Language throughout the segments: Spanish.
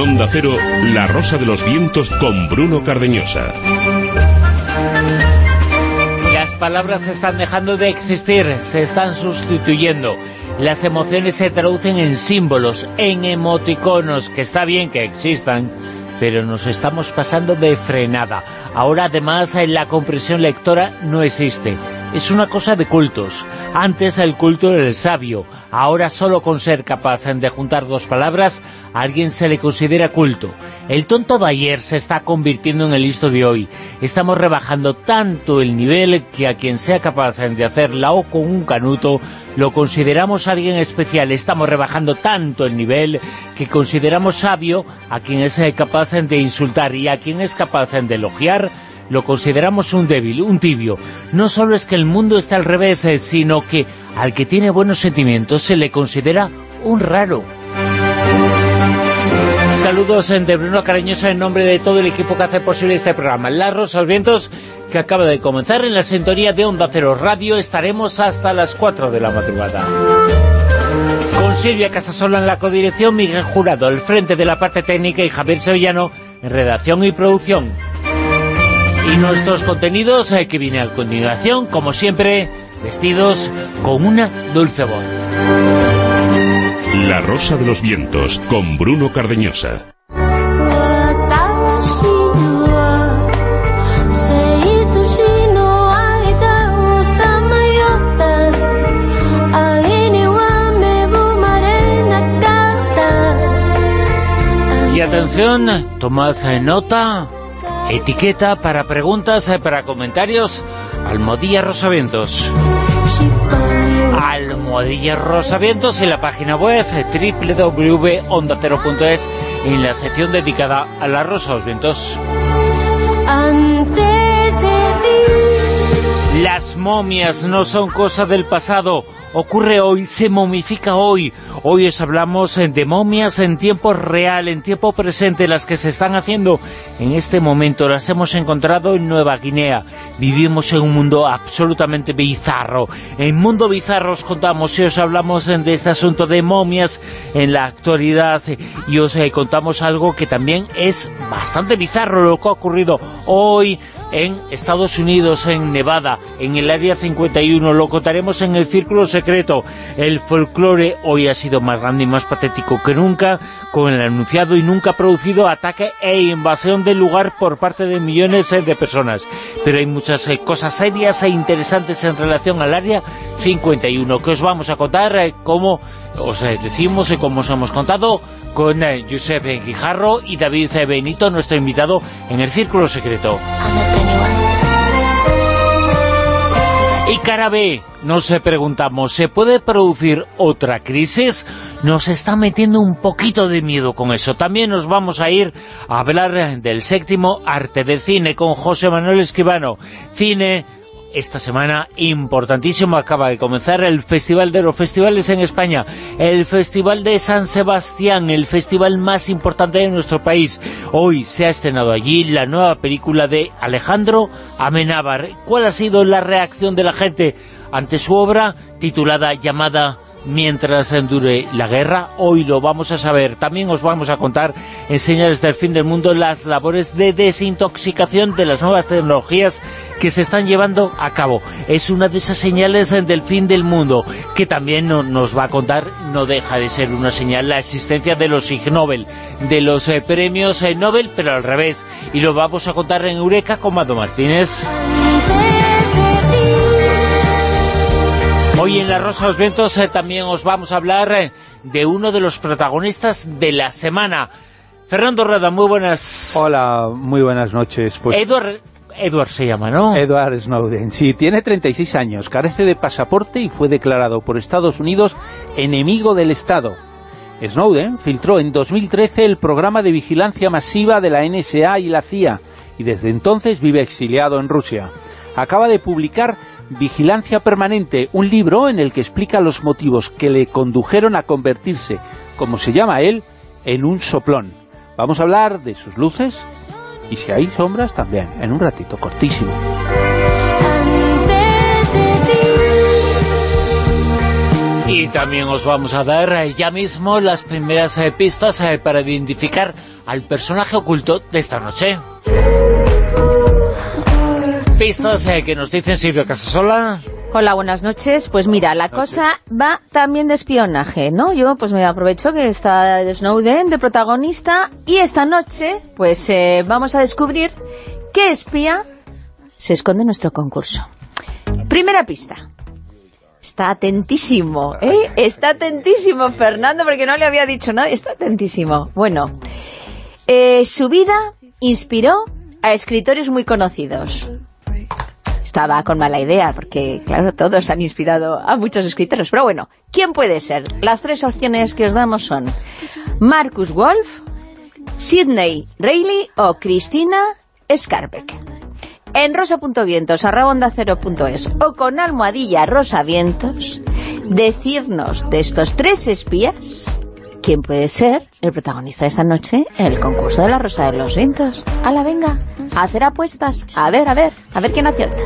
Onda Cero, La Rosa de los Vientos con Bruno Cardeñosa. Las palabras están dejando de existir, se están sustituyendo. Las emociones se traducen en símbolos, en emoticonos, que está bien que existan, pero nos estamos pasando de frenada. Ahora además la compresión lectora no existe es una cosa de cultos. Antes el culto era el sabio, ahora solo con ser capaz de juntar dos palabras, a alguien se le considera culto. El tonto de ayer se está convirtiendo en el listo de hoy. Estamos rebajando tanto el nivel que a quien sea capaz de hacer la O con un canuto, lo consideramos alguien especial. Estamos rebajando tanto el nivel que consideramos sabio a quien es capaz de insultar y a quien es capaz de elogiar lo consideramos un débil, un tibio. No solo es que el mundo está al revés, eh, sino que al que tiene buenos sentimientos se le considera un raro. Saludos de Bruno Cariñoso en nombre de todo el equipo que hace posible este programa. La Rosa Vientos, que acaba de comenzar en la sintonía de Onda Cero Radio. Estaremos hasta las 4 de la madrugada. Con Silvia Casasola en la codirección, Miguel Jurado al frente de la parte técnica y Javier Sevillano en redacción y producción. Y nuestros contenidos eh, que viene a continuación, como siempre, vestidos con una dulce voz. La Rosa de los Vientos, con Bruno Cardeñosa. Y atención, tomad nota etiqueta para preguntas, eh, para comentarios, Almodilla Rosavientos. Almohadilla Rosavientos en la página web www.ondacero.es en la sección dedicada a la Rosa los Vientos. Las momias no son cosa del pasado, ocurre hoy, se momifica hoy. Hoy os hablamos eh, de momias en tiempo real, en tiempo presente, las que se están haciendo en este momento. Las hemos encontrado en Nueva Guinea. Vivimos en un mundo absolutamente bizarro. En Mundo Bizarro os contamos y os hablamos eh, de este asunto de momias en la actualidad eh, y os contamos algo que también es bastante bizarro lo que ha ocurrido hoy en Estados Unidos, en Nevada, en el Área 51. Lo contaremos en el Círculo Secreto. El folclore hoy ha sido más grande y más patético que nunca, con el anunciado y nunca producido ataque e invasión del lugar por parte de millones de personas. Pero hay muchas eh, cosas serias e interesantes en relación al Área 51 que os vamos a contar eh, como os eh, decimos y como os hemos contado con Josep Guijarro y David Benito, nuestro invitado en el Círculo Secreto. Y cara B, nos preguntamos, ¿se puede producir otra crisis? Nos está metiendo un poquito de miedo con eso. También nos vamos a ir a hablar del séptimo arte de cine con José Manuel Esquivano. Cine esta semana importantísimo acaba de comenzar el Festival de los Festivales en España, el Festival de San Sebastián, el festival más importante de nuestro país. Hoy se ha estrenado allí la nueva película de Alejandro Amenábar. ¿Cuál ha sido la reacción de la gente ante su obra titulada llamada mientras dure la guerra. Hoy lo vamos a saber. También os vamos a contar en Señales del Fin del Mundo las labores de desintoxicación de las nuevas tecnologías que se están llevando a cabo. Es una de esas señales del fin del mundo que también nos va a contar, no deja de ser una señal, la existencia de los Ig Nobel, de los eh, premios eh, Nobel, pero al revés. Y lo vamos a contar en Eureka con Mado Martínez. Hoy en La Rosa de los Vientos eh, también os vamos a hablar eh, de uno de los protagonistas de la semana. Fernando Rueda, muy buenas. Hola, muy buenas noches. Pues... Edward, Edward se llama, ¿no? Edward Snowden, sí, tiene 36 años, carece de pasaporte y fue declarado por Estados Unidos enemigo del Estado. Snowden filtró en 2013 el programa de vigilancia masiva de la NSA y la CIA, y desde entonces vive exiliado en Rusia. Acaba de publicar Vigilancia Permanente, un libro en el que explica los motivos que le condujeron a convertirse, como se llama él, en un soplón. Vamos a hablar de sus luces y si hay sombras también, en un ratito cortísimo. Y también os vamos a dar eh, ya mismo las primeras eh, pistas eh, para identificar al personaje oculto de esta noche. Pistas que nos dicen Silvia Casasola. Hola, buenas noches. Pues mira, la cosa va también de espionaje, ¿no? Yo pues me aprovecho que está Snowden de protagonista y esta noche pues eh, vamos a descubrir qué espía se esconde en nuestro concurso. Primera pista. Está atentísimo, ¿eh? Está atentísimo, Fernando, porque no le había dicho nada. Está atentísimo. Bueno, eh, su vida inspiró a escritores muy conocidos estaba con mala idea, porque claro, todos han inspirado a muchos escritores. Pero bueno, ¿quién puede ser? Las tres opciones que os damos son Marcus Wolf, Sidney Reilly o Cristina Scarbeck. En rosa.vientos, 0.es o con almohadilla rosavientos, decirnos de estos tres espías quién puede ser el protagonista de esta noche en el concurso de la Rosa de los Vientos. la venga, a hacer apuestas. A ver, a ver, a ver quién acierta.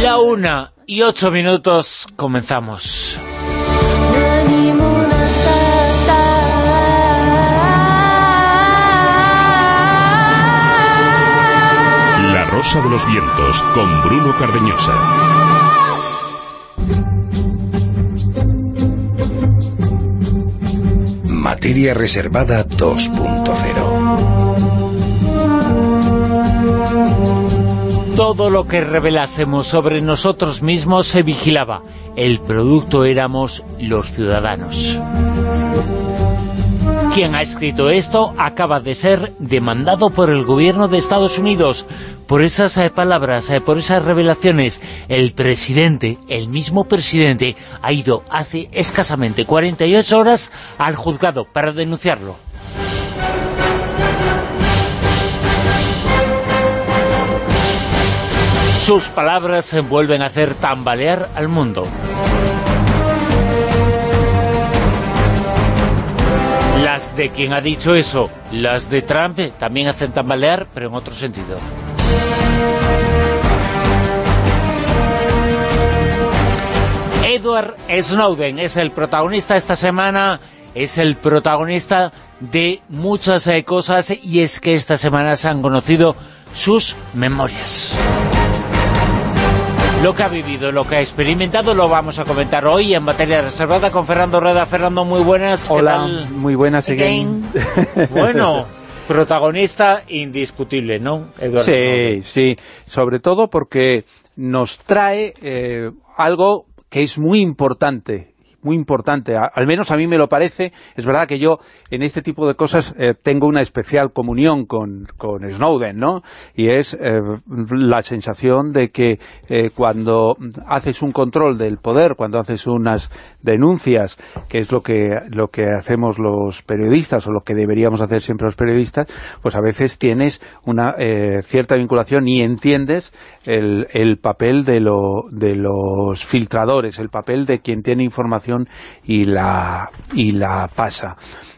La una y ocho minutos comenzamos. Rosa de los Vientos con Bruno Cardeñosa. Materia Reservada 2.0 Todo lo que revelásemos sobre nosotros mismos se vigilaba. El producto éramos los ciudadanos quien ha escrito esto acaba de ser demandado por el gobierno de Estados Unidos por esas eh, palabras, eh, por esas revelaciones. El presidente, el mismo presidente, ha ido hace escasamente 48 horas al juzgado para denunciarlo. Sus palabras se vuelven a hacer tambalear al mundo. Las de quien ha dicho eso, las de Trump, también hacen tambalear, pero en otro sentido. Edward Snowden es el protagonista esta semana, es el protagonista de muchas eh, cosas y es que esta semana se han conocido sus memorias. Lo que ha vivido, lo que ha experimentado, lo vamos a comentar hoy en materia reservada con Fernando Rueda. Fernando, muy buenas. Hola, muy buenas. Again. bueno, protagonista indiscutible, ¿no, Eduardo? Sí, sí, sobre todo porque nos trae eh, algo que es muy importante muy importante, al menos a mí me lo parece. Es verdad que yo en este tipo de cosas eh, tengo una especial comunión con, con Snowden, ¿no? Y es eh, la sensación de que eh, cuando haces un control del poder, cuando haces unas denuncias, que es lo que, lo que hacemos los periodistas o lo que deberíamos hacer siempre los periodistas, pues a veces tienes una cierta vinculación y entiendes el, el papel de, lo, de los filtradores, el papel de quien tiene información y la, y la pasa.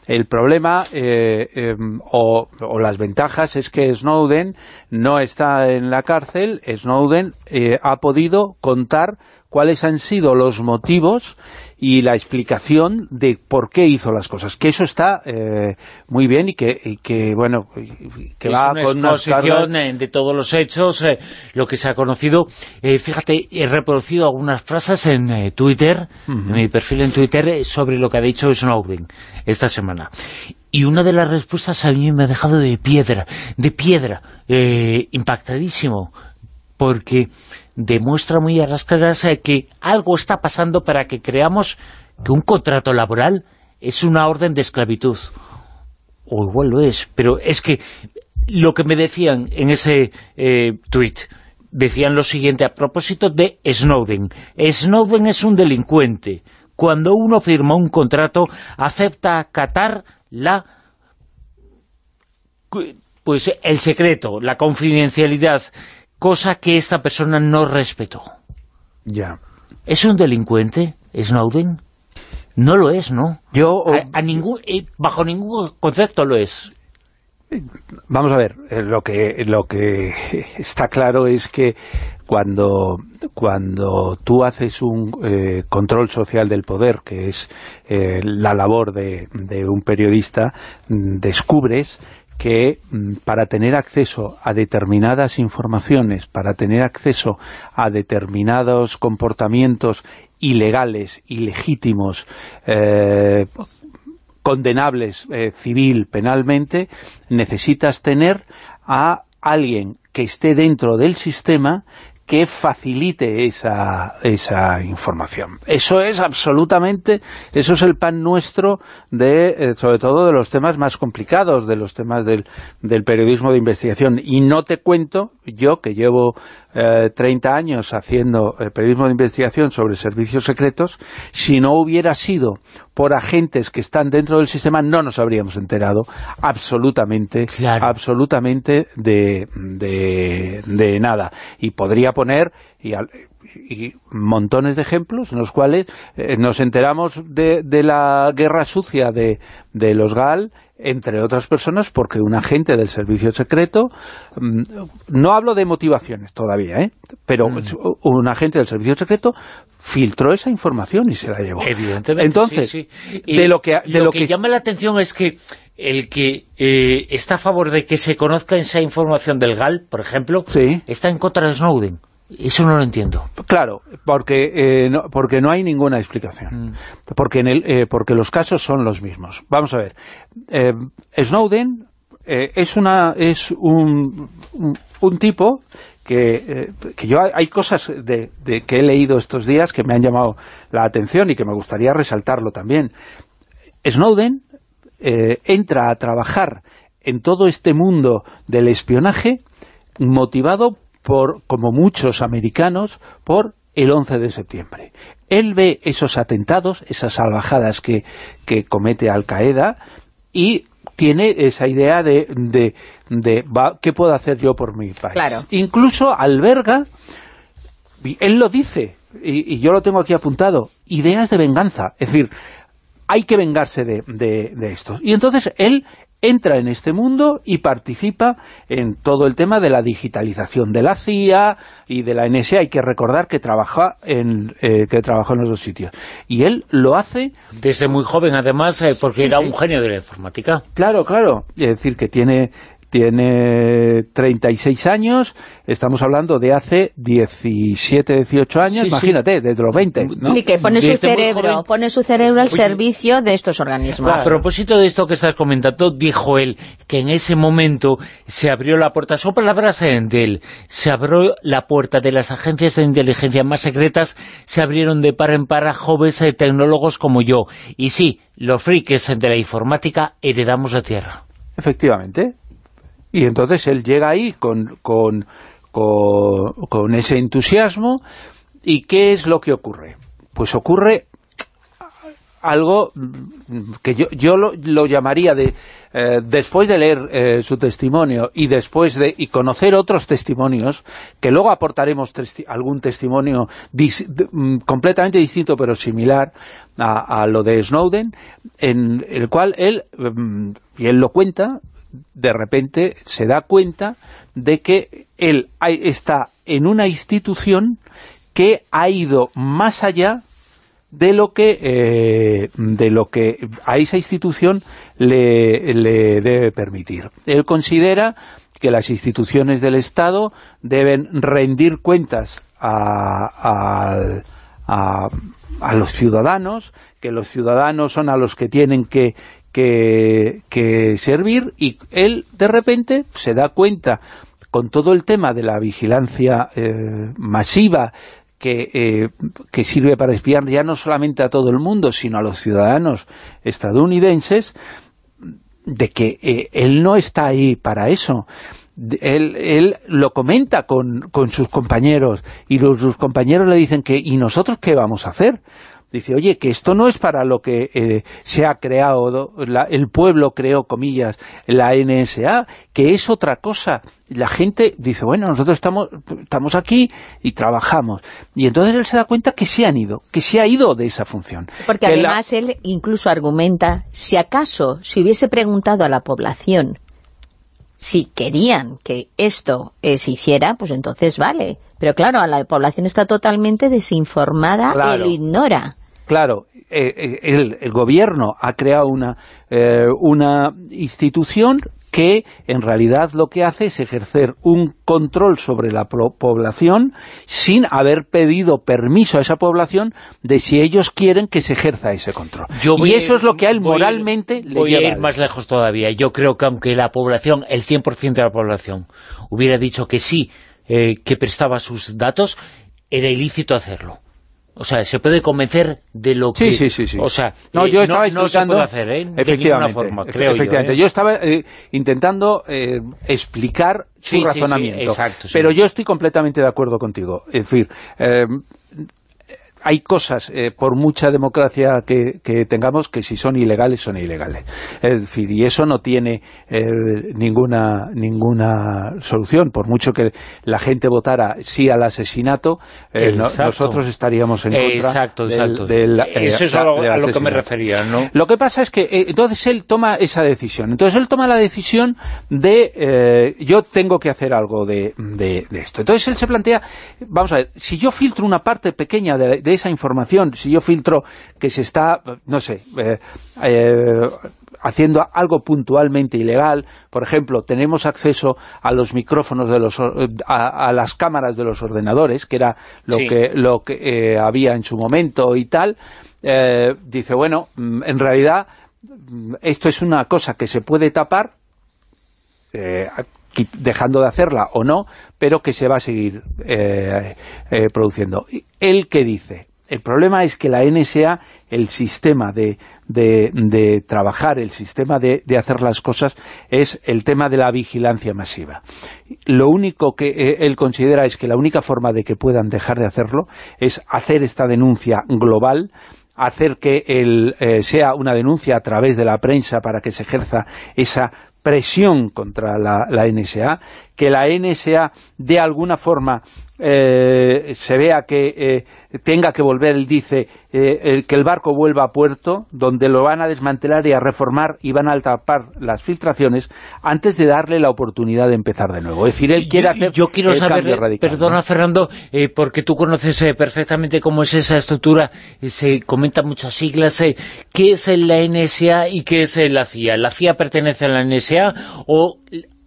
El problema eh, em, o, las ventajas es que Snowden no está en la cárcel, Snowden eh, ha podido contar cuáles han sido los motivos y la explicación de por qué hizo las cosas, que eso está eh, muy bien y que, bueno, que va una con una exposición de todos los hechos, eh, lo que se ha conocido. Eh, fíjate, he reproducido algunas frases en Twitter, en mi perfil en Twitter, sobre lo que ha dicho Snowden esta semana. Y una de las respuestas a mí me ha dejado de piedra, de piedra, impactadísimo, porque demuestra muy a las claras eh, que algo está pasando para que creamos que un contrato laboral es una orden de esclavitud. O igual lo es, pero es que lo que me decían en ese eh, tuit, decían lo siguiente a propósito de Snowden. Snowden es un delincuente. Cuando uno firma un contrato, acepta acatar la pues el secreto, la confidencialidad cosa que esta persona no respetó. Ya. ¿Es un delincuente, Snowden? No lo es, ¿no? Yo... A, ningún, eh, bajo ningún concepto lo es. Vamos a ver, eh, lo que, lo que está claro es que cuando, cuando tú haces un eh, control social del poder, que es eh, la labor de, de un periodista, mm, descubres que mm, para tener acceso a determinadas informaciones, para tener acceso a determinados comportamientos ilegales, ilegítimos, eh, condenables eh, civil, penalmente, necesitas tener a alguien que esté dentro del sistema que facilite esa, esa información. Eso es absolutamente, eso es el pan nuestro de, eh, sobre todo de los temas más complicados, de los temas del, del periodismo de investigación. Y no te cuento, yo que llevo eh, 30 años haciendo el periodismo de investigación sobre servicios secretos, si no hubiera sido por agentes que están dentro del sistema, no nos habríamos enterado absolutamente, Claro. absolutamente de, de, de nada. Y podría poner y, al- y montones de ejemplos en los cuales eh, nos enteramos de, de la guerra sucia de, de los GAL entre otras personas, porque un agente del servicio secreto, mm, no hablo de motivaciones todavía, ¿eh? pero un agente del servicio secreto filtró esa información y se la llevó. Evidentemente, Entonces, sí, sí. Y de lo que, de lo que, que llama la atención es que el que eh, está a favor de que se conozca esa información del GAL, por ejemplo, Sí. está en contra de Snowden. Eso no lo entiendo. Claro, porque, eh, no, porque no hay ninguna explicación. Porque, en el, eh, porque los casos son los mismos. Vamos a ver. Eh, Snowden eh, es, una, es un, un, un tipo que, que yo hay, hay cosas de, de que he leído estos días que me han llamado la atención y que me gustaría resaltarlo también. Snowden eh, entra a trabajar en todo este mundo del espionaje motivado por, como muchos americanos, por el 11 de septiembre. Él ve esos atentados, esas salvajadas que, que comete Al-Qaeda y tiene esa idea de, de, de va, ¿qué puedo hacer yo por mi país? Claro. Incluso alberga, él lo dice, y, y yo lo tengo aquí apuntado, ideas de venganza. Es decir, hay que vengarse de, de, de estos. Y entonces él entra en este mundo y participa en todo el tema de la digitalización de la CIA y de la NSA. Hay que recordar que trabaja en, eh, que trabajó en los dos sitios. Y él lo hace Desde muy joven, además, eh, porque era sí. un genio de la informática. Claro, claro. Es decir, que tiene, tiene 36 años, estamos hablando de hace 17, 18 años, Sí, sí. imagínate, desde los 20, ¿no? Y que pone su Desde muy cerebro, pone su cerebro al Oye. servicio de estos organismos. A propósito de esto que estás comentando, dijo él que en ese momento se abrió la puerta, son palabras de él, se abrió la puerta de las agencias de inteligencia más secretas, se abrieron de par en par a jóvenes tecnólogos como yo. Y sí, los frikis de la informática heredamos la tierra. Efectivamente. Y entonces él llega ahí con, con, con, ese entusiasmo. ¿Y qué es lo que ocurre? Pues ocurre algo mm, que yo, yo lo, llamaría de eh, después de leer eh, su testimonio y después de y conocer otros testimonios que luego aportaremos algún testimonio mm, completamente distinto pero similar a, a lo de Snowden en el cual él mm, y él lo cuenta de repente se da cuenta de que él está en una institución que ha ido más allá de lo que eh, de lo que a esa institución le, le debe permitir. Él considera que las instituciones del Estado deben rendir cuentas a- a los ciudadanos, que los ciudadanos son a los que tienen que, que, servir y él de repente se da cuenta con todo el tema de la vigilancia eh, masiva que, eh, que sirve para espiar ya no solamente a todo el mundo, sino a los ciudadanos estadounidenses, de que eh, él no está ahí para eso. Él, él lo comenta con, con sus compañeros y los, sus compañeros le dicen que ¿y nosotros qué vamos a hacer? Dice, oye, que esto no es para lo que eh, se ha creado, la- el pueblo creó, comillas, la NSA, que es otra cosa. La gente dice, bueno, nosotros estamos, estamos aquí y trabajamos. Y entonces él se da cuenta que se han ido, que se ha ido de esa función. Porque Que la- además él incluso argumenta, si acaso se hubiese preguntado a la población si querían que esto eh, se hiciera, pues entonces vale. Pero claro, la población está totalmente desinformada y lo ignora. Claro, eh, eh, el, el, gobierno ha creado una, una institución que en realidad lo que hace es ejercer un control sobre la población sin haber pedido permiso a esa población de si ellos quieren que se ejerza ese control. y eso es lo que a él moralmente le voy a ir más lejos todavía. Yo creo que aunque la población, el 100% de la población, hubiera dicho que sí, eh, que prestaba sus datos, era ilícito hacerlo. O sea, se puede convencer de lo que... Sí, sí, sí. O sea, no, yo estaba no, se puede hacer, ¿eh? Efectivamente, forma, creo efectivamente. Yo, yo estaba eh, intentando eh, explicar su razonamiento. exacto, pero yo estoy completamente de acuerdo contigo. Es decir, eh, hay cosas, eh, por mucha democracia que, tengamos, que si son ilegales, son ilegales. Es decir, y eso no tiene eh, ninguna ninguna solución. Por mucho que la gente votara sí al asesinato, eh, nosotros estaríamos en contra exacto, exacto. del, Eso es a lo, que me refería, ¿no? Lo que pasa es que entonces él toma esa decisión. Entonces él toma la decisión de yo tengo que hacer algo de, de, esto. Entonces él se plantea, vamos a ver, si yo filtro una parte pequeña de de esa información, si yo filtro que se está, no sé, eh, eh, haciendo algo puntualmente ilegal, por ejemplo, tenemos acceso a los micrófonos de los a, las cámaras de los ordenadores, que era lo que lo que eh, había en su momento y tal, dice, bueno, mm, en realidad mm, esto es una cosa que se puede tapar dejando de hacerla o no, pero que se va a seguir eh, eh, produciendo. ¿El que dice? El problema es que la NSA, el sistema de, de, trabajar, el sistema de, de, hacer las cosas, es el tema de la vigilancia masiva. Lo único que eh, él considera es que la única forma de que puedan dejar de hacerlo es hacer esta denuncia global, hacer que el, sea una denuncia a través de la prensa para que se ejerza esa presión contra la, NSA, que la NSA de alguna forma eh, se vea que eh, tenga que volver, él dice, eh, que el barco vuelva a puerto, donde lo van a desmantelar y a reformar y van a tapar las filtraciones, antes de darle la oportunidad de empezar de nuevo. Es decir, él quiere hacer yo quiero saber, Perdona, Fernando, porque tú conoces perfectamente cómo es esa estructura, se comentan muchas siglas, ¿qué es la NSA y qué es la CIA? ¿La CIA pertenece a la NSA o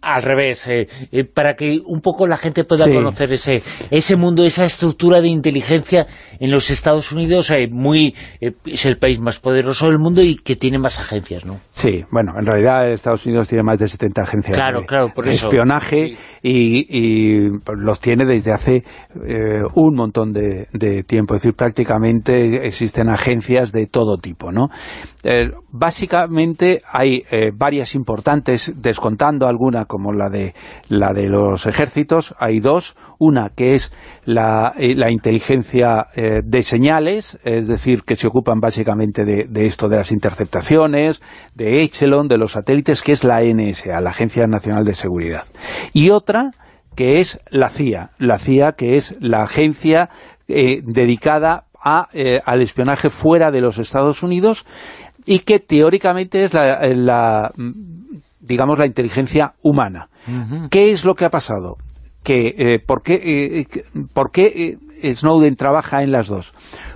al revés, eh, eh, para que un poco la gente pueda conocer ese ese mundo, esa estructura de inteligencia en los Estados Unidos, eh, muy es el país más poderoso del mundo y que tiene más agencias, ¿no? Sí, bueno, en realidad Estados Unidos tiene más de 70 agencias de, espionaje y, los tiene desde hace un montón de, de, tiempo, es decir, prácticamente existen agencias de todo tipo, ¿no? básicamente hay varias importantes, descontando alguna como la de, la de los ejércitos, hay dos. Una que es la, eh, inteligencia eh, de señales, es decir, que se ocupan básicamente de, esto de las interceptaciones, de Echelon, de los satélites, que es la NSA, la Agencia Nacional de Seguridad. Y otra que es la CIA, la CIA que es la agencia eh, dedicada a, al espionaje fuera de los Estados Unidos y que teóricamente es la digamos, la inteligencia humana. ¿Qué es lo que ha pasado? Que, eh, ¿Por qué, eh, por qué eh, Snowden trabaja en las dos?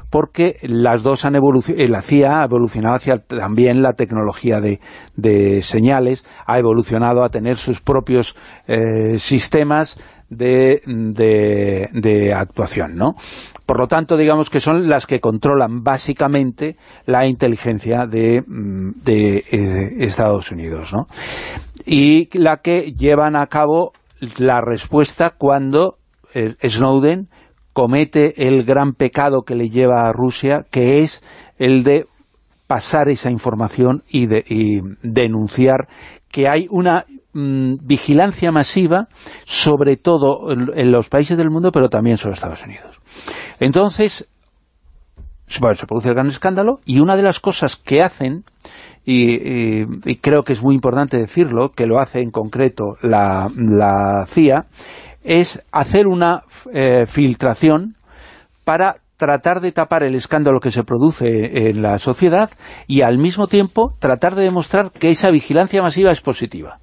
Porque las dos han evolucionado, la CIA ha evolucionado hacia también la tecnología de, señales, ha evolucionado a tener sus propios sistemas de, de, actuación, ¿no? Por lo tanto, digamos que son las que controlan básicamente la inteligencia de, mm, eh, Estados Unidos, ¿no? Y la que llevan a cabo la respuesta cuando eh, Snowden comete el gran pecado que le lleva a Rusia, que es el de pasar esa información y, de, y denunciar que hay una mm, vigilancia masiva, sobre todo en, los países del mundo, pero también sobre Estados Unidos. Entonces, bueno, se produce el gran escándalo, y una de las cosas que hacen, y, creo que es muy importante decirlo, que lo hace en concreto la, CIA, es hacer una eh, filtración para tratar de tapar el escándalo que se produce en la sociedad y al mismo tiempo tratar de demostrar que esa vigilancia masiva es positiva.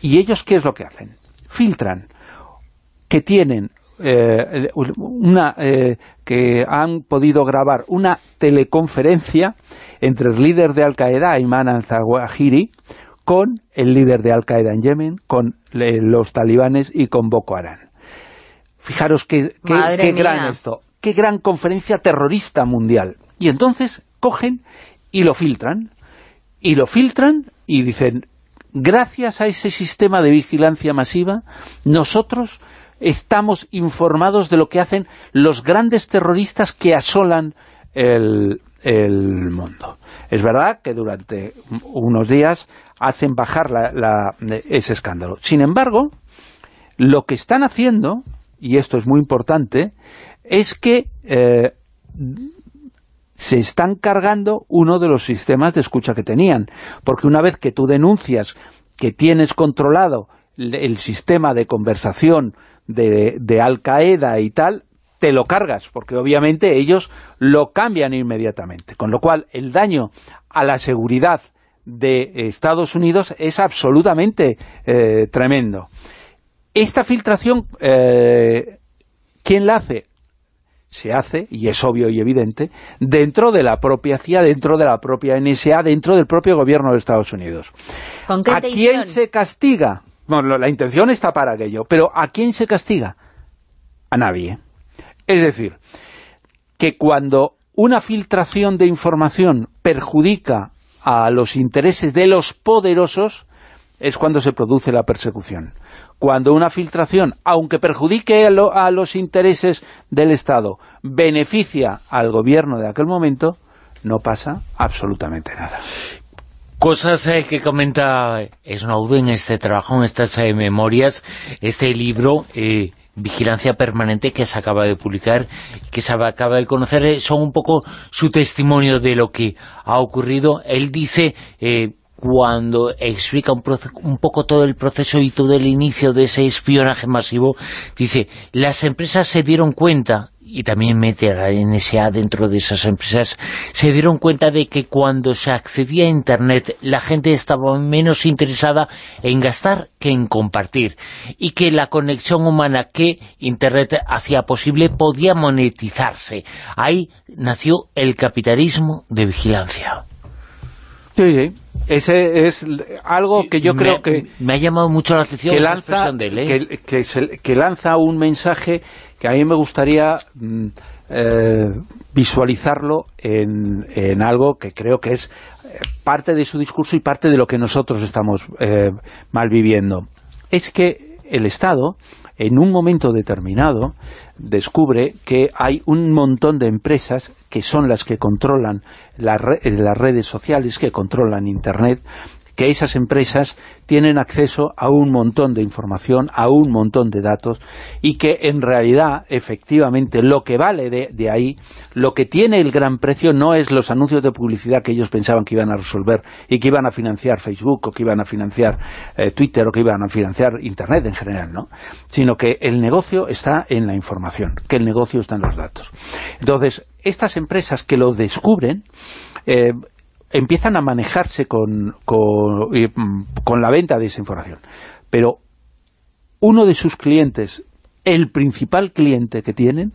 ¿Y ellos qué es lo que hacen? Filtran que tienen eh, una eh, que han podido grabar una teleconferencia entre el líder de Al-Qaeda, Ayman al-Zawahiri, con el líder de Al-Qaeda en Yemen, con los talibanes y con Boko Haram. Fijaros qué, qué, gran esto, qué gran conferencia terrorista mundial. Y entonces cogen y lo filtran, y lo filtran y dicen, gracias a ese sistema de vigilancia masiva, nosotros estamos informados de lo que hacen los grandes terroristas que asolan el, mundo. Es verdad que durante unos días hacen bajar ese escándalo. Sin embargo, lo que están haciendo, y esto es muy importante, es que eh, se están cargando uno de los sistemas de escucha que tenían. Porque una vez que tú denuncias que tienes controlado el sistema de conversación de, Al-Qaeda y tal, te lo cargas, porque obviamente ellos lo cambian inmediatamente. Con lo cual, el daño a la seguridad de Estados Unidos es absolutamente eh, tremendo. Esta filtración, eh, ¿quién la hace? Se hace, y es obvio y evidente, dentro de la propia CIA, dentro de la propia NSA, dentro del propio gobierno de Estados Unidos. ¿A quién se castiga? Bueno, la intención está para aquello, pero ¿a quién se castiga? A nadie. Es decir, que cuando una filtración de información perjudica a los intereses de los poderosos, es cuando se produce la persecución. Cuando una filtración, aunque perjudique a, los intereses del Estado, beneficia al gobierno de aquel momento, no pasa absolutamente nada. Cosas eh, que comenta Snowden, este trabajo, en estas eh, memorias, este libro, eh, Vigilancia Permanente, que se acaba de publicar, que se acaba de conocer, son un poco su testimonio de lo que ha ocurrido. Él dice cuando explica un, un, poco todo el proceso y todo el inicio de ese espionaje masivo, dice, las empresas se dieron cuenta y también mete a la NSA dentro de esas empresas, se dieron cuenta de que cuando se accedía a Internet la gente estaba menos interesada en gastar que en compartir y que la conexión humana que Internet hacía posible podía monetizarse. Ahí nació el capitalismo de vigilancia. Ese es algo que yo creo que... Me ha llamado mucho la atención que lanza, de él, ¿eh? que, lanza un mensaje que a mí me gustaría mm, eh, visualizarlo en, en, algo que creo que es eh, parte de su discurso y parte de lo que nosotros estamos mal viviendo. Es que el Estado en un momento determinado descubre que hay un montón de empresas que son las que controlan las redes sociales, que controlan Internet, que esas empresas tienen acceso a un montón de información, a un montón de datos, y que en realidad, efectivamente, lo que vale de, ahí, lo que tiene el gran precio no es los anuncios de publicidad que ellos pensaban que iban a resolver y que iban a financiar Facebook o que iban a financiar eh, Twitter o que iban a financiar Internet en general, ¿no? sino que el negocio está en la información, que el negocio está en los datos. Entonces, estas empresas que lo descubren, eh, empiezan a manejarse con, mm, con, la venta de esa información. Pero uno de sus clientes, el principal cliente que tienen,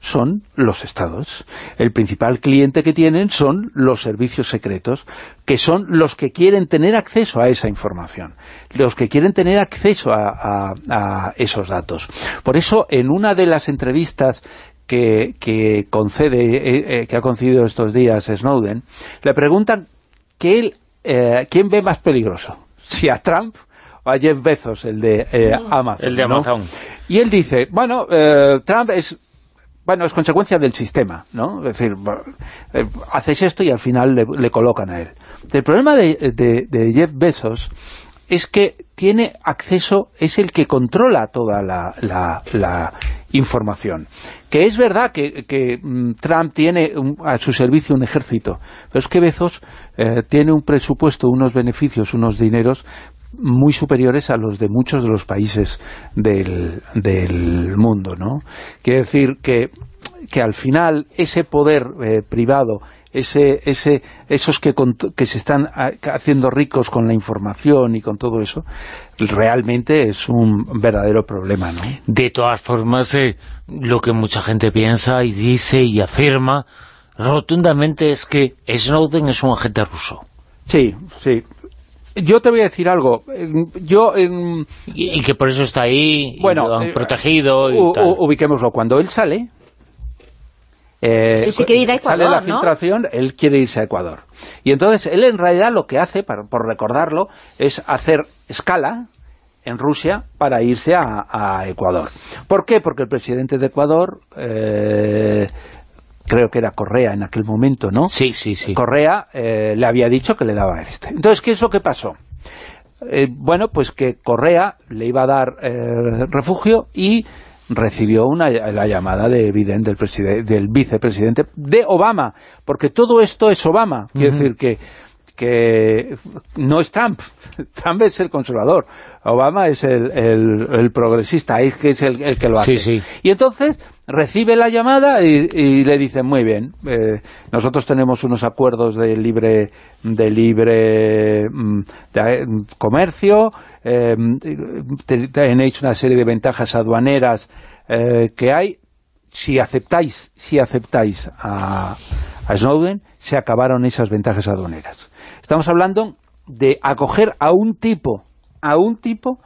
son los estados. El principal cliente que tienen son los servicios secretos, que son los que quieren tener acceso a esa información, los que quieren tener acceso a, a esos datos. Por eso, en una de las entrevistas que, concede, eh, eh, que ha concedido estos días Snowden, le preguntan que él, eh, quién ve más peligroso, si a Trump o a Jeff Bezos, el de Amazon. El de Amazon. Y él dice, bueno, Trump es bueno, es consecuencia del sistema, ¿no? Es decir, haces esto y al final le, colocan a él. El problema de, de, Jeff Bezos es que tiene acceso, es el que controla toda la, la información. Que es verdad que, mm, Trump tiene a su servicio un ejército, pero es que Bezos eh, tiene un presupuesto, unos beneficios, unos dineros muy superiores a los de muchos de los países del, del mundo, ¿no? Quiere decir que, que al final ese poder eh, privado ese, ese, esos que, que se están haciendo ricos con la información y con todo eso, realmente es un verdadero problema, ¿no? De todas formas, eh, lo que mucha gente piensa y dice y afirma rotundamente es que Snowden es un agente ruso. Sí, sí. Yo te voy a decir algo. Yo y, que por eso está ahí, bueno, eh, protegido y Ubiquémoslo. Cuando él sale, eh, sale la filtración, él quiere irse a Ecuador. Y entonces él en realidad lo que hace, por recordarlo, es hacer escala en Rusia para irse a, Ecuador. ¿Por qué? Porque el presidente de Ecuador, eh, creo que era Correa en aquel momento, ¿no? Sí, sí, sí. Correa eh, le había dicho que le daba este. Entonces, ¿qué es lo que pasó? bueno, pues que Correa le iba a dar refugio y recibió una, la llamada de Biden, del, del vicepresidente de Obama, porque todo esto es Obama, quiere decir que que no es Trump, Trump es el conservador, Obama es el, el, progresista, es que es el, que lo hace. Y entonces recibe la llamada y, le dicen, muy bien, eh, nosotros tenemos unos acuerdos de libre de libre mm, comercio, eh, han hecho una serie de ventajas aduaneras eh, que hay, si aceptáis, si aceptáis a, a Snowden, se acabaron esas ventajas aduaneras. Estamos hablando de acoger a un tipo, a un tipo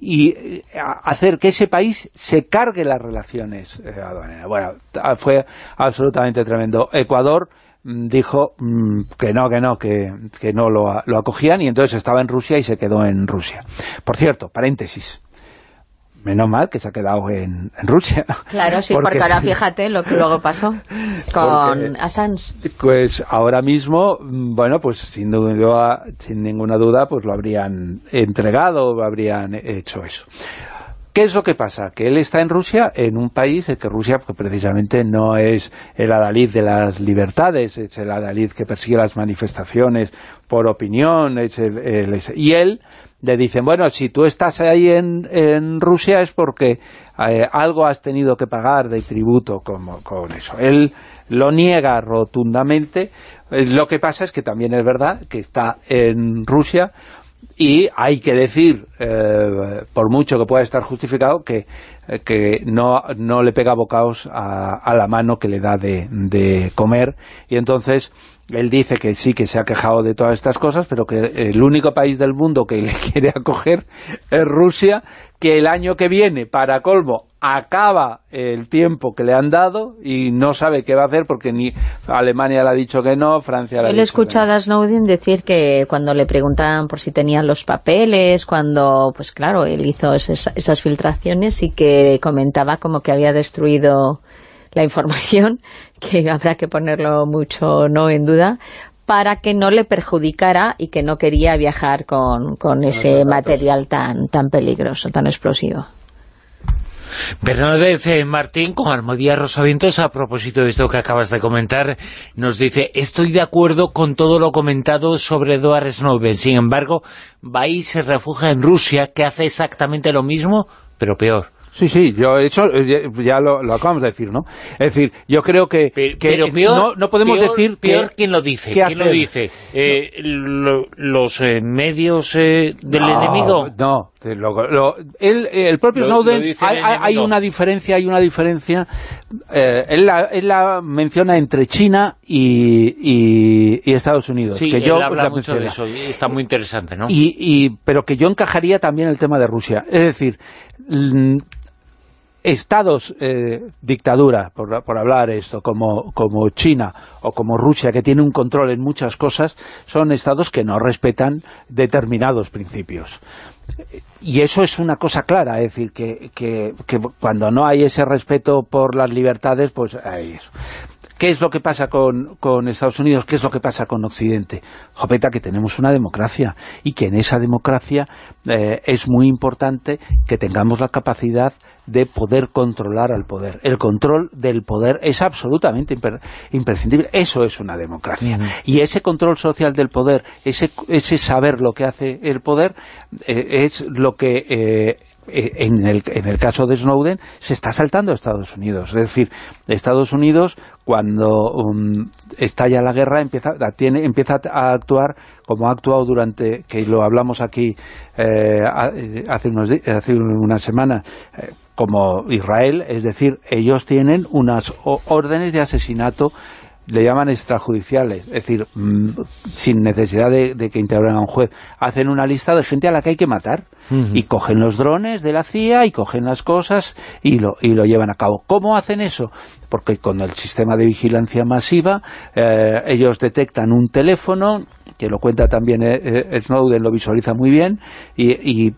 y eh, hacer que ese país se cargue las relaciones eh, aduaneras. Bueno, fue absolutamente tremendo. Ecuador mm, dijo mm, que no, que no, que, que no lo, lo acogían y entonces estaba en Rusia y se quedó en Rusia. Por cierto, paréntesis, menos mal que se ha quedado en, Rusia. Claro, sí, porque, ahora fíjate lo que luego pasó con Assange. Pues ahora mismo, mm, bueno, pues sin, duda, sin ninguna duda, pues lo habrían entregado, lo habrían hecho eso. ¿Qué es lo que pasa? Que él está en Rusia, en un país en que Rusia pues, precisamente no es el adalid de las libertades, es el adalid que persigue las manifestaciones por opinión, y él le dicen, bueno, si tú estás ahí en, Rusia es porque eh, algo has tenido que pagar de tributo como, con eso. Él lo niega rotundamente. Eh, lo que pasa es que también es verdad que está en Rusia y hay que decir, eh, por mucho que pueda estar justificado, que, que no, no le pega bocaos a, a, la mano que le da de, de comer. Y entonces él dice que sí, que se ha quejado de todas estas cosas, pero que el único país del mundo que le quiere acoger es Rusia, que el año que viene, para colmo, acaba el tiempo que le han dado y no sabe qué va a hacer porque ni Alemania le ha dicho que no, Francia le ha dicho escuchado a Snowden decir que cuando le preguntaban por si tenían los papeles, cuando, pues claro, él hizo esas, esas filtraciones y que comentaba como que había destruido la información, que habrá que ponerlo mucho no en duda, para que no le perjudicara y que no quería viajar con, con ese material tan, tan peligroso, tan explosivo. Bernadette eh, Martín con Almodía Rosavientos, a propósito de esto que acabas de comentar, nos dice, estoy de acuerdo con todo lo comentado sobre Edward Snowden, sin embargo, va y se refugia en Rusia, que hace exactamente lo mismo, pero peor. Sí, sí, yo he hecho, eh, ya lo, acabamos de decir, ¿no? Es decir, yo creo que, pero, no, podemos decir peor quién lo dice, quién lo dice, eh, los eh, medios del enemigo. No, el, propio Snowden, hay, una diferencia, hay una diferencia, él la, menciona entre China y, Estados Unidos. Sí, que yo, habla mucho de eso, y está muy interesante, ¿no? Y, y, pero que yo encajaría también el tema de Rusia, es decir estados eh, dictadura, por, por, hablar esto, como, como China o como Rusia, que tiene un control en muchas cosas, son estados que no respetan determinados principios. Y eso es una cosa clara, es decir, que, que, que cuando no hay ese respeto por las libertades, pues hay eso. ¿Qué es lo que pasa con, con, Estados Unidos? ¿Qué es lo que pasa con Occidente? Jopeta, que tenemos una democracia y que en esa democracia eh, es muy importante que tengamos la capacidad de poder controlar al poder. El control del poder es absolutamente imprescindible. Eso es una democracia. Y ese control social del poder, ese, ese saber lo que hace el poder, eh, es lo que... Eh, eh, en el, en el caso de Snowden se está saltando a Estados Unidos. Es decir, Estados Unidos cuando um, estalla la guerra empieza, tiene, empieza a actuar como ha actuado durante, que lo hablamos aquí eh, hace, unos, hace una semana, eh, como Israel, es decir, ellos tienen unas órdenes de asesinato le llaman extrajudiciales, es decir, mm, sin necesidad de, que intervenga un juez. Hacen una lista de gente a la que hay que matar y cogen los drones de la CIA y cogen las cosas y lo, y lo llevan a cabo. ¿Cómo hacen eso? Porque con el sistema de vigilancia masiva eh, ellos detectan un teléfono, que lo cuenta también eh, eh, Snowden, lo visualiza muy bien, y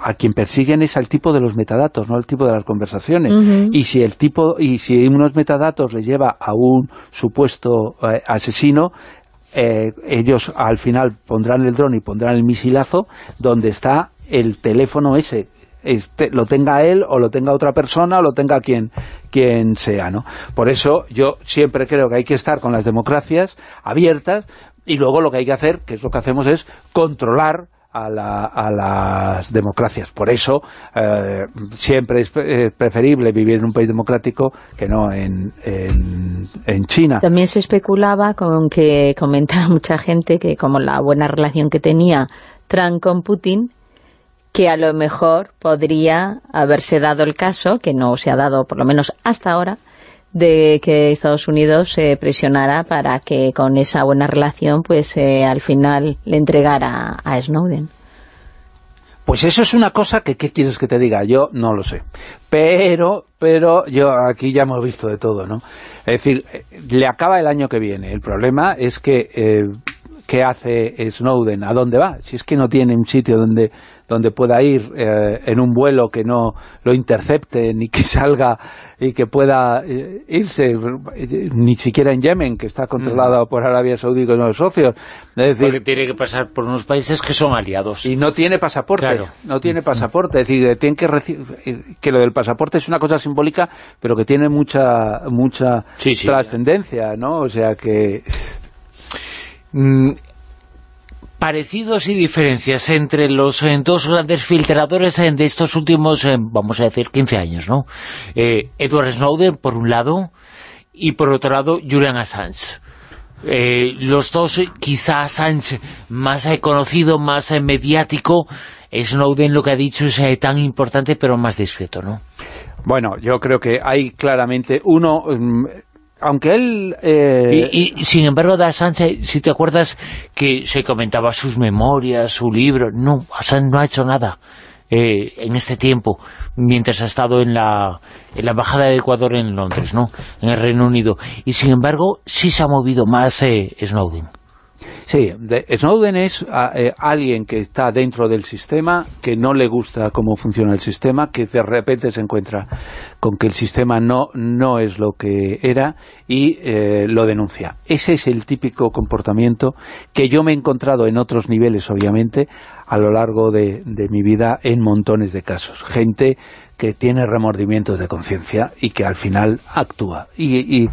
a quien persiguen es al tipo de los metadatos, no al tipo de las conversaciones. Y si el tipo y si unos metadatos le lleva a un supuesto eh, asesino, eh, ellos al final pondrán el dron y pondrán el misilazo donde está el teléfono ese. Este, lo tenga él o lo tenga otra persona o lo tenga quien, quien sea. ¿no? Por eso yo siempre creo que hay que estar con las democracias abiertas y luego lo que hay que hacer, que es lo que hacemos, es controlar a, las democracias. Por eso eh, siempre es eh, preferible vivir en un país democrático que no en, en, China. También se especulaba con que comentaba mucha gente que como la buena relación que tenía Trump con Putin, que a lo mejor podría haberse dado el caso, que no se ha dado por lo menos hasta ahora, de que Estados Unidos se presionara para que con esa buena relación pues eh, al final le entregara a Snowden. Pues eso es una cosa que, ¿qué quieres que te diga? Yo no lo sé. Pero, pero yo aquí ya hemos visto de todo, ¿no? Es decir, eh, le acaba el año que viene. El problema es que, eh, ¿qué hace Snowden? ¿A dónde va? Si es que no tiene un sitio donde donde pueda ir eh, en un vuelo que no lo intercepte ni que salga y que pueda eh, irse ni siquiera en Yemen que está controlado mm. por Arabia Saudí con los socios. Es decir, porque tiene que pasar por unos países que son aliados. Y no tiene pasaporte no tiene pasaporte. Es decir tiene que que lo del pasaporte es una cosa simbólica pero que tiene mucha mucha trascendencia ¿no? o sea que mm, parecidos y diferencias entre los eh, dos grandes filtradores eh, de estos últimos, eh, vamos a decir, 15 años, ¿no? Edward Snowden, por un lado, y por otro lado, Julian Assange. los dos, quizá Assange más conocido, más mediático, Snowden lo que ha dicho es tan importante, pero más discreto, ¿no? Bueno, yo creo que hay claramente uno... Aunque él... Eh, y, sin embargo de Assange, si te acuerdas que se comentaba sus memorias, su libro, no, Assange no ha hecho nada eh, en este tiempo, mientras ha estado en la, en la Embajada de Ecuador en Londres, ¿no? en el Reino Unido, y sin embargo sí se ha movido más eh, Snowden. Sí, Snowden es eh, alguien que está dentro del sistema, que no le gusta cómo funciona el sistema, que de repente se encuentra con que el sistema no, no es lo que era y eh, lo denuncia. Ese es el típico comportamiento que yo me he encontrado en otros niveles, obviamente, a lo largo de, mi vida en montones de casos. Gente que tiene remordimientos de conciencia y que al final actúa. y y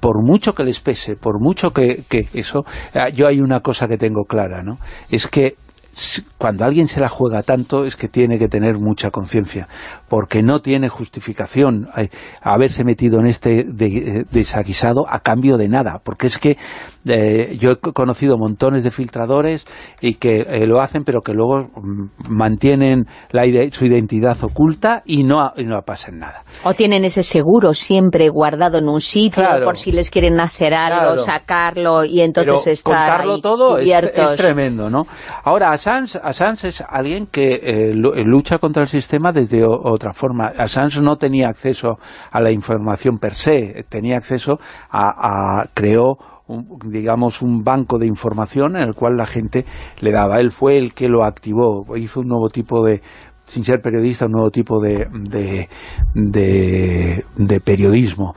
por mucho que les pese, por mucho que, que eso, ah, yo hay una cosa que tengo clara, ¿no? Es que cuando alguien se la juega tanto es que tiene que tener mucha conciencia, porque no tiene justificación eh, haberse metido en este eh, desaguisado a cambio de nada, porque es que eh, yo he conocido montones de filtradores y que lo hacen pero que luego mm, mantienen su identidad oculta y no, no pasan nada. O tienen ese seguro siempre guardado en un sitio por si les quieren hacer algo, sacarlo y entonces estar ahí todo es, es, tremendo, ¿no? Ahora, Assange, es alguien que eh, lucha contra el sistema desde otra forma. Assange no tenía acceso a la información per se, tenía acceso a, creó digamos, un banco de información en el cual la gente le daba. Él fue el que lo activó, hizo un nuevo tipo de, sin ser periodista, un nuevo tipo de, de, periodismo.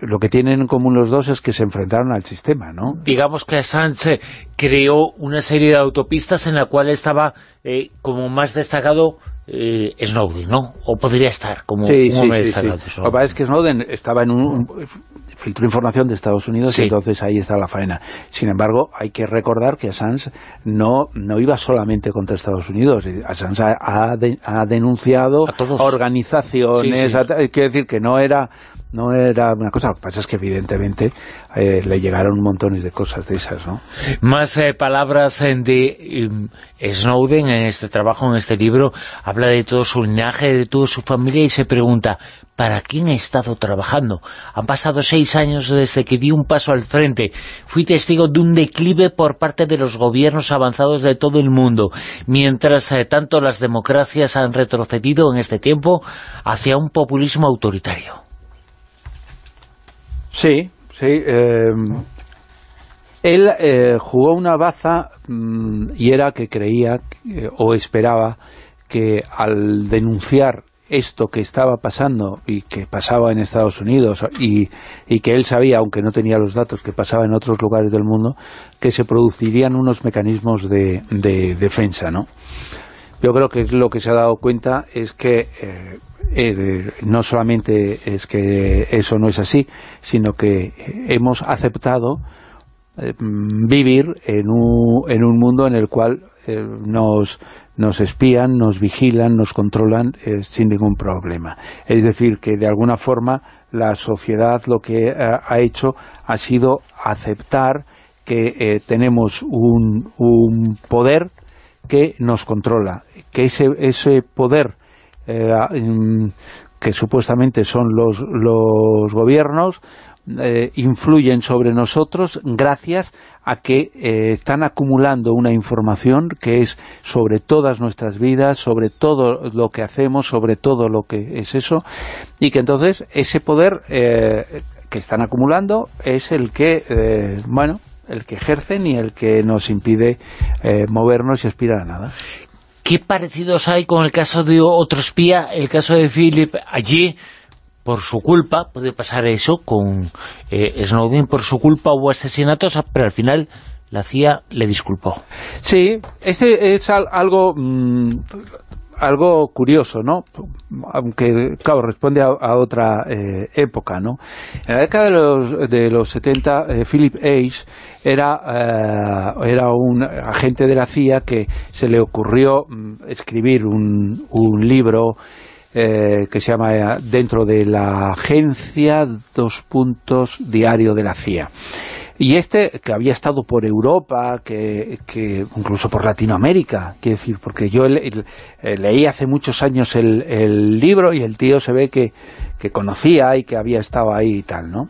Lo que tienen en común los dos es que se enfrentaron al sistema, ¿no? Digamos que Assange creó una serie de autopistas en la cual estaba eh, como más destacado eh, Snowden, ¿no? O podría estar como, sí, como sí, sí, Lo que pasa es que Snowden estaba en un, filtró información de Estados Unidos y entonces ahí está la faena. Sin embargo, hay que recordar que Assange no, no iba solamente contra Estados Unidos. Assange ha, ha denunciado a organizaciones, quiere decir que no era no era una cosa, lo que pasa es que evidentemente eh, le llegaron montones de cosas de esas, ¿no? Más eh, palabras eh, de Snowden en este trabajo, en este libro, habla de todo su linaje, de toda su familia y se pregunta, ¿para quién ha estado trabajando? Han pasado seis años desde que di un paso al frente. Fui testigo de un declive por parte de los gobiernos avanzados de todo el mundo, mientras tanto las democracias han retrocedido en este tiempo hacia un populismo autoritario. Sí, sí. Em, él eh, jugó una baza mm, y era que creía o esperaba que al denunciar esto que estaba pasando y que pasaba en Estados Unidos y, que él sabía, aunque no tenía los datos, que pasaba en otros lugares del mundo, que se producirían unos mecanismos de, defensa, ¿no? Yo creo que lo que se ha dado cuenta es que eh, eh, no solamente es que eso no es así, sino que hemos aceptado eh, vivir en un, en un mundo en el cual nos, nos espían, nos vigilan, nos controlan sin ningún problema. Es decir, que de alguna forma la sociedad lo que ha hecho ha sido aceptar que tenemos un, un poder que nos controla, que ese, ese poder eh, que supuestamente son los gobiernos, eh, influyen sobre nosotros gracias a que eh, están acumulando una información que es sobre todas nuestras vidas, sobre todo lo que hacemos, sobre todo lo que es eso, y que entonces ese poder que están acumulando es el que, bueno, el que ejercen y el que nos impide movernos y aspirar a nada. ¿Qué parecidos hay con el caso de otro espía, el caso de Philip? Allí, por su culpa, puede pasar eso con eh, Snowden, por su culpa hubo asesinatos, pero al final la CIA le disculpó. Sí, este es algo... Mm, algo curioso, ¿no? Aunque, claro, responde a, otra eh, época, ¿no? En la década de los, de los 70, eh, Philip Age era, eh, era un agente de la CIA que se le ocurrió mm, escribir un, un libro que se llama Dentro de la Agencia, dos puntos, Diario de la CIA. Y este, que había estado por Europa, que, que incluso por Latinoamérica, quiero decir, porque yo leí hace muchos años el, el, libro y el tío se ve que, que conocía y que había estado ahí y tal, ¿no?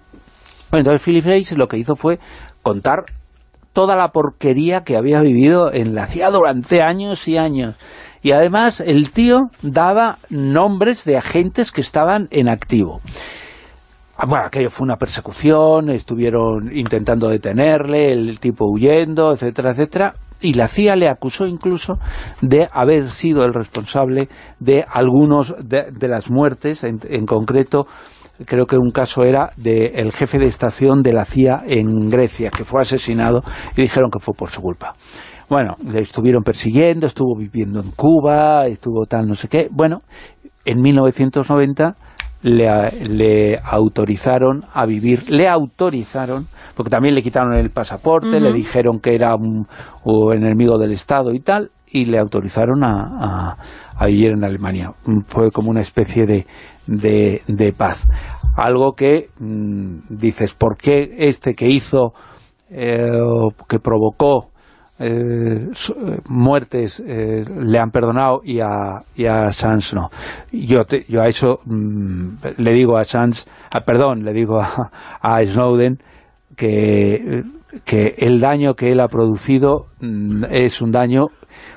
Bueno, entonces Philip Hayes lo que hizo fue contar toda la porquería que había vivido en la CIA durante años y años. Y además el tío daba nombres de agentes que estaban en activo. Ah, bueno, aquello fue una persecución, estuvieron intentando detenerle, el tipo huyendo, etcétera, etcétera, y la CIA le acusó incluso de haber sido el responsable de algunos de, las muertes, en, concreto creo que un caso era del jefe de estación de la CIA en Grecia, que fue asesinado y dijeron que fue por su culpa. Bueno, le estuvieron persiguiendo, estuvo viviendo en Cuba, estuvo tal no sé qué. Bueno, en 1990 le, autorizaron a vivir, le autorizaron, porque también le quitaron el pasaporte, le dijeron que era un, enemigo del Estado y tal, y le autorizaron a, vivir en Alemania. Fue como una especie de, de, paz. Algo que mm, dices, ¿por qué este que hizo, eh, que provocó eh, eh, muertes eh, le han perdonado y a, y a Sanz no. Yo, yo a eso mm, le digo a Sanz, ah, perdón, le digo a, Snowden que, que el daño que él ha producido mm, es un daño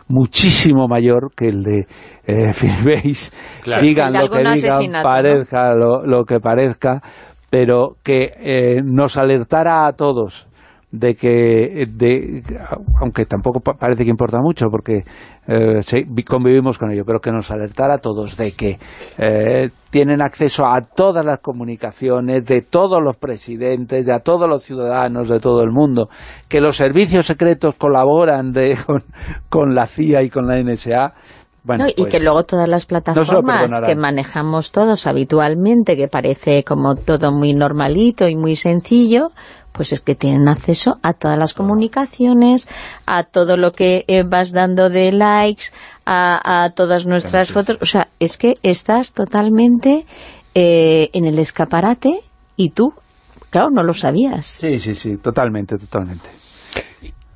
muchísimo mayor que el de eh, Phil Digan lo que digan, parezca lo, que parezca, pero que nos alertara a todos de que, de, aunque tampoco parece que importa mucho porque eh, convivimos con ello, pero que nos alertara a todos de que eh, tienen acceso a todas las comunicaciones de todos los presidentes, de a todos los ciudadanos de todo el mundo, que los servicios secretos colaboran de, con, la CIA y con la NSA, Bueno, No, y pues, que luego todas las plataformas que manejamos todos habitualmente, que parece como todo muy normalito y muy sencillo, pues es que tienen acceso a todas las comunicaciones, a todo lo que eh, vas dando de likes, a, a todas nuestras fotos. O sea, es que estás totalmente eh, en el escaparate y tú, claro, no lo sabías. Sí, sí, sí, totalmente, totalmente.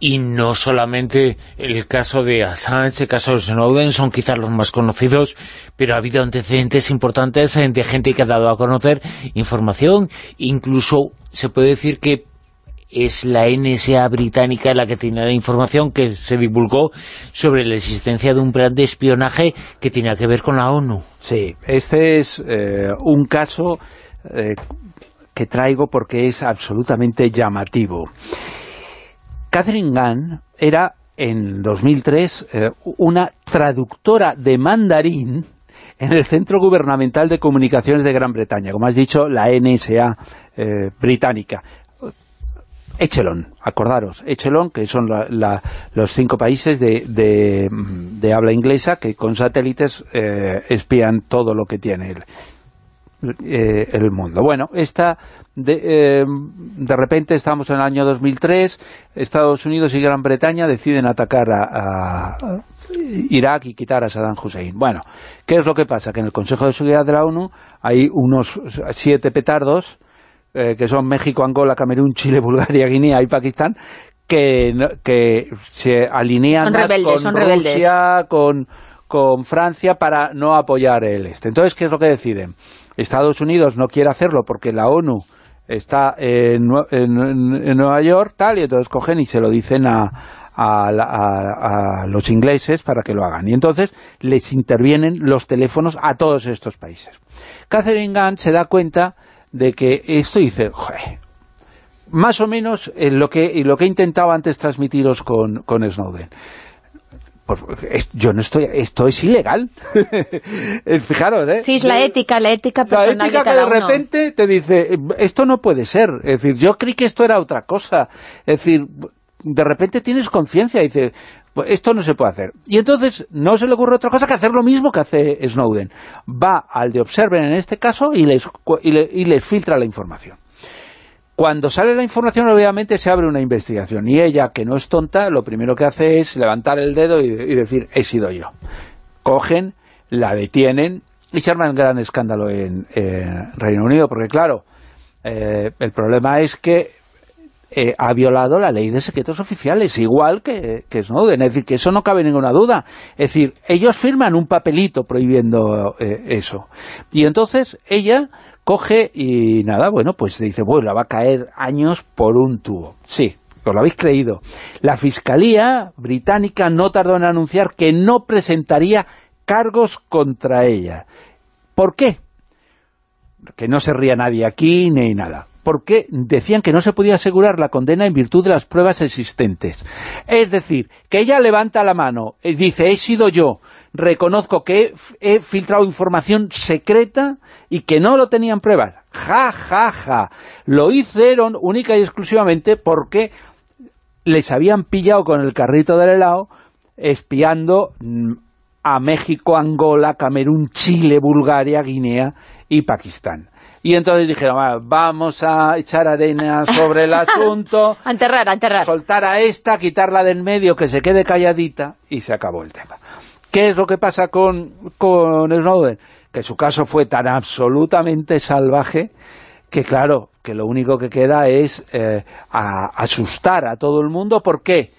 Y no solamente el caso de Assange, el caso de Snowden, son quizás los más conocidos, pero ha habido antecedentes importantes eh, de gente que ha dado a conocer información. Incluso se puede decir que es la NSA británica la que tiene la información que se divulgó sobre la existencia de un plan de espionaje que tenía que ver con la ONU. Sí, este es eh, un caso eh, que traigo porque es absolutamente llamativo. Catherine Gunn era en 2003 eh, una traductora de mandarín en el Centro Gubernamental de Comunicaciones de Gran Bretaña, como has dicho, la NSA británica. Echelon, acordaros, Echelon, que son la- la- los cinco países de, de- habla inglesa que con satélites eh, espían todo lo que tiene el, eh, el mundo. Bueno, esta de, eh, de repente estamos en el año 2003, Estados Unidos y Gran Bretaña deciden atacar a Irak y quitar a Saddam Hussein. Bueno, ¿qué es lo que pasa? Que en el Consejo de Seguridad de la ONU hay unos siete petardos eh, que son México, Angola, Camerún, Chile, Bulgaria, Guinea y Pakistán, que, que se alinean Son rebeldes, con son. Rusia, con, con Francia para no apoyar el este. Entonces, ¿qué es lo que deciden? Estados Unidos no quiere hacerlo porque la ONU está en, en- en Nueva York, tal, y entonces cogen y se lo dicen a, a la- a- a los ingleses para que lo hagan. Y entonces les intervienen los teléfonos a todos estos países. Catherine Gunn se da cuenta de que esto dice, "Joder, más o menos eh, lo que lo que he intentado antes transmitiros con, con Snowden. Pues, es- yo no estoy, esto es ilegal. Fijaros, ¿eh? Sí, es la ética, la ética La personal ética de que de uno. repente te dice, esto no puede ser. Es decir, yo creí que esto era otra cosa. Es decir, de repente tienes conciencia y dices, pues esto no se puede hacer. Y entonces no se le ocurre otra cosa que hacer lo mismo que hace Snowden. Va al de Observer en este caso y les, y le- y les filtra la información. Cuando sale la información, obviamente se abre una investigación. Y ella, que no es tonta, lo primero que hace es levantar el dedo y, decir, he sido yo. Cogen, la detienen y se arma un gran escándalo en, en Reino Unido. Porque, claro, eh, el problema es que eh, ha violado la ley de secretos oficiales, igual que, Snowden. Es decir, que eso no cabe ninguna duda. Es decir, ellos firman un papelito prohibiendo eh, eso. Y entonces ella coge y nada, bueno, pues dice, bueno, la va a caer años por un tubo. Sí, os lo habéis creído. La Fiscalía británica no tardó en anunciar que no presentaría cargos contra ella. ¿Por qué? que no se ría nadie aquí ni nada. Porque decían que no se podía asegurar la condena en virtud de las pruebas existentes. Es decir, que ella levanta la mano y dice, he sido yo, reconozco que he, filtrado información secreta y que no lo tenían pruebas. Ja, ja, ja. Lo hicieron única y exclusivamente porque les habían pillado con el carrito del helado espiando mm, a México, Angola, Camerún, Chile, Bulgaria, Guinea y Pakistán. Y entonces dijeron, "Va, vamos a echar arena sobre el asunto, A enterrar, a enterrar. soltar a esta, quitarla del medio, que se quede calladita, y se acabó el tema. ¿Qué es lo que pasa con, con Snowden? Que su caso fue tan absolutamente salvaje que, claro, que lo único que queda es eh, a- asustar a todo el mundo. ¿Por qué?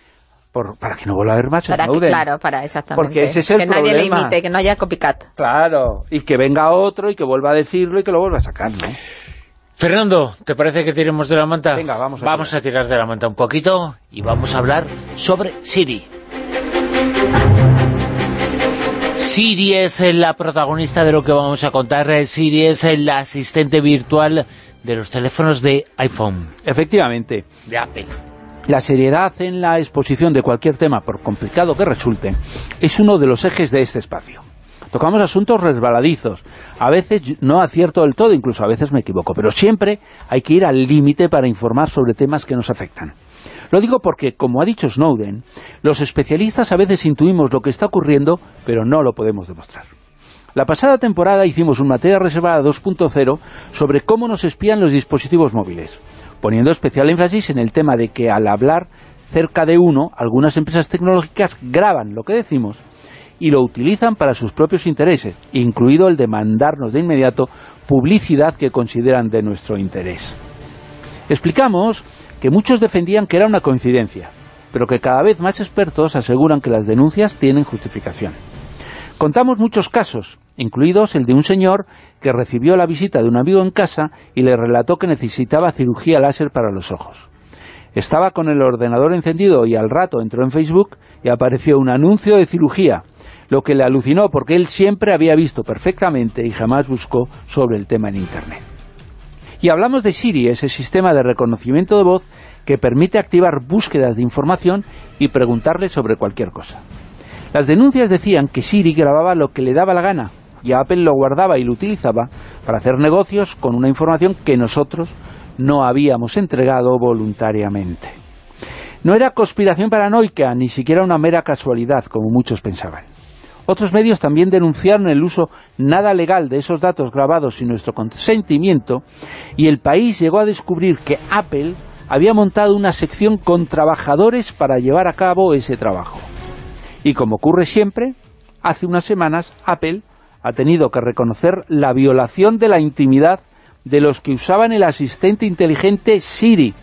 Por, para que no vuelva a haber más Para que, claro, para exactamente. Porque ese es el que nadie le problema. imite, que no haya copycat. Claro, y que venga otro y que vuelva a decirlo y que lo vuelva a sacar, ¿no? Fernando, ¿te parece que tiremos de la manta? Venga, vamos a Vamos a tirar de la manta un poquito y vamos a hablar sobre Siri. Siri es la protagonista de lo que vamos a contar. Siri es el asistente virtual de los teléfonos de iPhone, Efectivamente, de Apple. La seriedad en la exposición de cualquier tema, por complicado que resulte, es uno de los ejes de este espacio. Tocamos asuntos resbaladizos. A veces no acierto del todo, incluso a veces me equivoco, pero siempre hay que ir al límite para informar sobre temas que nos afectan. Lo digo porque, como ha dicho Snowden, los especialistas a veces intuimos lo que está ocurriendo, pero no lo podemos demostrar. La pasada temporada hicimos un materia reservada 2.0 sobre cómo nos espían los dispositivos móviles, poniendo especial énfasis en el tema de que al hablar cerca de uno, algunas empresas tecnológicas graban lo que decimos y lo utilizan para sus propios intereses, incluido el de mandarnos de inmediato publicidad que consideran de nuestro interés. Explicamos que muchos defendían que era una coincidencia, pero que cada vez más expertos aseguran que las denuncias tienen justificación. Contamos muchos casos, incluidos el de un señor que recibió la visita de un amigo en casa y le relató que necesitaba cirugía láser para los ojos. Estaba con el ordenador encendido y al rato entró en Facebook y apareció un anuncio de cirugía, lo que le alucinó porque él siempre había visto perfectamente y jamás buscó sobre el tema en Internet. Y hablamos de Siri, ese sistema de reconocimiento de voz que permite activar búsquedas de información y preguntarle sobre cualquier cosa. Las denuncias decían que Siri grababa lo que le daba la gana y Apple lo guardaba y lo utilizaba para hacer negocios con una información que nosotros no habíamos entregado voluntariamente. No era conspiración paranoica, ni siquiera una mera casualidad, como muchos pensaban. Otros medios también denunciaron el uso nada legal de esos datos grabados sin nuestro consentimiento y el país llegó a descubrir que Apple había montado una sección con trabajadores para llevar a cabo ese trabajo. Y como ocurre siempre, hace unas semanas Apple ha tenido que reconocer la violación de la intimidad de los que usaban el asistente inteligente Siri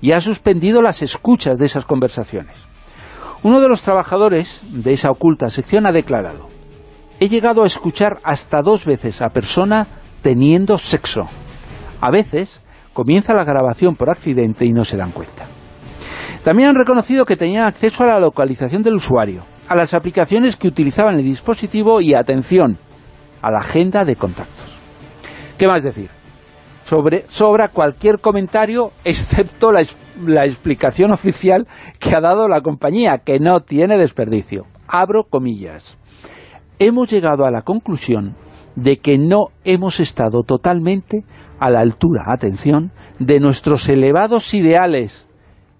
y ha suspendido las escuchas de esas conversaciones. Uno de los trabajadores de esa oculta sección ha declarado He llegado a escuchar hasta dos veces a persona teniendo sexo. A veces comienza la grabación por accidente y no se dan cuenta. También han reconocido que tenían acceso a la localización del usuario, a las aplicaciones que utilizaban el dispositivo y, atención, a la agenda de contactos. ¿Qué más decir? Sobre, sobra cualquier comentario excepto la, la explicación oficial que ha dado la compañía, que no tiene desperdicio. Abro comillas. Hemos llegado a la conclusión de que no hemos estado totalmente a la altura, atención, de nuestros elevados ideales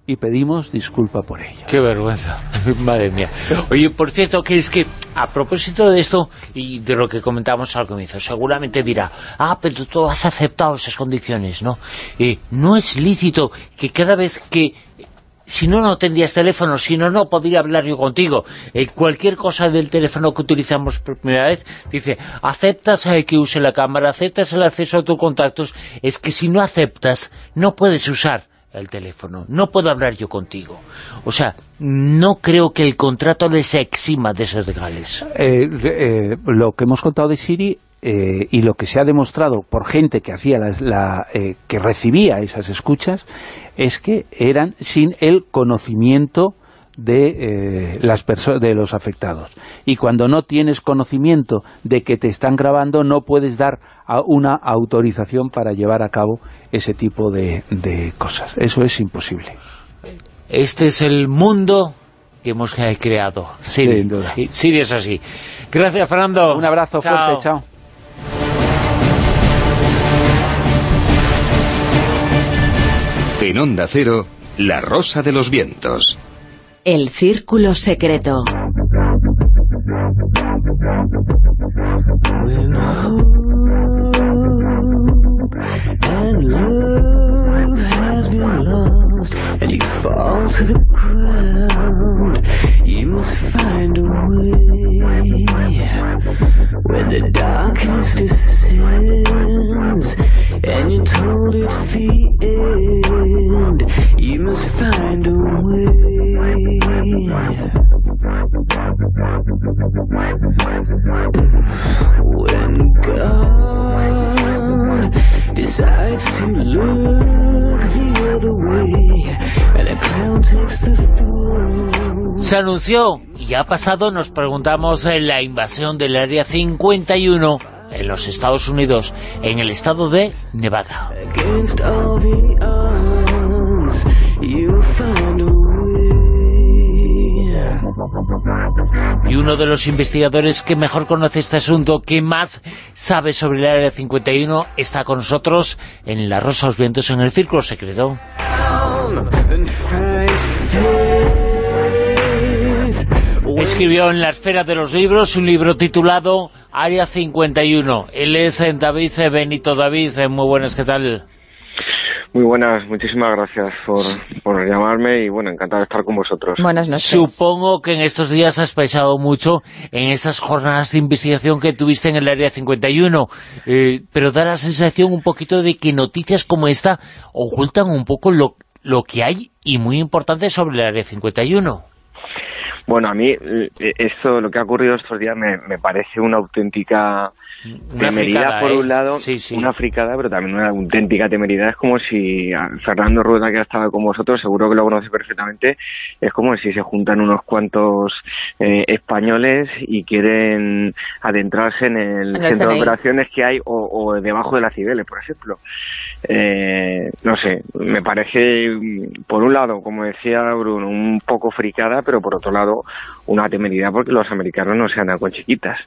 y pedimos disculpa por ello. Qué vergüenza, madre mía. Oye, por cierto, que es que a propósito de esto y de lo que comentamos al comienzo, seguramente dirá, ah, pero tú has aceptado esas condiciones, ¿no? Eh, no es lícito que cada vez que si no, no tendrías teléfono, si no, no podría hablar yo contigo. Eh, cualquier cosa del teléfono que utilizamos por primera vez, dice, aceptas eh, que use la cámara, aceptas el acceso a tus contactos, es que si no aceptas, no puedes usar el teléfono, no puedo hablar yo contigo. O sea, no creo que el contrato les exima de ser legales. Eh, eh, lo que hemos contado de Siri eh, y lo que se ha demostrado por gente que hacía la, que recibía esas escuchas es que eran sin el conocimiento de, las de los afectados. Y cuando no tienes conocimiento de que te están grabando, no puedes dar una autorización para llevar a cabo ese tipo de, cosas. Eso es imposible. Este es el mundo que hemos creado. Sí, sí, es así. Gracias, Fernando. Un abrazo fuerte, chao. En Onda Cero, La Rosa de los Vientos. El Círculo Secreto. and you told it's the end you must find a way when God decides to look the other way and a clown takes the throne. Se anunció y ha pasado, nos preguntamos, en la invasión del Área 51 en los Estados Unidos, en el estado de Nevada. Y uno de los investigadores que mejor conoce este asunto, que más sabe sobre el Área 51, está con nosotros en La Rosa los Vientos, en el Círculo Secreto. Escribió en la esfera de los libros un libro titulado Área 51. Él es eh, David eh, Benito. David, eh, muy buenas, ¿qué tal? Muy buenas, muchísimas gracias por, por llamarme y bueno, encantado de estar con vosotros. Buenas noches. Supongo que en estos días has pensado mucho en esas jornadas de investigación que tuviste en el Área 51, eh, pero da la sensación un poquito de que noticias como esta ocultan un poco lo, lo que hay y muy importante sobre el Área 51. Bueno, a mí eh, esto, lo que ha ocurrido estos días me, me parece una auténtica Una temeridad fricada, por ¿eh? un lado, Sí, sí. una fricada, pero también una auténtica temeridad. Es como si a Fernando Rueda, que ha estado con vosotros, seguro que lo conoce perfectamente, es como si se juntan unos cuantos eh, españoles y quieren adentrarse en el, En el centro de operaciones que hay o, o debajo de las Cibeles, por ejemplo. Eh, no sé, me parece, por un lado, como decía Bruno, un poco fricada, pero por otro lado, una temeridad porque los americanos no se andan con chiquitas.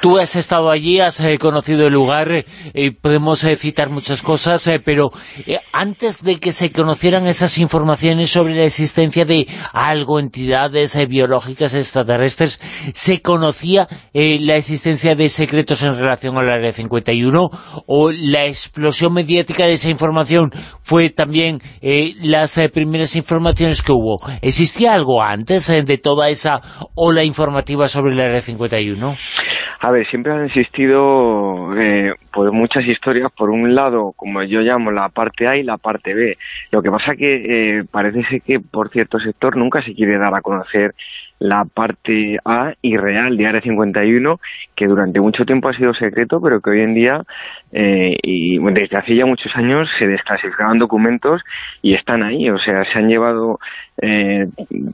Tú has estado allí, has eh, conocido el lugar, eh, podemos eh, citar muchas cosas, eh, pero antes de que se conocieran esas informaciones sobre la existencia de algo, entidades biológicas extraterrestres, ¿se conocía la existencia de secretos en relación al Área 51? ¿O la explosión mediática de esa información fue también las primeras informaciones que hubo? ¿Existía algo antes de toda esa ola informativa sobre el Área 51? A ver, siempre han existido eh, pues muchas historias, por un lado, como yo llamo, la parte A y la parte B. Lo que pasa que eh, parece ser que por cierto sector nunca se quiere dar a conocer la parte A y real de Área 51, que durante mucho tiempo ha sido secreto, pero que hoy en día, eh, y desde hace ya muchos años, se desclasificaban documentos y están ahí. O sea, se han llevado eh,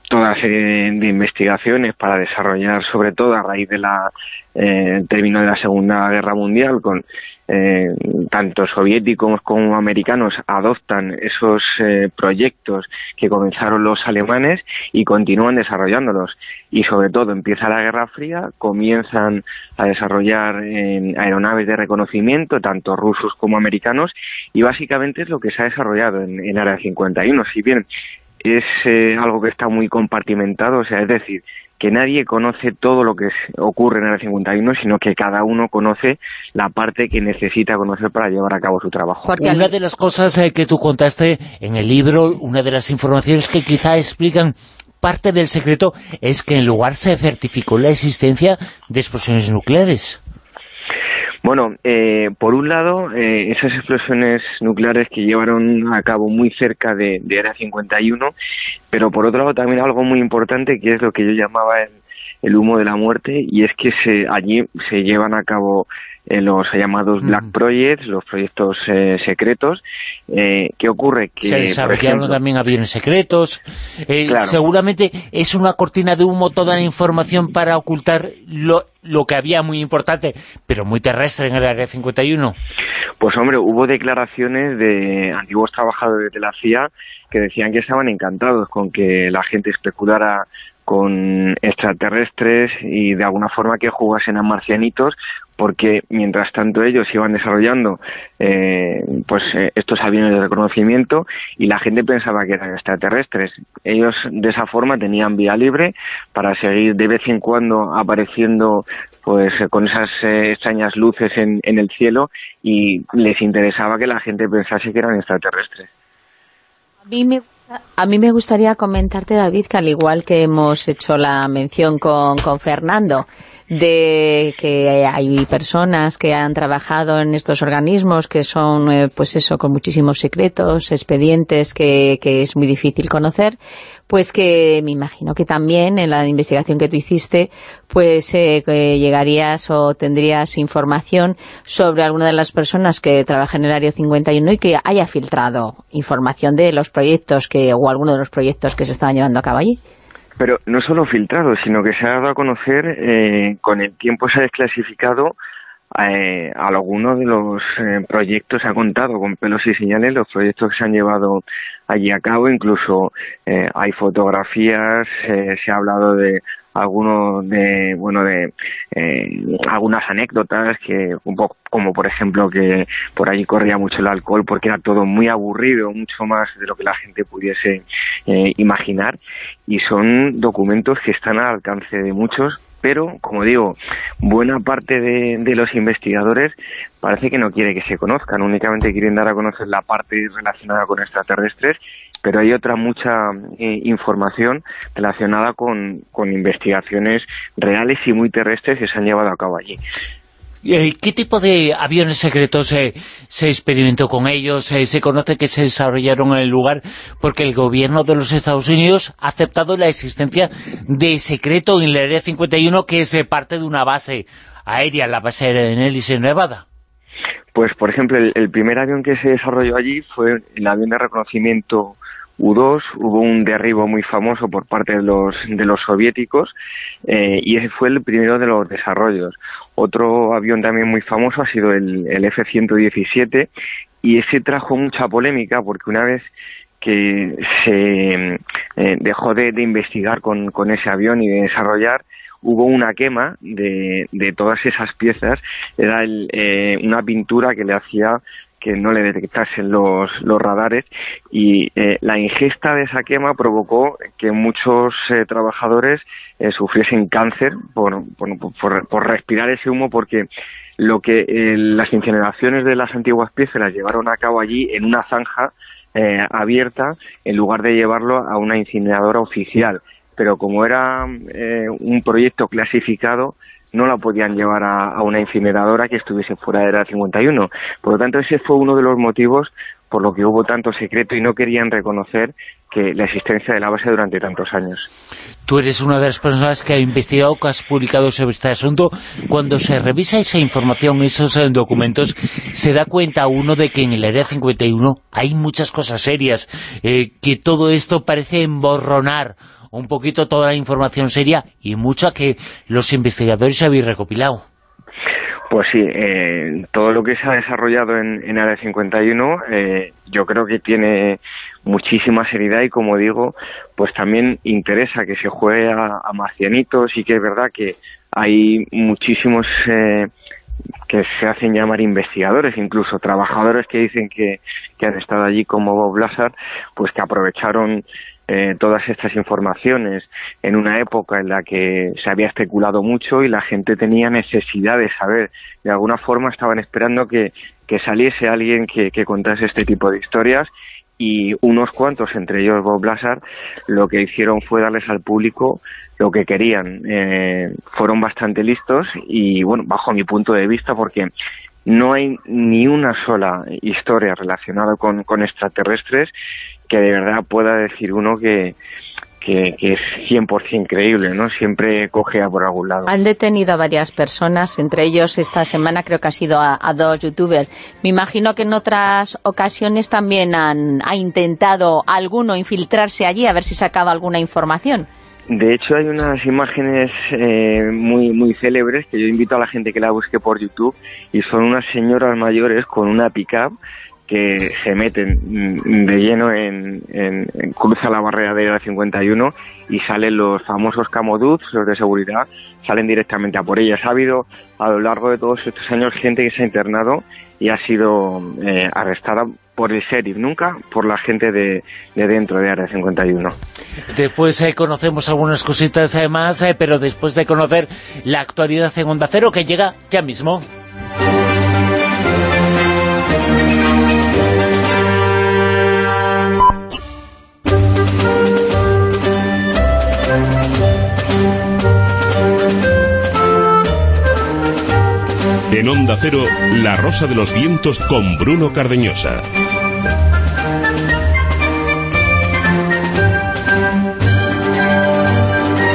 toda serie de investigaciones para desarrollar, sobre todo a raíz de la eh, término de la Segunda Guerra Mundial, con eh, tanto soviéticos como americanos adoptan esos eh, proyectos que comenzaron los alemanes y continúan desarrollándolos. Y sobre todo empieza la Guerra Fría, comienzan a desarrollar eh, aeronaves de reconocimiento, tanto rusos como americanos, y básicamente es lo que se ha desarrollado en, en Área 51. Si bien es eh, algo que está muy compartimentado, o sea, es decir, que nadie conoce todo lo que es- ocurre en el 51, sino que cada uno conoce la parte que necesita conocer para llevar a cabo su trabajo. Porque Una de las cosas eh, que tú contaste en el libro, una de las informaciones que quizá explican parte del secreto, es que en el lugar se certificó la existencia de explosiones nucleares. Bueno, eh, por un lado, eh, esas explosiones nucleares que llevaron a cabo muy cerca de, de Área 51, pero por otro lado también algo muy importante que es lo que yo llamaba el, el humo de la muerte, y es que se, allí se llevan a cabo eh, los llamados Black. Projects, los proyectos eh, secretos. Eh, ¿Qué ocurre? Que, se desarrollaron ejemplo, también aviones secretos. Eh, Claro. Seguramente es una cortina de humo toda la información para ocultar lo, lo que había muy importante, pero muy terrestre en el Área 51. Pues hombre, hubo declaraciones de antiguos trabajadores de la CIA que decían que estaban encantados con que la gente especulara con extraterrestres y de alguna forma que jugasen a marcianitos porque mientras tanto ellos iban desarrollando eh, pues eh, estos aviones de reconocimiento y la gente pensaba que eran extraterrestres. Ellos de esa forma tenían vía libre para seguir de vez en cuando apareciendo pues eh, con esas eh, extrañas luces en, en el cielo y les interesaba que la gente pensase que eran extraterrestres. A mí me gustaría comentarte, David, que al igual que hemos hecho la mención con, con Fernando, de que hay personas que han trabajado en estos organismos que son, eh, pues eso, con muchísimos secretos, expedientes que, que es muy difícil conocer, pues que me imagino que también en la investigación que tú hiciste, pues eh, que llegarías o tendrías información sobre alguna de las personas que trabajan en el Área 51 y que haya filtrado información de los proyectos que o alguno de los proyectos que se estaban llevando a cabo allí. Pero no solo filtrado, sino que se ha dado a conocer, eh, con el tiempo se ha desclasificado eh, algunos de los eh, proyectos, se ha contado con pelos y señales los proyectos que se han llevado allí a cabo, incluso eh, hay fotografías, eh, se ha hablado de algunos de, bueno, de eh, algunas anécdotas que un poco como por ejemplo que por allí corría mucho el alcohol porque era todo muy aburrido, mucho más de lo que la gente pudiese eh, imaginar. Y son documentos que están al alcance de muchos pero, como digo, buena parte de, los investigadores parece que no quiere que se conozcan, únicamente quieren dar a conocer la parte relacionada con extraterrestres, pero hay otra mucha eh, información relacionada con, con investigaciones reales y muy terrestres que se han llevado a cabo allí. Eh, ¿Qué tipo de aviones secretos se experimentó con ellos? Eh, se conoce que se desarrollaron en el lugar porque el gobierno de los Estados Unidos ha aceptado la existencia de secreto en la Área 51 que es eh, parte de una base aérea, la base aérea de Nellis en Nevada. Pues, por ejemplo, el, primer avión que se desarrolló allí fue el avión de reconocimiento U-2, hubo un derribo muy famoso por parte de los, de los soviéticos y ese fue el primero de los desarrollos. Otro avión también muy famoso ha sido el, F-117 y ese trajo mucha polémica porque una vez que se eh, dejó de, investigar con, ese avión y de desarrollar, hubo una quema de, todas esas piezas. Era eh, una pintura que le hacía que no le detectasen los, los radares y eh, la ingesta de esa quema provocó que muchos eh, trabajadores eh, sufriesen cáncer por, por, por, respirar ese humo porque lo que las incineraciones de las antiguas piezas las llevaron a cabo allí en una zanja abierta en lugar de llevarlo a una incineradora oficial. Pero como era un proyecto clasificado no la podían llevar a, una incineradora que estuviese fuera de la 51. Por lo tanto, ese fue uno de los motivos por lo que hubo tanto secreto y no querían reconocer que la existencia de la base durante tantos años. Tú eres una de las personas que ha investigado, que has publicado sobre este asunto. Cuando se revisa esa información, esos eh, documentos, se da cuenta uno de que en el Área 51 hay muchas cosas serias, eh, que todo esto parece emborronar un poquito toda la información seria y mucha que los investigadores habéis recopilado. Pues sí, eh, todo lo que se ha desarrollado en, en Área 51 eh, yo creo que tiene muchísima seriedad y como digo, pues también interesa que se juegue a, marcianitos y que es verdad que hay muchísimos eh, que se hacen llamar investigadores, incluso trabajadores que dicen que, que han estado allí como Bob Lazar, pues que aprovecharon eh, todas estas informaciones en una época en la que se había especulado mucho y la gente tenía necesidad de saber. De alguna forma estaban esperando que, saliese alguien que, contase este tipo de historias y unos cuantos, entre ellos Bob Lazar, lo que hicieron fue darles al público lo que querían. Eh, fueron bastante listos y, bueno, bajo mi punto de vista, porque no hay ni una sola historia relacionada con, con extraterrestres que de verdad pueda decir uno que, que, es 100% creíble, ¿no? Siempre cogea por algún lado. Han detenido a varias personas, entre ellos esta semana creo que ha sido a, dos youtubers. Me imagino que en otras ocasiones también han ha intentado alguno infiltrarse allí a ver si sacaba alguna información. De hecho, hay unas imágenes eh, muy muy célebres que yo invito a la gente que la busque por YouTube y son unas señoras mayores con una pick-up que se meten de lleno en, en, cruza la barrera de la 51 y salen los famosos camoduts, los de seguridad, salen directamente a por ellas. Ha habido a lo largo de todos estos años gente que se ha internado y ha sido eh, arrestada por el sheriff, nunca por la gente de, de dentro de Área 51. Después eh, conocemos algunas cositas además, eh, pero después de conocer la actualidad en Onda Cero que llega ya mismo. En Onda Cero, La Rosa de los Vientos con Bruno Cardeñosa.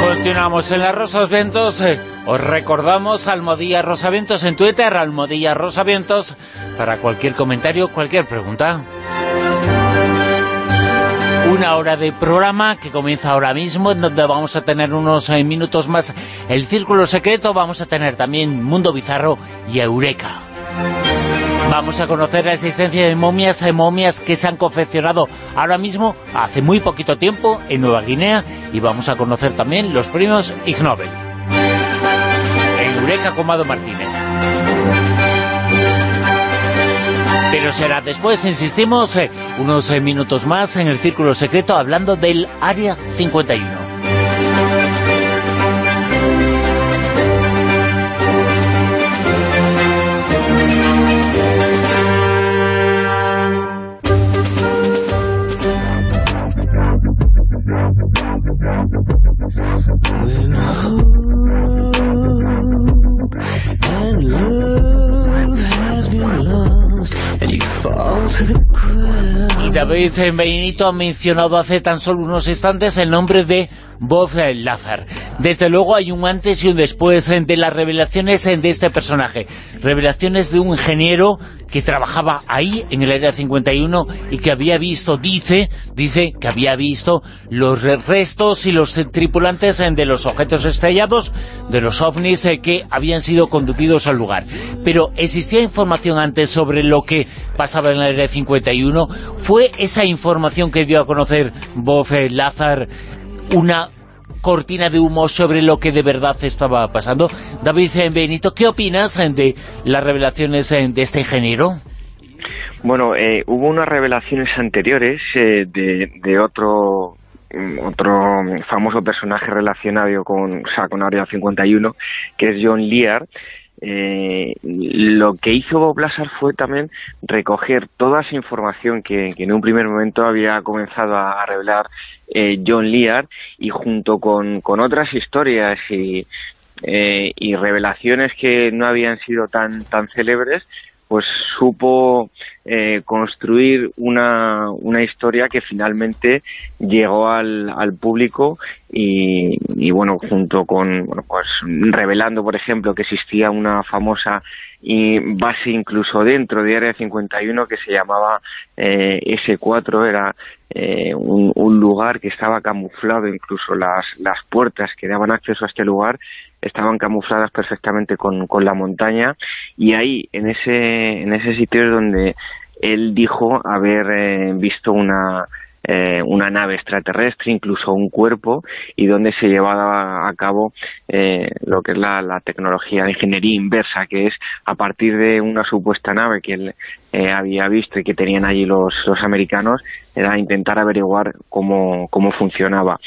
Continuamos en La Rosa de los Vientos. Eh, os recordamos Almodía Rosavientos en Twitter, Almodía Rosavientos, para cualquier comentario, cualquier pregunta una hora de programa que comienza ahora mismo, en donde vamos a tener unos eh, minutos más el Círculo Secreto, vamos a tener también Mundo Bizarro y Eureka. Vamos a conocer la existencia de momias, eh, momias que se han confeccionado ahora mismo, hace muy poquito tiempo, en Nueva Guinea, y vamos a conocer también los premios Ig Nobel. Eureka Comado Martínez. Pero será después, insistimos, eh, unos eh, minutos más en el Círculo Secreto hablando del Área 51. Y David Benito ha mencionado hace tan solo unos instantes el nombre de Bob eh, Lazar. Desde luego hay un antes y un después eh, de las revelaciones de este personaje. Revelaciones de un ingeniero que trabajaba ahí, en el Área 51, y que había visto, dice, dice que había visto los restos y los tripulantes de los objetos estrellados, de los ovnis que habían sido conducidos al lugar. Pero existía información antes sobre lo que pasaba en el Área 51. ¿Fue esa información que dio a conocer Bob Lazar una cortina de humo sobre lo que de verdad estaba pasando. David Benito, ¿qué opinas de las revelaciones de este ingeniero? Bueno, eh, hubo unas revelaciones anteriores eh, de, de otro otro famoso personaje relacionado con, o sea, con Área 51, que es John Lear, eh, lo que hizo Bob Lazar fue también recoger toda esa información que, en un primer momento había comenzado a, revelar eh, John Lear y junto con, otras historias y, eh, y revelaciones que no habían sido tan, tan célebres, pues supo eh, construir una, una, historia que finalmente llegó al, al público y, y, bueno, junto con, bueno, pues revelando, por ejemplo, que existía una famosa y base incluso dentro de Área 51 que se llamaba eh, S4, era eh, un, un, lugar que estaba camuflado, incluso las, las puertas que daban acceso a este lugar estaban camufladas perfectamente con, con la montaña. Y ahí, en ese, en ese sitio es donde él dijo haber eh, visto una, eh, una nave extraterrestre, incluso un cuerpo, y donde se llevaba a cabo eh, lo que es la, tecnología de ingeniería inversa, que es a partir de una supuesta nave que él eh, había visto y que tenían allí los, los americanos, era intentar averiguar cómo, cómo funcionaba.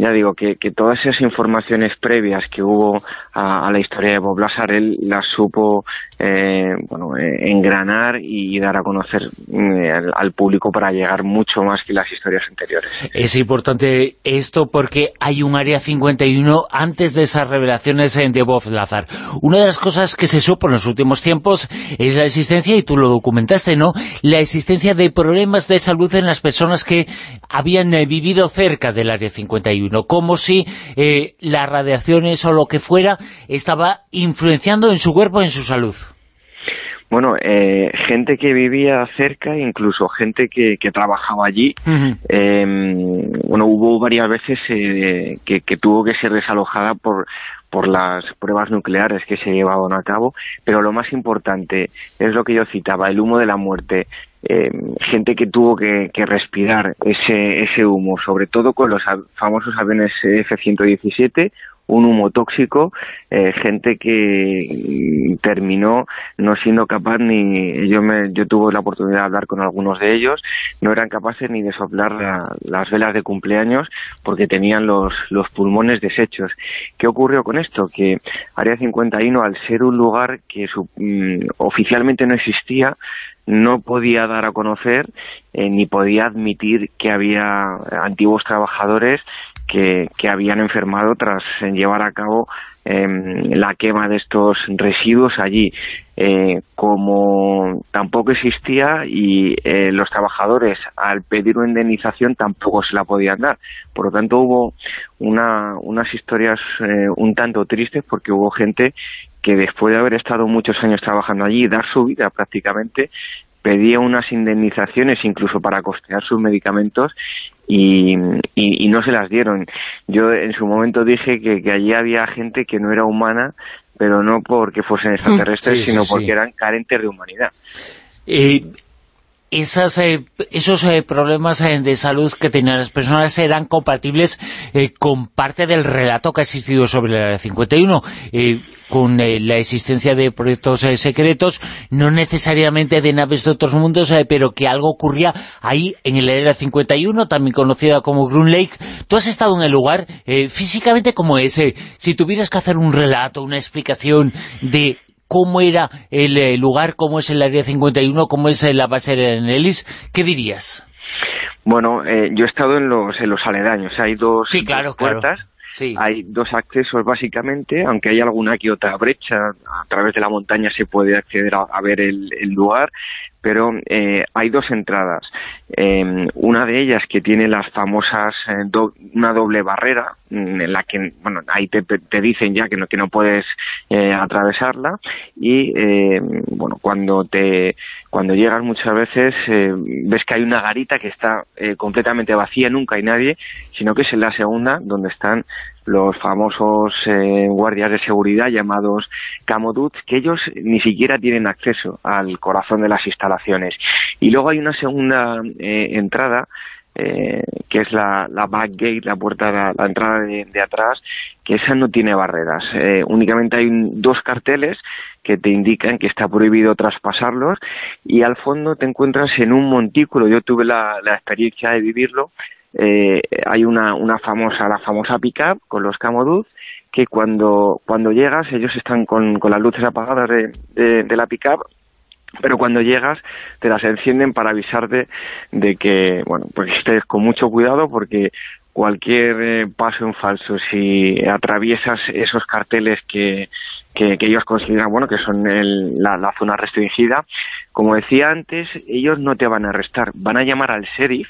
Ya digo que, todas esas informaciones previas que hubo a, la historia de Bob Lazar, él las supo eh, bueno, eh, engranar y, dar a conocer eh, al, al, público para llegar mucho más que las historias anteriores. Es importante esto porque hay un Área 51 antes de esas revelaciones de Bob Lazar. Una de las cosas que se supo en los últimos tiempos es la existencia, y tú lo documentaste, ¿no?, la existencia de problemas de salud en las personas que habían eh, vivido cerca del Área 51, como si eh, las radiaciones o lo que fuera estaba influenciando en su cuerpo, en su salud. Bueno, eh, gente que vivía cerca, incluso gente que, que trabajaba allí. Uh -huh. eh, bueno, hubo varias veces eh, que, que, tuvo que ser desalojada por, por las pruebas nucleares que se llevaban a cabo, pero lo más importante es lo que yo citaba, el humo de la muerte. Eh, gente que tuvo que, que, respirar ese, ese humo, sobre todo con los famosos aviones F-117 un humo tóxico, eh, gente que terminó no siendo capaz ni, yo me, yo tuve la oportunidad de hablar con algunos de ellos, no eran capaces ni de soplar la, las velas de cumpleaños porque tenían los, los pulmones deshechos. ¿Qué ocurrió con esto? Que Área 51, al ser un lugar que su, mm, oficialmente no existía, no podía dar a conocer eh, ni podía admitir que había antiguos trabajadores que, que, habían enfermado tras llevar a cabo eh, la quema de estos residuos allí. Eh, como tampoco existía y eh, los trabajadores al pedir una indemnización tampoco se la podían dar. Por lo tanto hubo una, unas historias eh, un tanto tristes porque hubo gente que después de haber estado muchos años trabajando allí y dar su vida prácticamente, pedía unas indemnizaciones incluso para costear sus medicamentos y, y, y, no se las dieron. Yo en su momento dije que, que, allí había gente que no era humana, pero no porque fuesen extraterrestres, sí, sino sí, porque eran carentes de humanidad. Eh, esas, eh, esos eh, problemas eh, de salud que tenían las personas eran compatibles con parte del relato que ha existido sobre Área 51, con la existencia de proyectos secretos, no necesariamente de naves de otros mundos, pero que algo ocurría ahí en el Área 51, también conocida como Groom Lake. Tú has estado en el lugar físicamente como ese. Si tuvieras que hacer un relato, una explicación de cómo era el eh, lugar, cómo es el Área 51, cómo es eh, la base en Ellis, ¿qué dirías? Bueno, eh, yo he estado en los, en los aledaños, hay dos, sí, claro, puertas, hay dos accesos básicamente, aunque hay alguna que otra brecha, a través de la montaña se puede acceder a, ver el, lugar, pero eh, hay dos entradas. Eh, una de ellas que tiene las famosas, eh, una doble barrera, mm, en la que, bueno, ahí te, te dicen ya que no, que no puedes atravesarla, y, bueno, cuando te cuando llegas muchas veces ves que hay una garita que está completamente vacía, nunca hay nadie, sino que es en la segunda donde están los famosos eh, guardias de seguridad llamados Camoduts, que ellos ni siquiera tienen acceso al corazón de las instalaciones. Y luego hay una segunda eh, entrada eh, que es la, la back gate, la puerta, la, entrada de, atrás, que esa no tiene barreras. Eh, únicamente hay dos carteles que te indican que está prohibido traspasarlos y al fondo te encuentras en un montículo. Yo tuve la experiencia de vivirlo eh, hay una, una famosa, la famosa pickup con los Camoduz, que cuando, cuando llegas, ellos están con, las luces apagadas de, de, la pickup, pero cuando llegas te las encienden para avisarte de que, bueno, pues estés con mucho cuidado porque cualquier eh, paso en falso, si atraviesas esos carteles que, que, ellos consideran, bueno, que son la, la, zona restringida, como decía antes, ellos no te van a arrestar, van a llamar al sheriff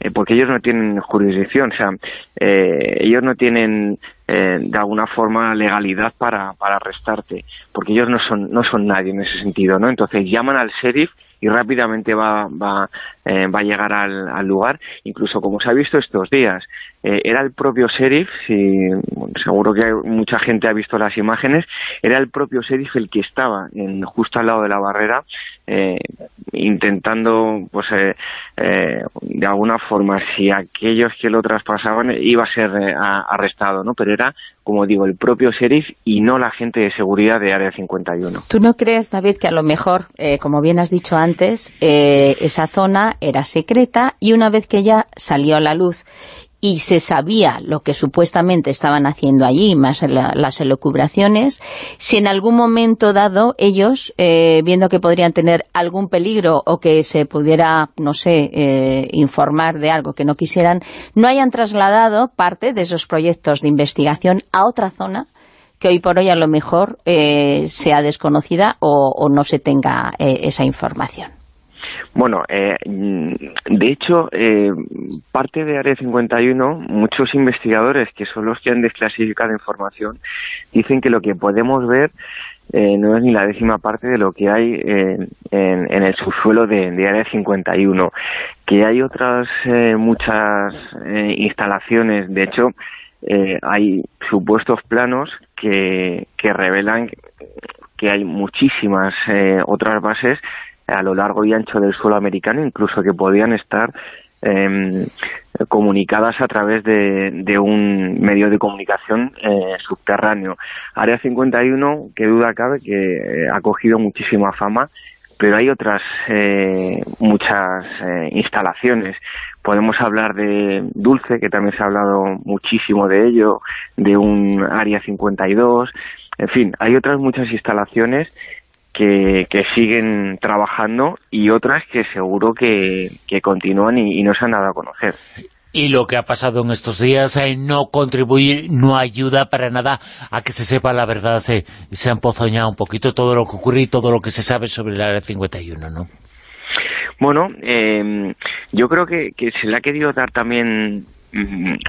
eh, porque ellos no tienen jurisdicción, o sea, eh, ellos no tienen eh, de alguna forma legalidad para, para arrestarte, porque ellos no son, no son nadie en ese sentido, ¿no? Entonces llaman al sheriff y rápidamente va, va, va a llegar al, al, lugar, incluso como se ha visto estos días, era el propio sheriff, si, seguro que mucha gente ha visto las imágenes, era el propio sheriff el que estaba en, justo al lado de la barrera eh, intentando, pues, eh, eh, de alguna forma, si aquellos que lo traspasaban iba a ser eh, arrestado, ¿no? Pero era, como digo, el propio sheriff y no la gente de seguridad de Área 51. ¿Tú no crees, David, que a lo mejor, como bien has dicho antes, esa zona era secreta y una vez que ya salió a la luz y se sabía lo que supuestamente estaban haciendo allí, más las elucubraciones, si en algún momento dado ellos, eh, viendo que podrían tener algún peligro o que se pudiera, no sé, eh, informar de algo que no quisieran, no hayan trasladado parte de esos proyectos de investigación a otra zona que hoy por hoy a lo mejor eh, sea desconocida o no se tenga esa información. Bueno, eh, de hecho, eh, parte de Área 51, muchos investigadores, que son los que han desclasificado información, dicen que lo que podemos ver eh, no es ni la décima parte de lo que hay en, el subsuelo de, Área 51, que hay otras muchas instalaciones, de hecho, hay supuestos planos que, que revelan que hay muchísimas otras bases a lo largo y ancho del suelo americano, incluso que podían estar eh, comunicadas a través de, de, un medio de comunicación eh, subterráneo. Área 51, que duda cabe, que eh, ha cogido muchísima fama, pero hay otras eh, muchas eh, instalaciones. Podemos hablar de Dulce, que también se ha hablado muchísimo de ello, de un Área 52, en fin, hay otras muchas instalaciones que, siguen trabajando y otras que seguro que, continúan y, no se han dado a conocer. Y lo que ha pasado en estos días eh, no contribuye, no ayuda para nada a que se sepa la verdad. Se, se ha empozoñado un poquito todo lo que ocurre y todo lo que se sabe sobre el Área 51, ¿no? Bueno, eh, yo creo que, que se le ha querido dar también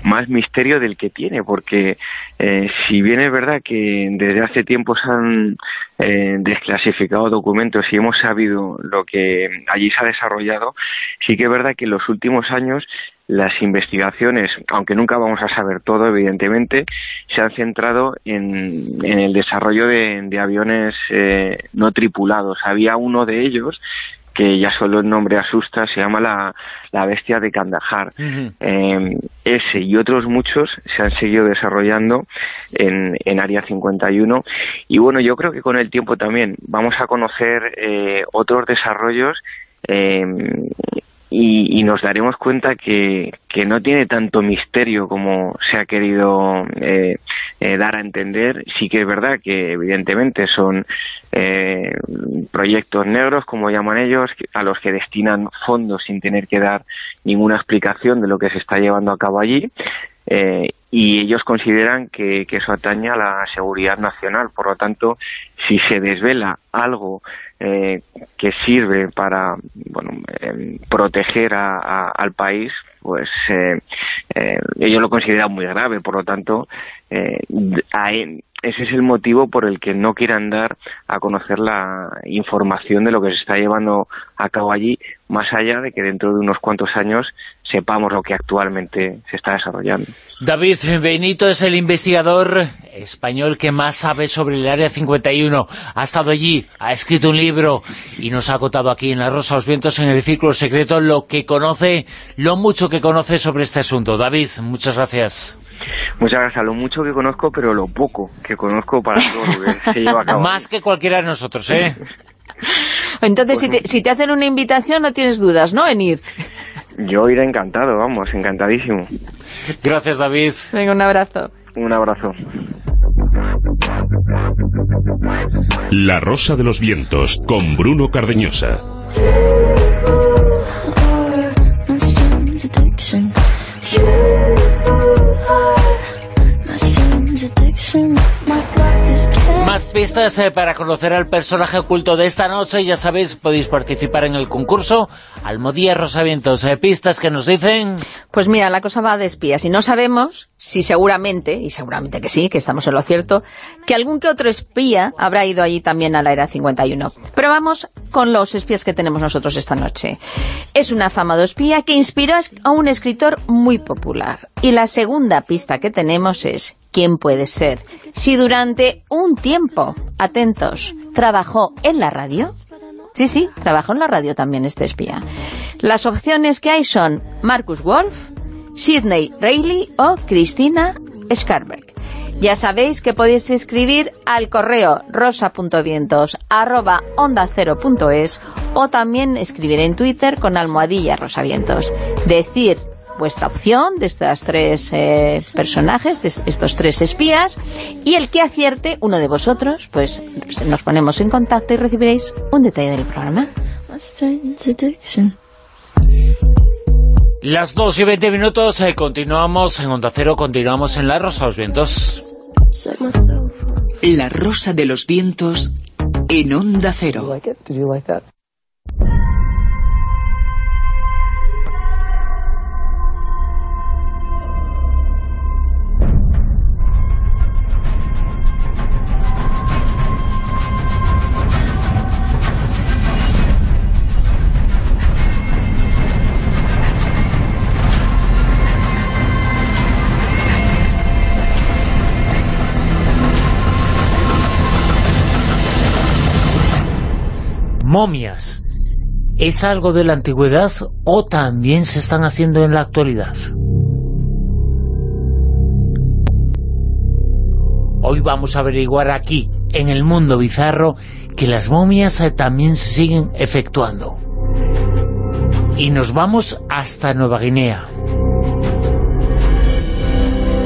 más misterio del que tiene, porque eh, si bien es verdad que desde hace tiempo se han eh, desclasificado documentos y hemos sabido lo que allí se ha desarrollado, sí que es verdad que en los últimos años las investigaciones, aunque nunca vamos a saber todo, evidentemente, se han centrado en, el desarrollo de, aviones eh, no tripulados. Había uno de ellos que ya solo el nombre asusta, se llama La, la Bestia de Kandahar. Eh, ese y otros muchos se han seguido desarrollando en, en Área 51 y bueno, yo creo que con el tiempo también vamos a conocer eh, otros desarrollos eh, y, y, nos daremos cuenta que, que, no tiene tanto misterio como se ha querido eh, eh, dar a entender. Sí que es verdad que evidentemente son eh, proyectos negros, como llaman ellos, a los que destinan fondos sin tener que dar ninguna explicación de lo que se está llevando a cabo allí. Eh, y ellos consideran que, eso atañe a la seguridad nacional. Por lo tanto, si se desvela algo eh, que sirve para bueno, eh, proteger a, al país, pues eh, eh, ellos lo consideran muy grave. Por lo tanto, hay, ese es el motivo por el que no quieran dar a conocer la información de lo que se está llevando a cabo allí, más allá de que dentro de unos cuantos años sepamos lo que actualmente se está desarrollando. David Benito es el investigador español que más sabe sobre el Área 51. Ha estado allí, ha escrito un libro y nos ha contado aquí en La Rosa los Vientos, en el Círculo Secreto, lo que conoce, lo mucho que conoce sobre este asunto. David, muchas gracias. Muchas gracias. Lo mucho que conozco, pero lo poco que conozco para todo lo que se lleva a cabo. Más que cualquiera de nosotros, ¿eh? Entonces, pues, si, te, si te hacen una invitación, no tienes dudas, ¿no?, en ir. Yo iré encantado, vamos, encantadísimo. Gracias, David. Venga, un abrazo. Un abrazo. La Rosa de los Vientos, con Bruno Cardeñosa. Más pistas eh, para conocer al personaje oculto de esta noche. Ya sabéis, podéis participar en el concurso Almodía Rosavientos. Eh, pistas que nos dicen... Pues mira, la cosa va de espías. Y no sabemos si seguramente, y seguramente que sí, que estamos en lo cierto, que algún que otro espía habrá ido allí también a la era 51. Pero vamos con los espías que tenemos nosotros esta noche. Es un afamado espía que inspiró a un escritor muy popular. Y la segunda pista que tenemos es quién puede ser. Si durante un tiempo, atentos, trabajó en la radio. Sí, sí, trabajó en la radio también este espía. Las opciones que hay son Marcus Wolf, Sidney Reilly o Cristina Scarbeck. Ya sabéis que podéis escribir al correo rosa.vientos arroba o también escribir en Twitter con almohadilla rosavientos. Decir vuestra opción de estos tres eh, personajes, de estos tres espías, y el que acierte, uno de vosotros, pues nos ponemos en contacto y recibiréis un detalle del programa. Las 2 y 20 minutos, eh, continuamos en Onda Cero, continuamos en La Rosa de los Vientos. La Rosa de los Vientos en Onda Cero. Momias, ¿es algo de la antigüedad o también se están haciendo en la actualidad? Hoy vamos a averiguar aquí, en el mundo bizarro, que las momias eh, también se siguen efectuando. Y nos vamos hasta Nueva Guinea.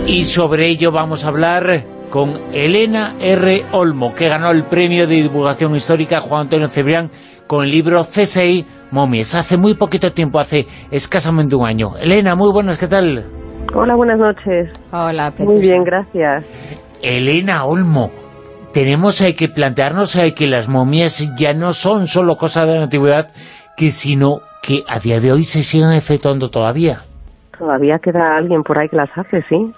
Y sobre ello vamos a hablar con Elena R. Olmo, que ganó el premio de divulgación histórica Juan Antonio Cebrián con el libro CSI Momies, hace muy poquito tiempo, hace escasamente un año. Elena, muy buenas, ¿qué tal? Hola, buenas noches. Hola, Muy bien, gracias. Elena Olmo, tenemos que plantearnos que las momias ya no son solo cosas de la antigüedad, que sino que a día de hoy se siguen efectuando todavía. Todavía queda alguien por ahí que las hace, sí.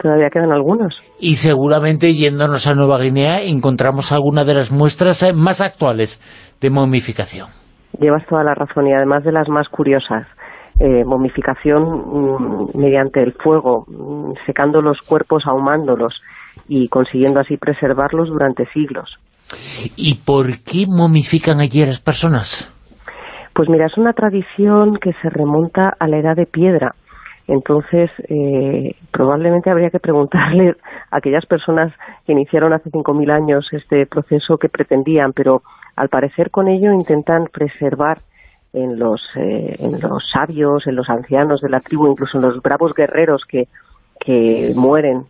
Todavía quedan algunos. Y seguramente yéndonos a Nueva Guinea encontramos alguna de las muestras eh, más actuales de momificación. Llevas toda la razón y además de las más curiosas. Eh, momificación mm, mediante el fuego, mm, secando los cuerpos, ahumándolos y consiguiendo así preservarlos durante siglos. ¿Y por qué momifican allí a las personas? Pues mira, es una tradición que se remonta a la edad de piedra. Entonces, eh, probablemente habría que preguntarle a aquellas personas que iniciaron hace 5.000 años este proceso que pretendían, pero al parecer con ello intentan preservar en los, eh, en los sabios, en los ancianos de la tribu, incluso en los bravos guerreros que, que mueren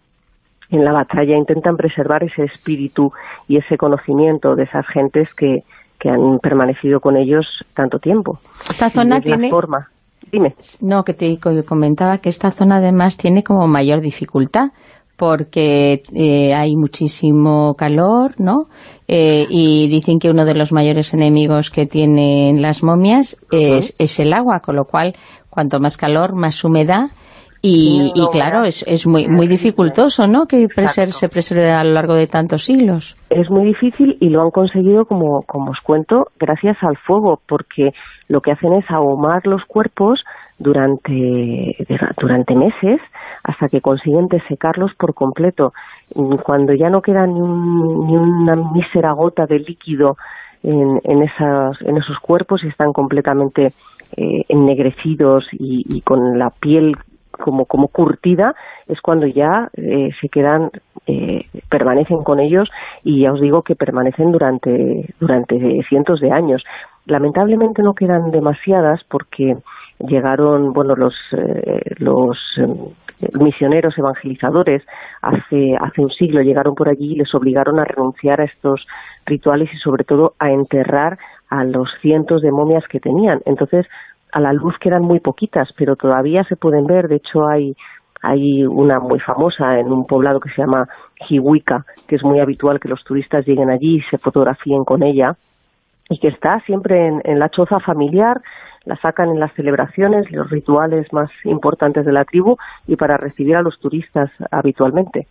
en la batalla, intentan preservar ese espíritu y ese conocimiento de esas gentes que, que han permanecido con ellos tanto tiempo. Esta zona tiene... forma. Dime. No, que te co- comentaba que esta zona además tiene como mayor dificultad porque eh, hay muchísimo calor, ¿no? Eh, y dicen que uno de los mayores enemigos que tienen las momias es, es el agua, con lo cual cuanto más calor, más humedad y, y claro, es, es muy muy dificultoso, ¿no? Que preser- se preserve a lo largo de tantos siglos. Es muy difícil y lo han conseguido, como, como os cuento, gracias al fuego, porque lo que hacen es ahumar los cuerpos durante, durante meses hasta que consiguen desecarlos por completo. Cuando ya no queda ni, un- ni una mísera gota de líquido en, en, esas, en esos cuerpos y están completamente eh, ennegrecidos y, y con la piel como, como curtida, es cuando ya eh, se quedan, eh, permanecen con ellos y ya os digo que permanecen durante, durante cientos de años. Lamentablemente no quedan demasiadas porque llegaron, bueno, los, eh, los eh, misioneros evangelizadores hace, hace un siglo llegaron por allí y les obligaron a renunciar a estos rituales y sobre todo a enterrar a los cientos de momias que tenían. Entonces, a la luz quedan muy poquitas, pero todavía se pueden ver. De hecho, hay, hay una muy famosa en un poblado que se llama Jihuica, que es muy habitual que los turistas lleguen allí y se fotografíen con ella, y que está siempre en, la choza familiar, la sacan en las celebraciones, los rituales más importantes de la tribu y para recibir a los turistas habitualmente.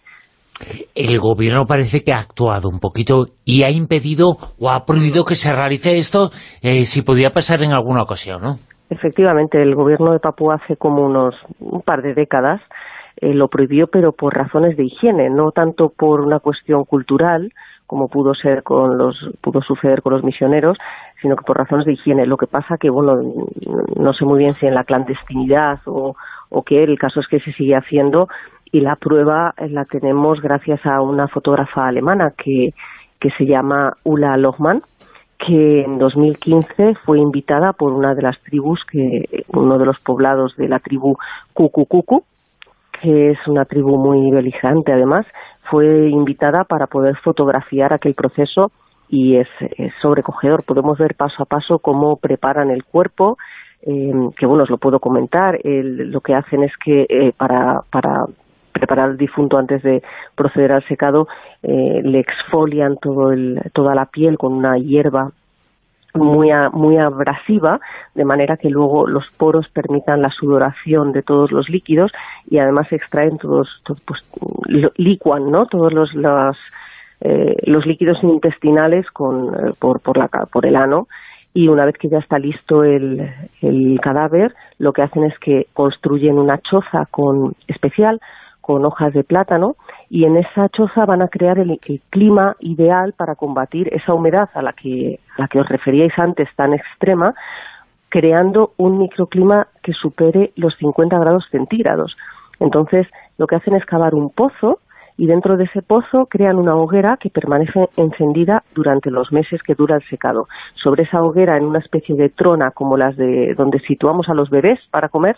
El gobierno parece que ha actuado un poquito y ha impedido o ha prohibido que se realice esto eh, si podía pasar en alguna ocasión, ¿no? Efectivamente, el gobierno de Papúa hace como unos un par de décadas eh, lo prohibió, pero por razones de higiene, no tanto por una cuestión cultural, como pudo ser con los pudo suceder con los misioneros, sino que por razones de higiene. Lo que pasa que, bueno, no sé muy bien si en la clandestinidad o, qué, el caso es que se sigue haciendo y la prueba la tenemos gracias a una fotógrafa alemana que, que se llama Ula Lohmann, que en 2015 fue invitada por una de las tribus, que uno de los poblados de la tribu Kukukuku, que es una tribu muy beligerante además, fue invitada para poder fotografiar aquel proceso y es, sobrecogedor. Podemos ver paso a paso cómo preparan el cuerpo, eh, que bueno, os lo puedo comentar. El- lo que hacen es que eh, para, para preparar al difunto antes de proceder al secado, eh, le exfolian todo el, toda la piel con una hierba muy, a- muy abrasiva, de manera que luego los poros permitan la sudoración de todos los líquidos y además extraen todos, to- pues, licuan, ¿no? Todos los, los, eh, los líquidos intestinales con, eh, por, por, la, por el ano y una vez que ya está listo el, el cadáver, lo que hacen es que construyen una choza con, especial con hojas de plátano y en esa choza van a crear el, clima ideal para combatir esa humedad a la que a la que os referíais antes tan extrema, creando un microclima que supere los 50 grados centígrados. Entonces, lo que hacen es cavar un pozo y dentro de ese pozo crean una hoguera que permanece encendida durante los meses que dura el secado. Sobre esa hoguera, en una especie de trona como las de donde situamos a los bebés para comer,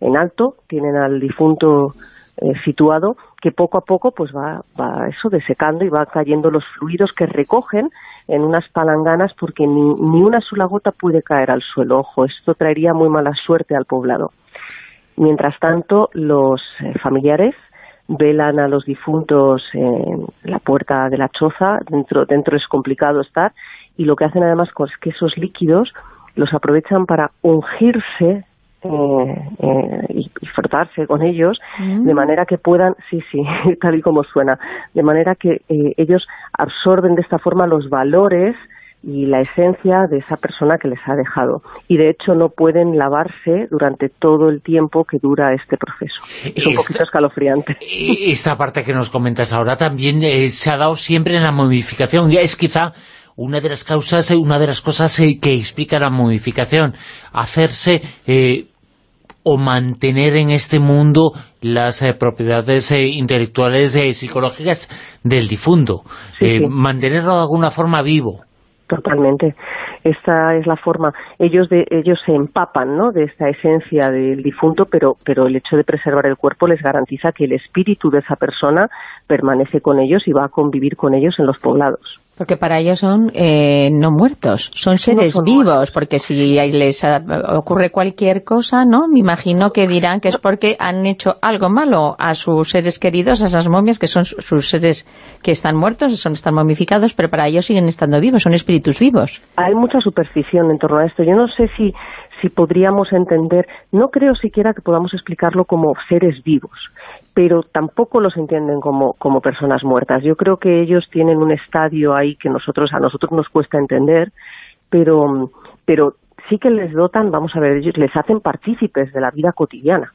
en alto, tienen al difunto eh, situado que poco a poco pues va, va eso desecando y va cayendo los fluidos que recogen en unas palanganas porque ni, ni una sola gota puede caer al suelo. Ojo, esto traería muy mala suerte al poblado. Mientras tanto, los eh, familiares velan a los difuntos en la puerta de la choza, dentro, dentro es complicado estar, y lo que hacen además es que esos líquidos los aprovechan para ungirse eh, eh, y, y frotarse con ellos Mm. de manera que puedan, sí, sí, tal y como suena, de manera que eh, ellos absorben de esta forma los valores y la esencia de esa persona que les ha dejado. Y de hecho no pueden lavarse durante todo el tiempo que dura este proceso. Es un poquito escalofriante. Esta parte que nos comentas ahora también eh, se ha dado siempre en la momificación. Es quizá una de las causas, una de las cosas eh, que explica la momificación, hacerse eh, o mantener en este mundo las eh, propiedades eh, intelectuales y psicológicas del difunto, Sí, sí. mantenerlo de alguna forma vivo. Totalmente. Esta es la forma. Ellos de, ellos se empapan, ¿no? De esta esencia del difunto, pero pero el hecho de preservar el cuerpo les garantiza que el espíritu de esa persona permanece con ellos y va a convivir con ellos en los poblados. Porque para ellos son eh, no muertos, son seres son vivos, muertos. porque si les ah, ocurre cualquier cosa, ¿no? Me imagino que dirán que es porque han hecho algo malo a sus seres queridos, a esas momias que son su- sus seres que están muertos, son están momificados, pero para ellos siguen estando vivos, son espíritus vivos. Hay mucha superstición en torno a esto. Yo no sé si, si podríamos entender, no creo siquiera que podamos explicarlo como seres vivos, pero tampoco los entienden como, como personas muertas. Yo creo que ellos tienen un estadio ahí que nosotros a nosotros nos cuesta entender, pero, pero sí que les dotan, vamos a ver, ellos les hacen partícipes de la vida cotidiana.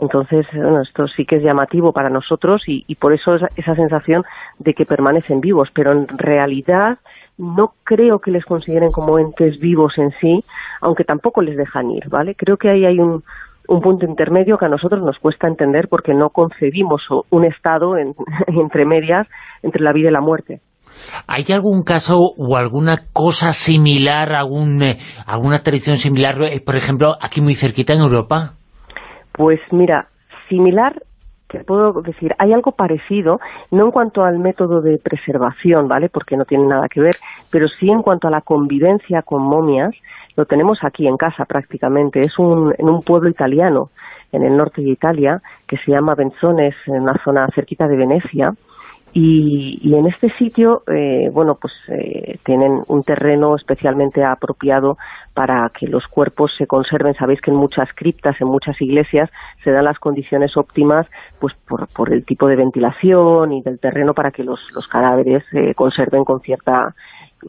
Entonces, bueno, esto sí que es llamativo para nosotros y, y por eso esa, esa sensación de que permanecen vivos, pero en realidad no creo que les consideren como entes vivos en sí, aunque tampoco les dejan ir, ¿vale? Creo que ahí hay un, un punto intermedio que a nosotros nos cuesta entender porque no concebimos un estado en- entre medias entre la vida y la muerte. ¿Hay algún caso o alguna cosa similar, algún, eh, alguna tradición similar, eh, por ejemplo, aquí muy cerquita en Europa? Pues mira, similar, te puedo decir, hay algo parecido, no en cuanto al método de preservación, ¿vale? Porque no tiene nada que ver, pero sí en cuanto a la convivencia con momias, lo tenemos aquí en casa prácticamente. Es un, en un pueblo italiano, en el norte de Italia, que se llama Benzones, en una zona cerquita de Venecia, y, y en este sitio, eh, bueno, pues eh, tienen un terreno especialmente apropiado para que los cuerpos se conserven. Sabéis que en muchas criptas, en muchas iglesias, se dan las condiciones óptimas pues por, por el tipo de ventilación y del terreno para que los, los cadáveres se conserven con cierta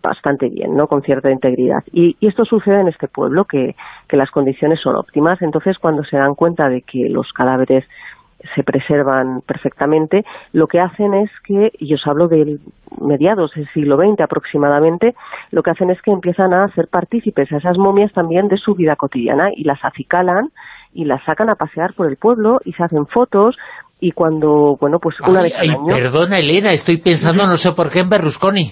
bastante bien, ¿no? Con cierta integridad. Y, y esto sucede en este pueblo, que, que las condiciones son óptimas. Entonces, cuando se dan cuenta de que los cadáveres se preservan perfectamente, lo que hacen es que, y os hablo del mediados del siglo XX aproximadamente, lo que hacen es que empiezan a hacer partícipes a esas momias también de su vida cotidiana y las acicalan y las sacan a pasear por el pueblo y se hacen fotos y cuando, bueno, pues una Ay, vez al ay, año... perdona, Elena, estoy pensando, no sé por qué, en Berlusconi.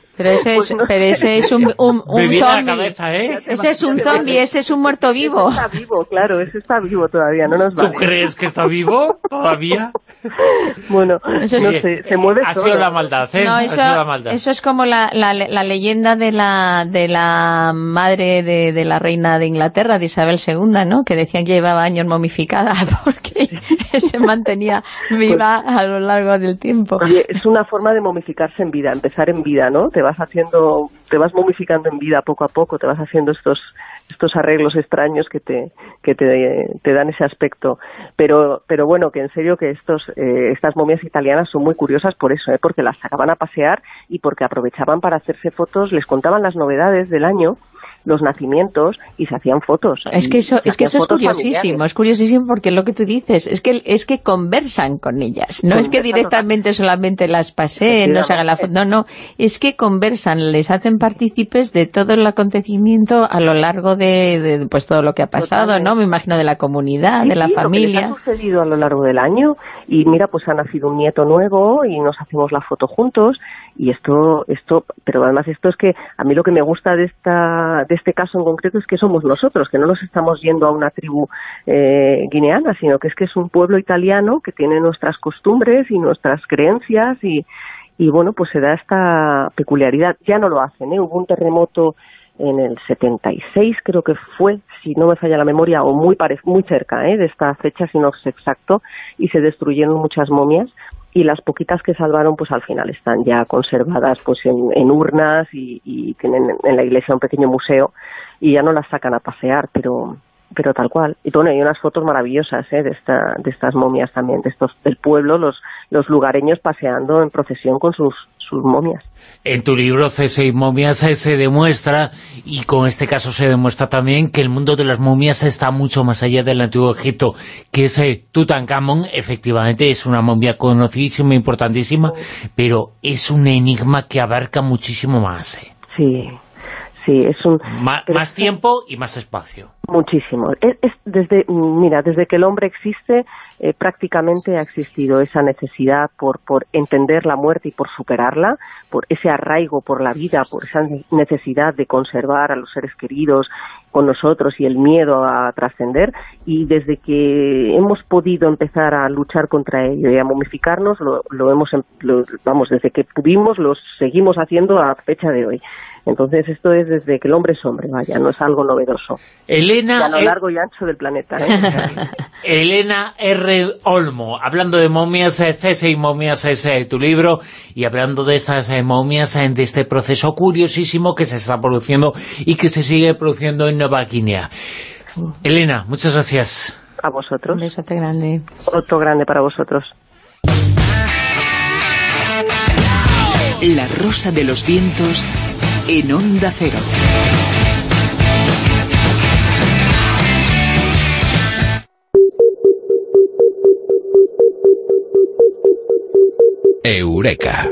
Pero ese Pues es, pero ese es un, un, un zombie. ¿eh? Ese es un zombie, ese es un muerto vivo. Ese está vivo, claro, ese está vivo todavía, no nos ¿Tú vale. crees que está vivo todavía? Bueno, Eso no sí. sé, se mueve Ha sido la maldad, ¿eh? No, ha eso, sido la maldad. eso es como la, la, la leyenda de la, de la madre de, de la reina de Inglaterra, de Isabel II, ¿no? Que decían que llevaba años momificada porque se mantenía viva a lo largo del tiempo. Oye, es una forma de momificarse en vida, empezar en vida, ¿no? Te vas haciendo, te vas momificando en vida poco a poco, te vas haciendo estos estos arreglos extraños que te que te, te dan ese aspecto. Pero pero bueno, que en serio que estos eh, estas momias italianas son muy curiosas por eso, ¿eh? porque las sacaban a pasear y porque aprovechaban para hacerse fotos, les contaban las novedades del año los nacimientos y se hacían fotos. Es que eso, es que eso es curiosísimo, familiares. es curiosísimo porque lo que tú dices, es que es que conversan con ellas, no es que directamente solamente las paseen, no se hagan la foto, no, no, es que conversan, les hacen partícipes de todo el acontecimiento a lo largo de, de, pues todo lo que ha pasado, Totalmente. ¿no? Me imagino de la comunidad, Sí, de la sí, Lo que familia. les ha sucedido a lo largo del año y mira, pues ha nacido un nieto nuevo y nos hacemos la foto juntos y esto, esto, pero además esto es que a mí lo que me gusta de esta, de este caso en concreto es que somos nosotros, que no nos estamos yendo a una tribu eh, guineana, sino que es que es un pueblo italiano que tiene nuestras costumbres y nuestras creencias y, y bueno, pues se da esta peculiaridad. Ya no lo hacen, ¿eh? Hubo un terremoto en el 76 creo que fue, si no me falla la memoria, o muy pare- muy cerca ¿eh? de esta fecha, si no es exacto, y se destruyeron muchas momias y las poquitas que salvaron pues al final están ya conservadas pues en, urnas y, y tienen en la iglesia un pequeño museo y ya no las sacan a pasear, pero pero tal cual. Y bueno, hay unas fotos maravillosas ¿eh? de, esta, de estas momias también, de estos del pueblo, los, los lugareños paseando en procesión con sus, sus momias. En tu libro C6 y momias eh, se demuestra, y con este caso se demuestra también, que el mundo de las momias está mucho más allá del Antiguo Egipto, que ese Tutankamón efectivamente es una momia conocidísima, importantísima, pero es un enigma que abarca muchísimo más. eh. Sí, sí, es un... Ma- más tiempo y más espacio. Muchísimo. Es, es desde, mira, desde que el hombre existe, eh, prácticamente ha existido esa necesidad por, por entender la muerte y por superarla, por ese arraigo por la vida, por esa necesidad de conservar a los seres queridos con nosotros y el miedo a trascender. Y desde que hemos podido empezar a luchar contra ello y a momificarnos, lo, lo hemos, em- lo- vamos, desde que pudimos, lo seguimos haciendo a fecha de hoy. Entonces esto es desde que el hombre es hombre, vaya, no es algo novedoso. Y Elena, a lo eh, largo y ancho del planeta. ¿eh? Elena R. Olmo, hablando de momias, eh, C6 momias es eh, tu libro, y hablando de estas eh, momias, de este proceso curiosísimo que se está produciendo y que se sigue produciendo en Nueva Guinea. Elena, muchas gracias. a vosotros. Un besote grande. Otro grande para vosotros. La rosa de los vientos en onda cero. Eureka.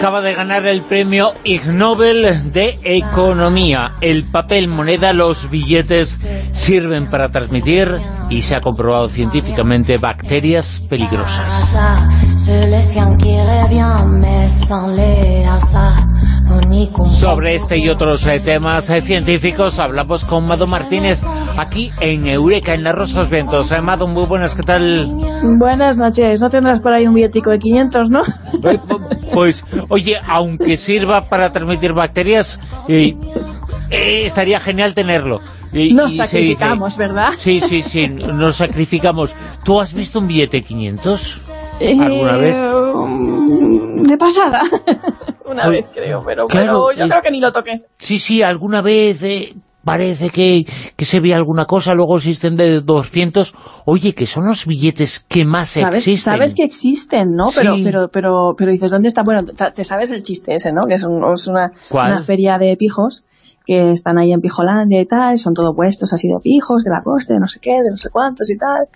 Acaba de ganar el premio Ig Nobel de Economía. El papel moneda, los billetes, sirven para transmitir, y se ha comprobado científicamente, bacterias peligrosas. Sobre este y otros eh, temas eh, científicos hablamos con Mado Martínez aquí en Eureka, en la Rosa de los Vientos. Eh, Mado, muy buenas, ¿qué tal? Buenas noches, no tendrás por ahí un billetico de 500, ¿no? Pues, oye, aunque sirva para transmitir bacterias, eh, eh, estaría genial tenerlo. Y- Nos y sacrificamos, ¿verdad? Sí, sí, sí, nos sacrificamos. ¿Tú has visto un billete 500? ¿Alguna Eh, vez? mm, De pasada. Una vez creo, pero, claro, pero yo es- creo que ni lo toqué. Sí, sí, alguna vez eh, parece que, que se ve alguna cosa, luego existen de 200. Oye, que son los billetes que más ¿Sabes, existen. sabes que existen, ¿no? Pero, Sí. pero, pero, pero dices, ¿dónde está? Bueno, te sabes el chiste ese, ¿no? Que es, un- es una feria de pijos que están ahí en Pijolandia y tal, son todo puestos así de pijos, de la costa, de no sé qué, de no sé cuántos y tal.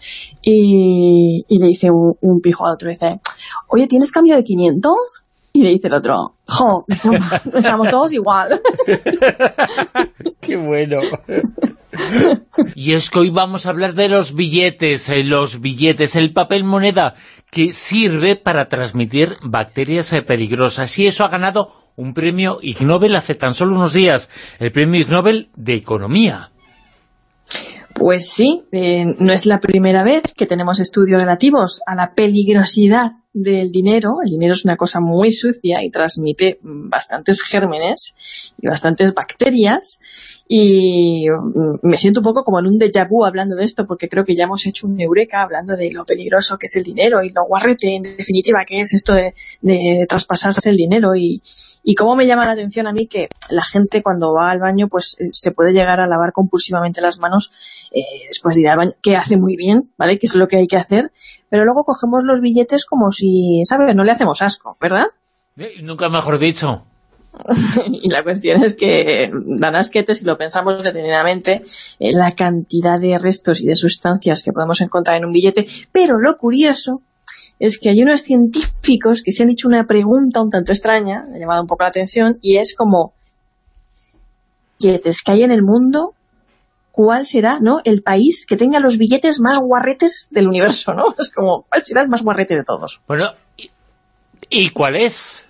Y, le dice un, pijo al otro, dice, oye, ¿tienes cambio de 500? Y le dice el otro, jo, estamos, estamos todos igual. ¡Qué bueno! y es que hoy vamos a hablar de los billetes, eh, los billetes, el papel moneda que sirve para transmitir bacterias eh, peligrosas. Y eso ha ganado un premio Ig Nobel hace tan solo unos días, el premio Ig Nobel de Economía. Pues sí, eh, no es la primera vez que tenemos estudios relativos a la peligrosidad del dinero. El dinero es una cosa muy sucia y transmite mm, bastantes gérmenes y bastantes bacterias. Y mm, me siento un poco como en un déjà vu hablando de esto, porque creo que ya hemos hecho un eureka hablando de lo peligroso que es el dinero y lo guarrete, en definitiva, que es esto de, de traspasarse el dinero. Y, y cómo me llama la atención a mí que la gente cuando va al baño pues eh, se puede llegar a lavar compulsivamente las manos eh, después de ir al baño, que hace muy bien, ¿vale? Que es lo que hay que hacer, pero luego cogemos los billetes como si, ¿sabes? No le hacemos asco, ¿verdad? Eh, Nunca mejor dicho. y la cuestión es que dan asquete si lo pensamos detenidamente eh, la cantidad de restos y de sustancias que podemos encontrar en un billete, pero lo curioso es que hay unos científicos que se han hecho una pregunta un tanto extraña, ha llamado un poco la atención, y es como billetes que hay en el mundo, ¿cuál será no el país que tenga los billetes más guarretes del universo? ¿no? Es como, ¿cuál será el más guarrete de todos? Bueno, ¿y, y cuál es?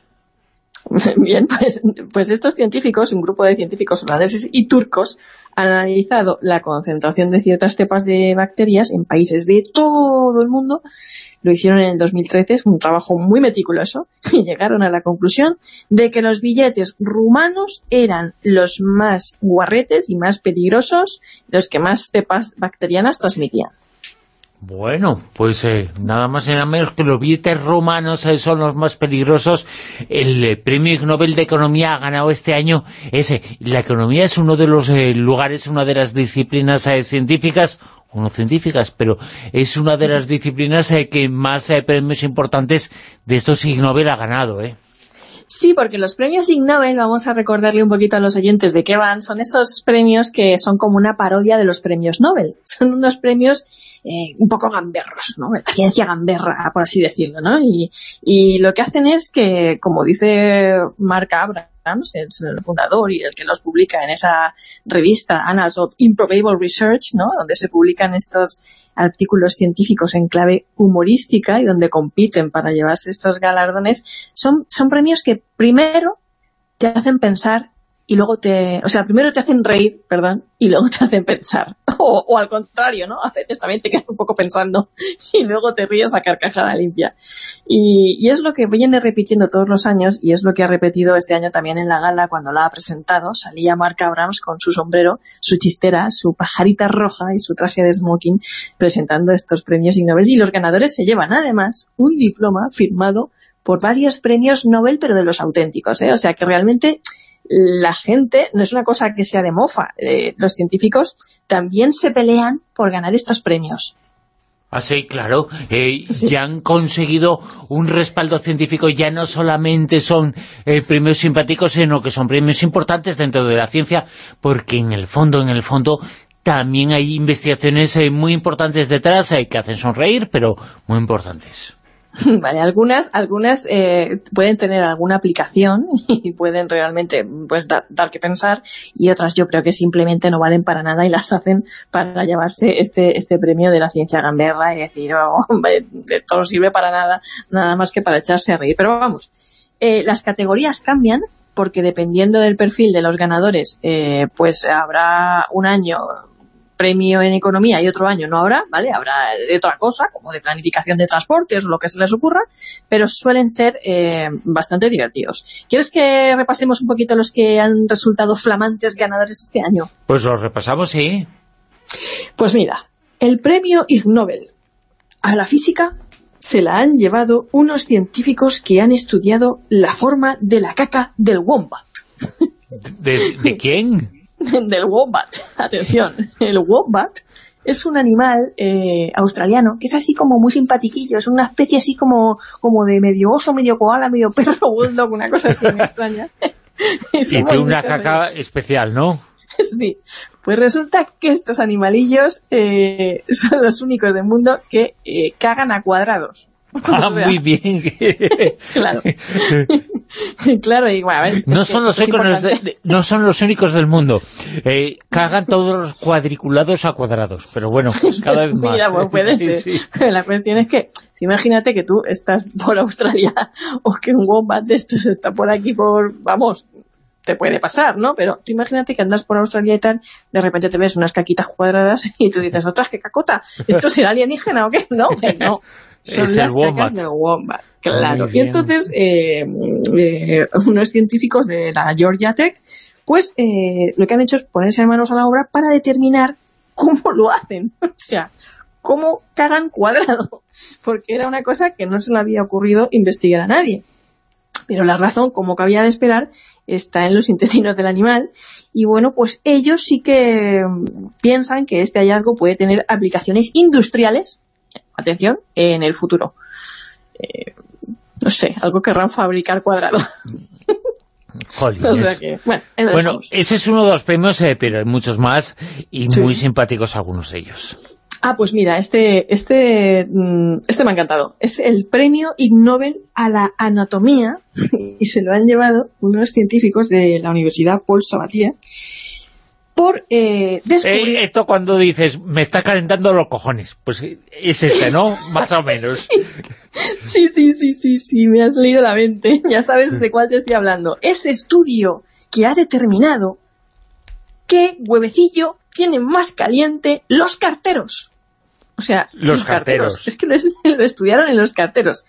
Bien, pues, pues estos científicos, un grupo de científicos holandeses y turcos, han analizado la concentración de ciertas cepas de bacterias en países de todo el mundo. Lo hicieron en el 2013, es un trabajo muy meticuloso, y llegaron a la conclusión de que los billetes rumanos eran los más guarretes y más peligrosos, los que más cepas bacterianas transmitían. Bueno, pues eh, nada más y nada menos que los billetes romanos eh, son los más peligrosos. El eh, premio Nobel de Economía ha ganado este año ese. La economía es uno de los eh, lugares, una de las disciplinas científicas, o no científicas, pero es una de las disciplinas que más premios importantes de estos Ig Nobel ha ganado, ¿eh? Sí, porque los premios Ig Nobel, vamos a recordarle un poquito a los oyentes de qué van, son esos premios que son como una parodia de los premios Nobel. Son unos premios eh, un poco gamberros, ¿no? La ciencia gamberra, por así decirlo, ¿no? Y, y lo que hacen es que, como dice Mark Abrams, el fundador y el que los publica en esa revista Annals of Improbable Research, ¿no? Donde se publican estos artículos científicos en clave humorística y donde compiten para llevarse estos galardones, son, son premios que primero te hacen pensar y luego te... O sea, primero te hacen reír, perdón, y luego te hacen pensar. O, o al contrario, ¿no? A veces también te quedas un poco pensando y luego te ríes a carcajada limpia. Y, y es lo que viene repitiendo todos los años y es lo que ha repetido este año también en la gala cuando la ha presentado. Salía Mark Abrams con su sombrero, su chistera, su pajarita roja y su traje de smoking presentando estos premios Ig Nobel. Y los ganadores se llevan además un diploma firmado por varios premios Nobel, pero de los auténticos, ¿eh? O sea que realmente la gente no es una cosa que sea de mofa. Eh, los científicos también se pelean por ganar estos premios. Ah, sí, claro. Eh, Ya han conseguido un respaldo científico. Ya no solamente son eh, premios simpáticos, sino que son premios importantes dentro de la ciencia, porque en el fondo, en el fondo, también hay investigaciones eh, muy importantes detrás que hacen sonreír, pero muy importantes. Vale, algunas, algunas eh, pueden tener alguna aplicación y pueden realmente pues dar, dar que pensar y otras yo creo que simplemente no valen para nada y las hacen para llevarse este, este premio de la ciencia gamberra y decir, oh, esto no sirve para nada, nada más que para echarse a reír. Pero vamos, eh, las categorías cambian porque dependiendo del perfil de los ganadores, eh, pues habrá un año premio en economía y otro año no habrá, ¿vale? Habrá de otra cosa, como de planificación de transportes o lo que se les ocurra, pero suelen ser eh, bastante divertidos. ¿Quieres que repasemos un poquito los que han resultado flamantes ganadores este año? Pues los repasamos, sí. Pues mira, el premio Ig Nobel a la física se la han llevado unos científicos que han estudiado la forma de la caca del wombat. ¿De, de quién? del wombat. Atención, el wombat es un animal eh, australiano que es así como muy simpatiquillo, es una especie así como, como de medio oso, medio koala, medio perro bulldog, una cosa así muy extraña. y tiene una caca especial, ¿no? Sí, pues resulta que estos animalillos eh, son los únicos del mundo que eh, cagan a cuadrados. Ah, muy bien. claro. claro, y bueno, no, son los únicos, de- no son los únicos del mundo. Eh, cagan todos los cuadriculados a cuadrados. Pero bueno, cada vez más. Mira, pues puede ser. Sí. La cuestión es que, imagínate que tú estás por Australia o que un wombat de estos está por aquí por, vamos, te puede pasar, ¿no? Pero tú imagínate que andas por Australia y tal, de repente te ves unas caquitas cuadradas y tú dices, ostras, qué cacota, ¿esto será alienígena o qué? No, que no. Son Es el las wombat. cacas del wombat, claro. Muy Y entonces, eh, eh, unos científicos de la Georgia Tech, pues eh, lo que han hecho es ponerse manos a la obra para determinar cómo lo hacen. O sea, cómo cagan cuadrado. Porque era una cosa que no se le había ocurrido investigar a nadie. Pero la razón, como cabía de esperar, está en los intestinos del animal. Y bueno, pues ellos sí que mm, piensan que este hallazgo puede tener aplicaciones industriales, atención, en el futuro. Eh, no sé, algo querrán fabricar cuadrado. O sea que, bueno, ese es uno de los premios, eh, pero hay muchos más y Sí. muy simpáticos algunos de ellos. Ah, pues mira, este, este, mm, este me ha encantado. Es el premio Ig Nobel a la anatomía y se lo han llevado unos científicos de la Universidad Paul Sabatier por eh, descubrir... Eh, esto cuando dices, me está calentando los cojones, pues es este, ¿no? Más o menos. Sí, sí, sí, sí, sí, me has leído la mente. Ya sabes de cuál te estoy hablando. Ese estudio que ha determinado qué huevecillo tienen más caliente los carteros. O sea, Los carteros. Es que lo estudiaron en los carteros.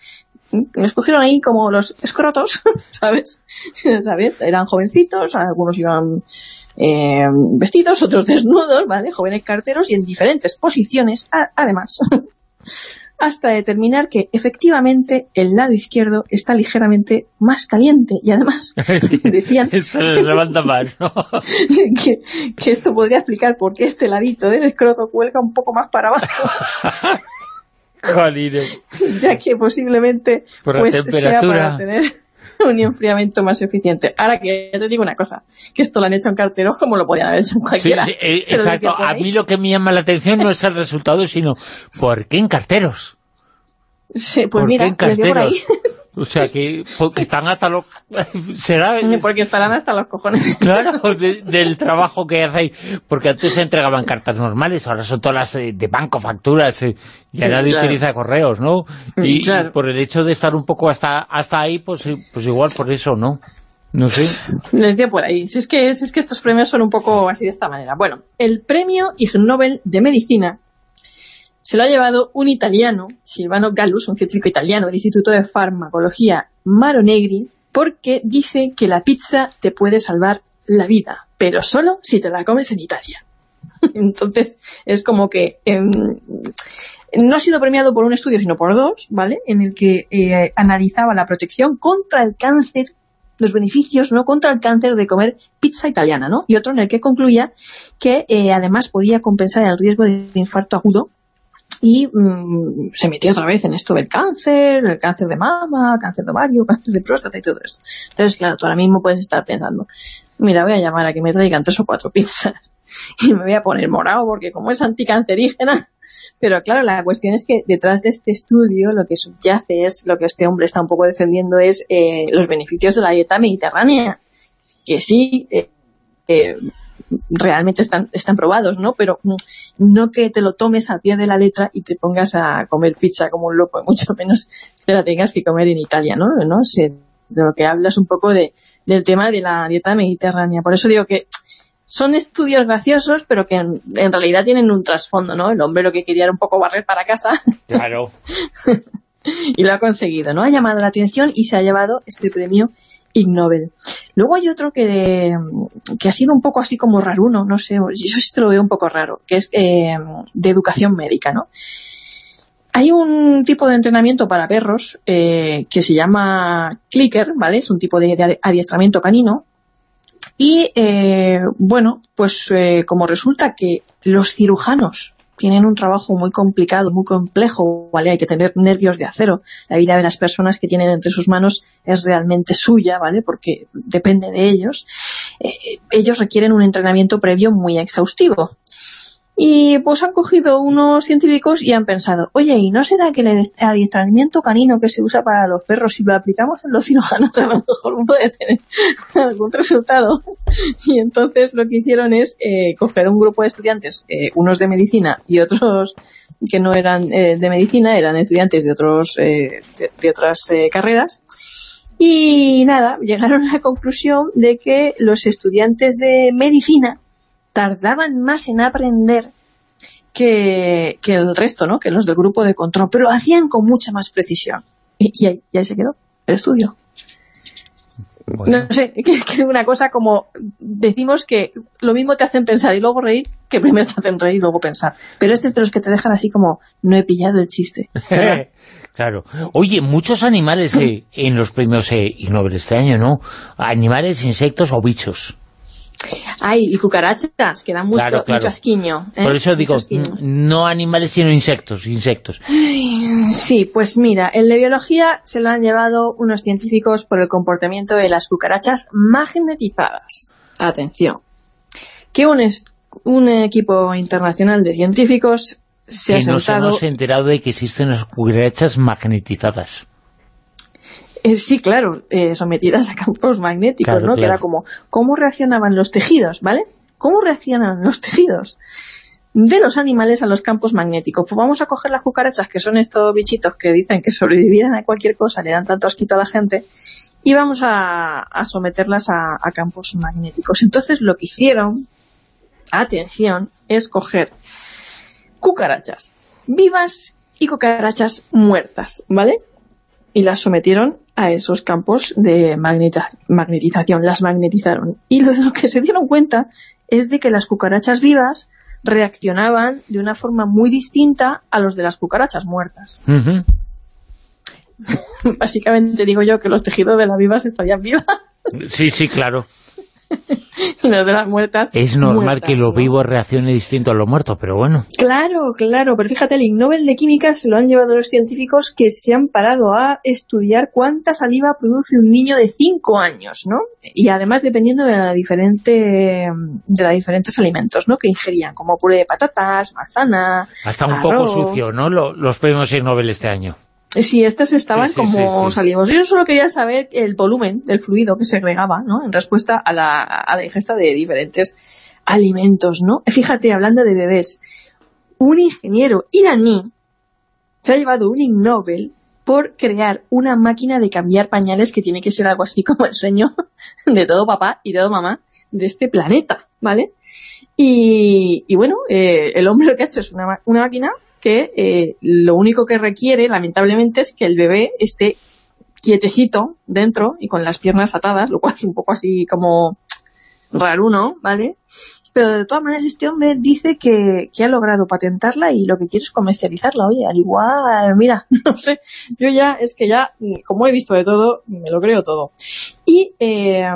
Los cogieron ahí como los escrotos, ¿sabes? ¿Sabes? Eran jovencitos, algunos iban eh, vestidos, otros desnudos, ¿vale? Jóvenes carteros y en diferentes posiciones, a- además. hasta determinar que efectivamente el lado izquierdo está ligeramente más caliente y además decían Se levanta más, ¿no? que, que esto podría explicar por qué este ladito del escroto cuelga un poco más para abajo, ya que posiblemente Por la pues, sea temperatura. para tener un enfriamiento más eficiente. Ahora que ya te digo una cosa, que esto lo han hecho en carteros como lo podían haber hecho en cualquiera. sí, eh, exacto. A mí lo que me llama la atención no es el resultado, sino ¿por qué en carteros? Sí, pues ¿Por mira, por ahí. O sea, que porque están hasta los... ¿Será? Porque estarán hasta los cojones. Claro, de- del trabajo que hacéis. Porque antes se entregaban cartas normales, ahora son todas las eh, de banco, facturas, eh, ya Sí, nadie claro. utiliza correos, ¿no? Y, claro. y por el hecho de estar un poco hasta hasta ahí, pues, eh, pues igual por eso, ¿no? No sé. Les dio por ahí. Si es, que, si es que estos premios son un poco así de esta manera. Bueno, el premio Ig Nobel de Medicina se lo ha llevado un italiano, Silvano Gallus, un científico italiano del Instituto de Farmacología Maro Negri, porque dice que la pizza te puede salvar la vida, pero solo si te la comes en Italia. Entonces, es como que em, no ha sido premiado por un estudio, sino por dos, ¿vale? En el que eh, analizaba la protección contra el cáncer, los beneficios, ¿no? Contra el cáncer de comer pizza italiana, ¿no? Y otro en el que concluía que eh, además podía compensar el riesgo de infarto agudo y mm, se metió otra vez en esto del cáncer, el cáncer de mama, cáncer de ovario, cáncer de próstata y todo esto. Entonces, claro, tú ahora mismo puedes estar pensando, mira, voy a llamar a que me traigan tres o cuatro pizzas y me voy a poner morado porque como es anticancerígena. Pero claro, la cuestión es que detrás de este estudio lo que subyace es, lo que este hombre está un poco defendiendo es eh, los beneficios de la dieta mediterránea, que sí, eh, eh, realmente están, están probados, ¿no? Pero mm, no que te lo tomes al pie de la letra y te pongas a comer pizza como un loco, y mucho menos te la tengas que comer en Italia, ¿no? ¿No? Se- de lo que hablas un poco de, del tema de la dieta mediterránea. Por eso digo que son estudios graciosos, pero que en, en realidad tienen un trasfondo, ¿no? El hombre lo que quería era un poco barrer para casa Claro. y lo ha conseguido, ¿no? Ha llamado la atención y se ha llevado este premio Ig Nobel. Luego hay otro que, que ha sido un poco así como raruno, no sé, yo esto lo veo un poco raro, que es eh, de educación médica, ¿no? Hay un tipo de entrenamiento para perros eh, que se llama clicker, ¿vale? Es un tipo de, de adiestramiento canino. Y, eh, bueno, pues como resulta que los cirujanos tienen un trabajo muy complicado, muy complejo, ¿vale? Hay que tener nervios de acero. La vida de las personas que tienen entre sus manos es realmente suya, ¿vale? Porque depende de ellos. Eh, ellos requieren un entrenamiento previo muy exhaustivo. Y pues han cogido unos científicos y han pensado, oye, ¿y no será que el adiestramiento canino que se usa para los perros, si lo aplicamos en los cirujanos, a lo mejor puede tener algún resultado? Y entonces lo que hicieron es eh, coger un grupo de estudiantes, eh, unos de medicina y otros que no eran eh, de medicina, eran estudiantes de, otros, eh, de, de otras eh, carreras, y nada, llegaron a la conclusión de que los estudiantes de medicina tardaban más en aprender que, que el resto, ¿no? Que los del grupo de control, pero lo hacían con mucha más precisión. Y, y ahí, y ahí se quedó el estudio. Bueno. No sé, que es, que es una cosa como decimos que lo mismo te hacen pensar y luego reír que primero te hacen reír y luego pensar. Pero este es de los que te dejan así como no he pillado el chiste. Claro. Oye, muchos animales eh, en los premios eh, Nobel este año, ¿no? Animales, insectos o bichos. Ay, y cucarachas, que dan mucho, Claro, claro. mucho asquiño. ¿eh? Por eso digo, no animales, sino insectos, insectos. Sí, pues mira, el de biología se lo han llevado unos científicos por el comportamiento de las cucarachas magnetizadas. Atención. Que un, un equipo internacional de científicos se que ha nos sentado... hemos enterado de que existen las cucarachas magnetizadas. Eh, sí, claro, eh, sometidas a campos magnéticos, Claro, ¿no? Que era como, ¿cómo reaccionaban los tejidos, ¿vale? ¿Cómo reaccionan los tejidos de los animales a los campos magnéticos? Pues vamos a coger las cucarachas, que son estos bichitos que dicen que sobrevivirán a cualquier cosa, le dan tanto asquito a la gente, y vamos a, a someterlas a, a campos magnéticos. Entonces lo que hicieron, atención, es coger cucarachas vivas y cucarachas muertas, ¿vale? y las sometieron a esos campos de magnetización, las magnetizaron. Y lo, lo que se dieron cuenta es de que las cucarachas vivas reaccionaban de una forma muy distinta a los de las cucarachas muertas. Básicamente digo yo que los tejidos de las vivas estarían vivas, Sí, sí, claro. los de las muertas Es normal muertas, que lo ¿no? vivo reaccione distinto a lo muerto, pero bueno. Claro, claro, pero fíjate, el Ig Nobel de Química se lo han llevado los científicos que se han parado a estudiar cuánta saliva produce un niño de 5 años, ¿no? Y además dependiendo de la diferente de los diferentes alimentos, ¿no? Que ingerían, como puré de patatas, manzana, Hasta un arroz. poco sucio, ¿no? Lo- los premios Ig Nobel este año. Sí, estas estaban Sí, sí, como sí, salivos. Yo solo quería saber el volumen del fluido que segregaba, ¿no? En respuesta a la, a la ingesta de diferentes alimentos, ¿no? Fíjate, hablando de bebés, un ingeniero iraní se ha llevado un Ig Nobel por crear una máquina de cambiar pañales que tiene que ser algo así como el sueño de todo papá y todo mamá de este planeta, ¿vale? Y, y bueno, eh, el hombre lo que ha hecho es una máquina eh, lo único que requiere, lamentablemente, es que el bebé esté quietecito dentro y con las piernas atadas, lo cual es un poco así como raruno, ¿vale? Pero de todas maneras este hombre dice que, ha logrado patentarla y lo que quiere es comercializarla. Oye, al igual, mira, no sé, yo ya, es que ya, como he visto de todo, me lo creo todo. Y, eh,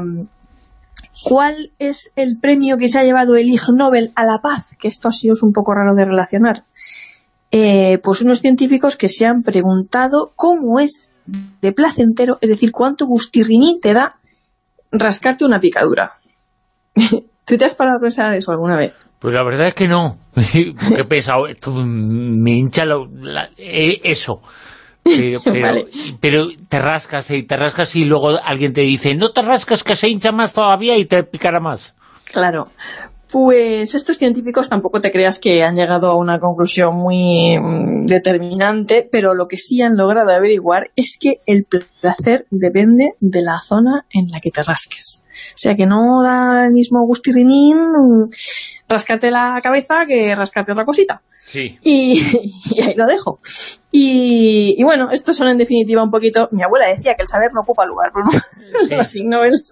¿cuál es el premio que se ha llevado el Ig Nobel a la paz? Que esto así es un poco raro de relacionar. Eh, pues unos científicos que se han preguntado cómo es de placentero, es decir, cuánto gustirrinín te da rascarte una picadura. ¿Tú te has parado a pensar eso alguna vez? Pues la verdad es que no. Porque he pensado, esto me hincha la- eh, eso. Pero, pero, Vale. pero te rascas y te rascas y luego alguien te dice, no te rascas que se hincha más todavía y te picará más. Claro. Pues estos científicos tampoco te creas que han llegado a una conclusión muy mm, determinante, pero lo que sí han logrado averiguar es que el placer depende de la zona en la que te rasques. O sea que no da el mismo gustirrinín mm, rascarte la cabeza que rascarte otra cosita. Sí. Y, y ahí lo dejo. Y, y bueno, estos son en definitiva un poquito... Mi abuela decía que el saber no ocupa lugar, pero no, los Ig Nobels,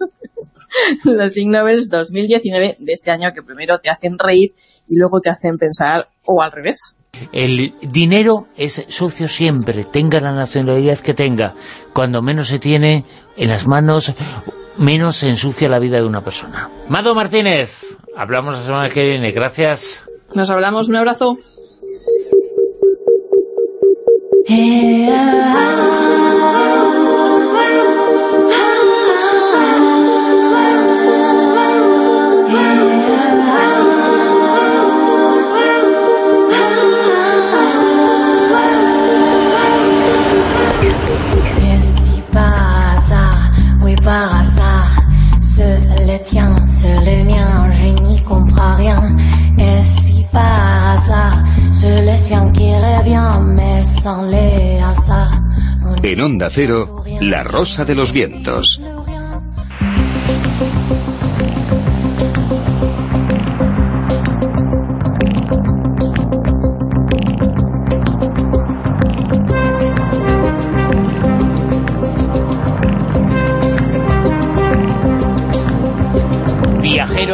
los Ig Nobels 2019 de este año que primero te hacen reír y luego te hacen pensar, o al revés. El dinero es sucio siempre, tenga la nacionalidad que tenga. Cuando menos se tiene en las manos, menos se ensucia la vida de una persona. Mado Martínez, hablamos la semana que viene. Gracias. Nos hablamos, un abrazo. Et le mien, je n'y comprends rien. Et si par hasard, c'est le sien qui revient, mais sans les hasards. on En Onda Cero, La Rosa de los Vientos.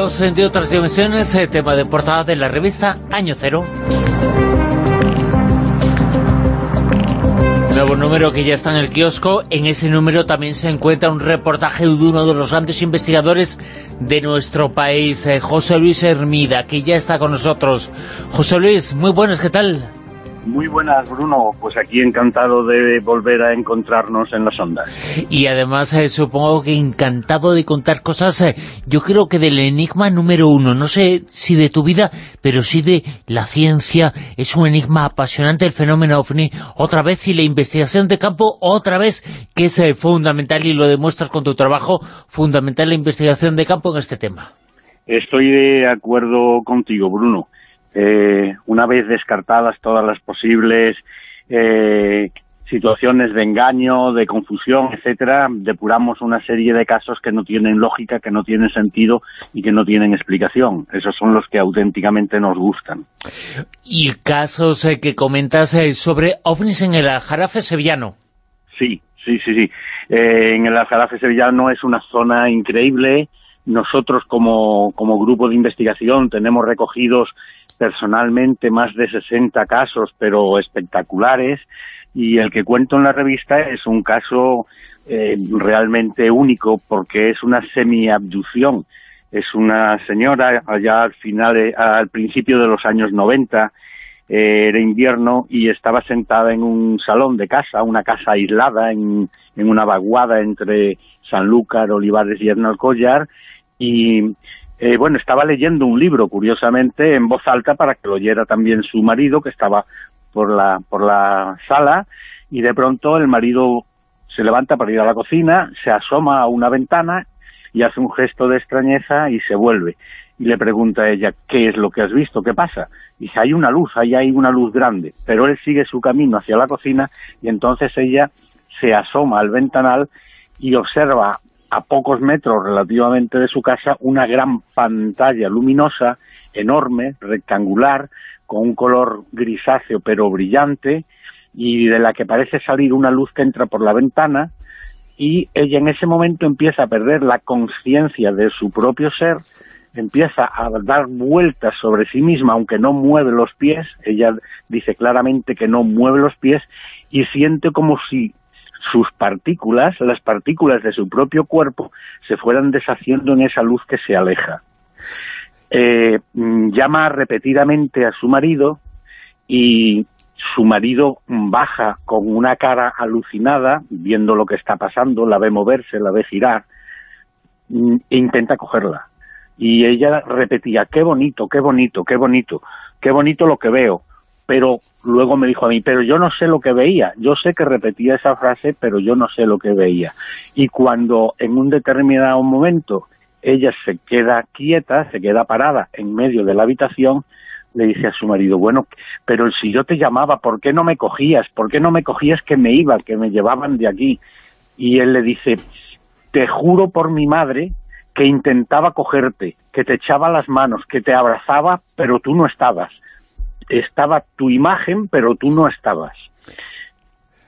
Viajeros de otras dimensiones, eh, tema de portada de la revista Año Cero. Nuevo número que ya está en el kiosco. En ese número también se encuentra un reportaje de uno de los grandes investigadores de nuestro país, eh, José Luis Hermida, que ya está con nosotros. José Luis, muy buenas, ¿qué tal? Muy buenas, Bruno. Pues aquí encantado de volver a encontrarnos en las ondas. Y además eh, supongo que encantado de contar cosas, eh, yo creo que del enigma número uno, no sé si de tu vida, pero sí de la ciencia, es un enigma apasionante el fenómeno OVNI, otra vez, y la investigación de campo, otra vez, que es eh, fundamental, y lo demuestras con tu trabajo, fundamental la investigación de campo en este tema. Estoy de acuerdo contigo, Bruno. Eh, una vez descartadas todas las posibles eh, situaciones de engaño, de confusión, etcétera, depuramos una serie de casos que no tienen lógica, que no tienen sentido y que no tienen explicación. Esos son los que auténticamente nos gustan. Y casos eh, que comentas sobre OVNIs en el Aljarafe sevillano. Sí, sí, sí, sí. En el Aljarafe sevillano es una zona increíble. Nosotros como, como grupo de investigación tenemos recogidos personalmente más de 60 casos, pero espectaculares, y el que cuento en la revista es un caso eh, realmente único porque es una semi-abducción. Es una señora allá al final, eh, al principio de los años 90, eh, era invierno y estaba sentada en un salón de casa, una casa aislada en, en una vaguada entre Sanlúcar, Olivares y Collar y eh, bueno, estaba leyendo un libro, curiosamente, en voz alta para que lo oyera también su marido, que estaba por la, por la sala, y de pronto el marido se levanta para ir a la cocina, se asoma a una ventana y hace un gesto de extrañeza y se vuelve. Y le pregunta a ella, ¿qué es lo que has visto? ¿Qué pasa? Y dice, hay una luz, ahí hay una luz grande. Pero él sigue su camino hacia la cocina y entonces ella se asoma al ventanal y observa a pocos metros relativamente de su casa una gran pantalla luminosa, enorme, rectangular, con un color grisáceo pero brillante, y de la que parece salir una luz que entra por la ventana, y ella en ese momento empieza a perder la conciencia de su propio ser, empieza a dar vueltas sobre sí misma, aunque no mueve los pies, ella dice claramente que no mueve los pies, y siente como si sus partículas, las partículas de su propio cuerpo, se fueran deshaciendo en esa luz que se aleja. Eh, llama repetidamente a su marido y su marido baja con una cara alucinada, viendo lo que está pasando, la ve moverse, la ve girar, mm, e intenta cogerla. Y ella repetía, qué bonito, qué bonito, qué bonito, qué bonito lo que veo, pero luego me dijo a mí, pero yo no sé lo que veía, yo sé que repetía esa frase, pero yo no sé lo que veía. Y cuando en un determinado momento ella se queda quieta, se queda parada en medio de la habitación, le dice a su marido, bueno, pero si yo te llamaba, ¿por qué no me cogías? ¿Por qué no me cogías que me iba, que me llevaban de aquí? Y él le dice, te juro por mi madre que intentaba cogerte, que te echaba las manos, que te abrazaba, pero tú no estabas estaba tu imagen, pero tú no estabas.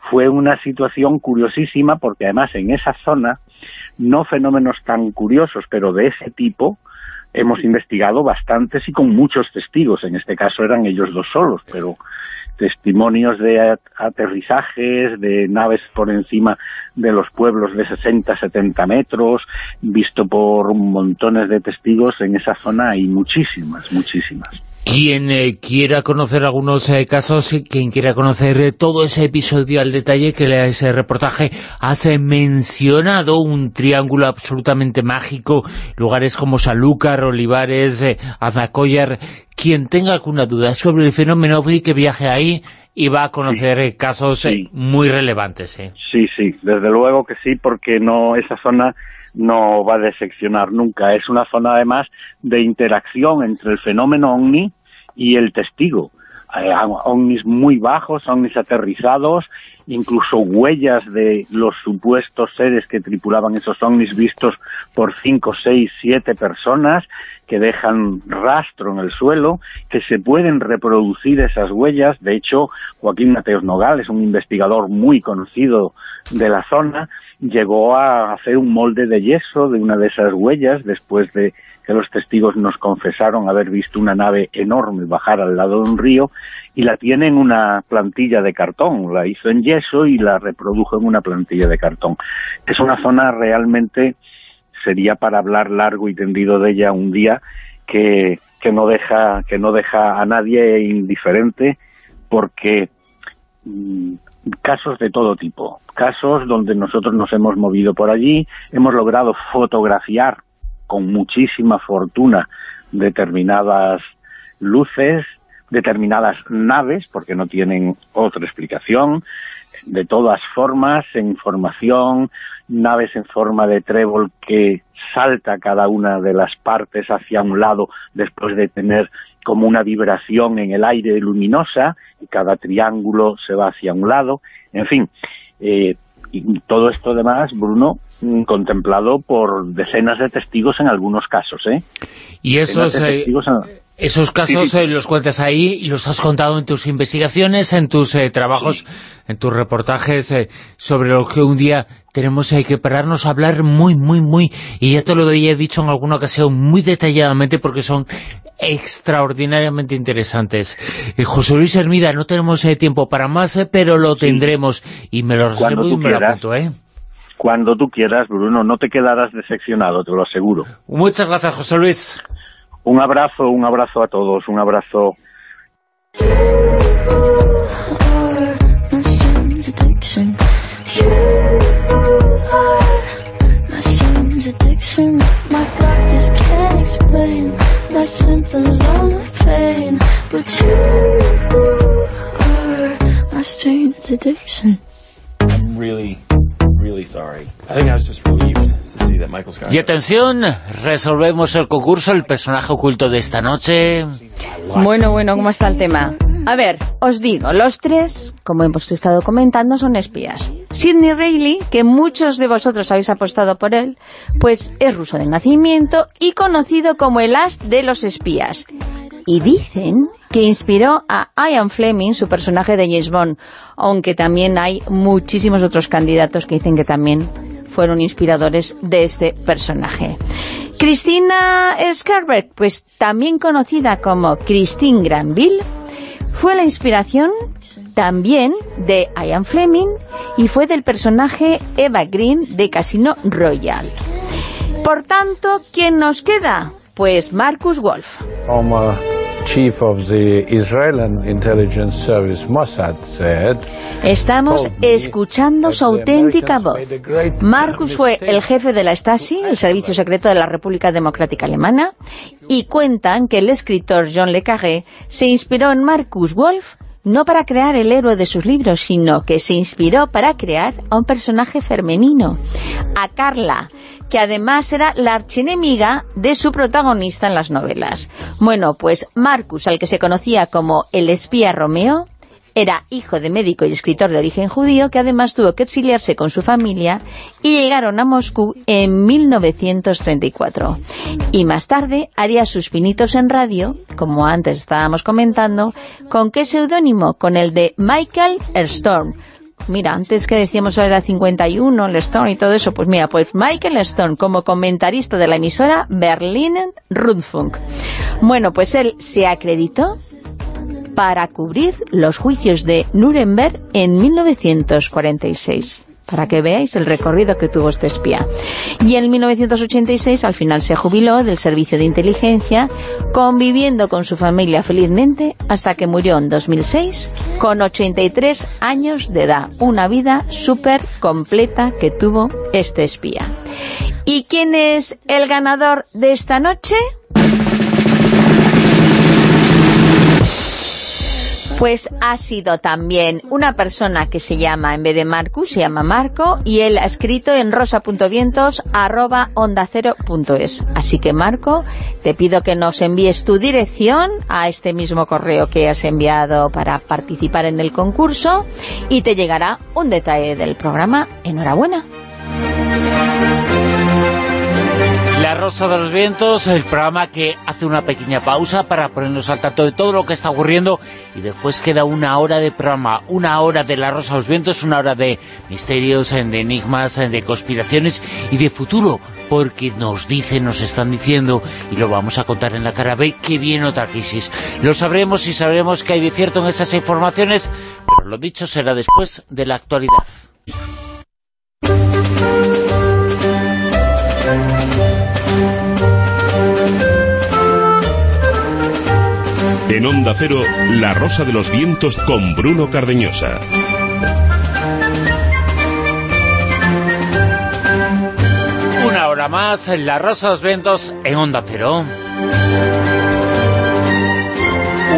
Fue una situación curiosísima porque además en esa zona, no fenómenos tan curiosos, pero de ese tipo, hemos investigado bastantes y con muchos testigos. En este caso eran ellos dos solos, pero testimonios de aterrizajes, de naves por encima de los pueblos de 60, 70 metros, visto por montones de testigos en esa zona hay muchísimas, muchísimas. Quien eh, quiera conocer algunos eh, casos, quien quiera conocer eh, todo ese episodio al detalle que lea ese reportaje, has mencionado un triángulo absolutamente mágico, lugares como Sanlúcar, Olivares, Azacoyar. Quien tenga alguna duda sobre el fenómeno OVNI que viaje ahí y va a conocer casos muy relevantes. Sí, sí, desde luego que sí, porque no esa zona no va a decepcionar nunca. Es una zona además de interacción entre el fenómeno OVNI y el testigo. Eh, ovnis muy bajos, ovnis aterrizados, incluso huellas de los supuestos seres que tripulaban esos ovnis vistos por cinco, seis, siete personas que dejan rastro en el suelo, que se pueden reproducir esas huellas. De hecho, Joaquín Mateos Nogal es un investigador muy conocido de la zona, llegó a hacer un molde de yeso de una de esas huellas después de que los testigos nos confesaron haber visto una nave enorme bajar al lado de un río y la tiene en una plantilla de cartón, la hizo en yeso y la reprodujo en una plantilla de cartón. Es una zona realmente, sería para hablar largo y tendido de ella un día, que, que, no, deja, que no deja a nadie indiferente porque mm, casos de todo tipo, casos donde nosotros nos hemos movido por allí, hemos logrado fotografiar con muchísima fortuna determinadas luces, determinadas naves, porque no tienen otra explicación, de todas formas, en formación, naves en forma de trébol que salta cada una de las partes hacia un lado después de tener como una vibración en el aire luminosa, y cada triángulo se va hacia un lado, en fin, eh, y todo esto además, Bruno, mm, contemplado por decenas de testigos en algunos casos, ¿eh? Y esos, Esos casos Sí, sí. eh, los cuentas ahí y los has contado en tus investigaciones, en tus eh, trabajos, en tus reportajes eh, sobre lo que un día tenemos eh, que pararnos a hablar muy, muy, muy, y ya te lo he dicho en alguna ocasión, muy detalladamente porque son extraordinariamente interesantes. Eh, José Luis Hermida, no tenemos tiempo para más, pero lo tendremos y me lo reservo y me lo apunto, ¿eh? Cuando tú quieras, Bruno, no te quedarás decepcionado, te lo aseguro. Muchas gracias, José Luis. Un abrazo, un abrazo a todos, un abrazo. Really, Y atención, resolvemos el concurso, el personaje oculto de esta noche. Bueno, bueno, ¿cómo está el tema? A ver, os digo, los tres, como hemos estado comentando, son espías. Sidney Reilly, que muchos de vosotros habéis apostado por él, pues es ruso de nacimiento y conocido como el as de los espías. Y dicen que inspiró a Ian Fleming, su personaje de James Bond, aunque también hay muchísimos otros candidatos que dicen que también fueron inspiradores de este personaje. Christina Scarberg, pues también conocida como Christine Granville, fue la inspiración también de Ian Fleming y fue del personaje Eva Green de Casino Royale. Por tanto, ¿quién nos queda? Pues Marcus Wolf. Chief of the Israeli intelligence service Mossad said Estamos escuchando su auténtica voz. Marcus fue el jefe de la Stasi, el servicio secreto de la República Democrática Alemana, y cuentan que el escritor John Le Carré se inspiró en Marcus Wolf no para crear el héroe de sus libros, sino que se inspiró para crear a un personaje femenino, a Carla, que además era la archienemiga de su protagonista en las novelas. Bueno, pues Marcus, al que se conocía como el espía Romeo, era hijo de médico y escritor de origen judío que además tuvo que exiliarse con su familia y llegaron a Moscú en 1934. Y más tarde haría sus pinitos en radio, como antes estábamos comentando, ¿con qué seudónimo? Con el de Michael Stone. Mira, antes que decíamos era 51, el Stone y todo eso, pues mira, pues Michael Stone como comentarista de la emisora Berliner Rundfunk. Bueno, pues él se acreditó para cubrir los juicios de Nuremberg en 1946 para que veáis el recorrido que tuvo este espía. Y en 1986 al final se jubiló del servicio de inteligencia, conviviendo con su familia felizmente hasta que murió en 2006 con 83 años de edad. Una vida súper completa que tuvo este espía. ¿Y quién es el ganador de esta noche? Pues ha sido también una persona que se llama, en vez de Marcus, se llama Marco, y él ha escrito en rosa.vientos arroba ondacero.es. Así que Marco, te pido que nos envíes tu dirección a este mismo correo que has enviado para participar en el concurso y te llegará un detalle del programa. Enhorabuena. La Rosa de los Vientos, el programa que hace una pequeña pausa para ponernos al tanto de todo lo que está ocurriendo y después queda una hora de programa, una hora de La Rosa de los Vientos, una hora de misterios, de enigmas, de conspiraciones y de futuro, porque nos dicen, nos están diciendo, y lo vamos a contar en la cara B, que viene otra crisis. Lo sabremos y sabremos que hay de cierto en esas informaciones, pero lo dicho será después de la actualidad. En Onda Cero, La Rosa de los Vientos con Bruno Cardeñosa. Una hora más en La Rosa de los Vientos en Onda Cero.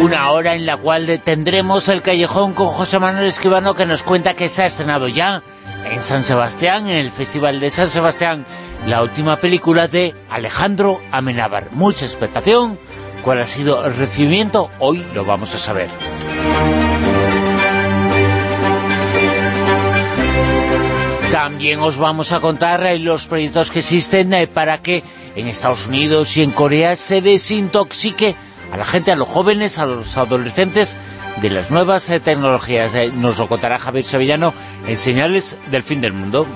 Una hora en la cual tendremos el callejón con José Manuel Escribano que nos cuenta que se ha estrenado ya en San Sebastián, en el Festival de San Sebastián, la última película de Alejandro Amenábar. Mucha expectación. ¿Cuál ha sido el recibimiento? Hoy lo vamos a saber. También os vamos a contar eh, los proyectos que existen eh, para que en Estados Unidos y en Corea se desintoxique a la gente, a los jóvenes, a los adolescentes de las nuevas eh, tecnologías. Nos lo contará Javier Sevillano en Señales del Fin del Mundo.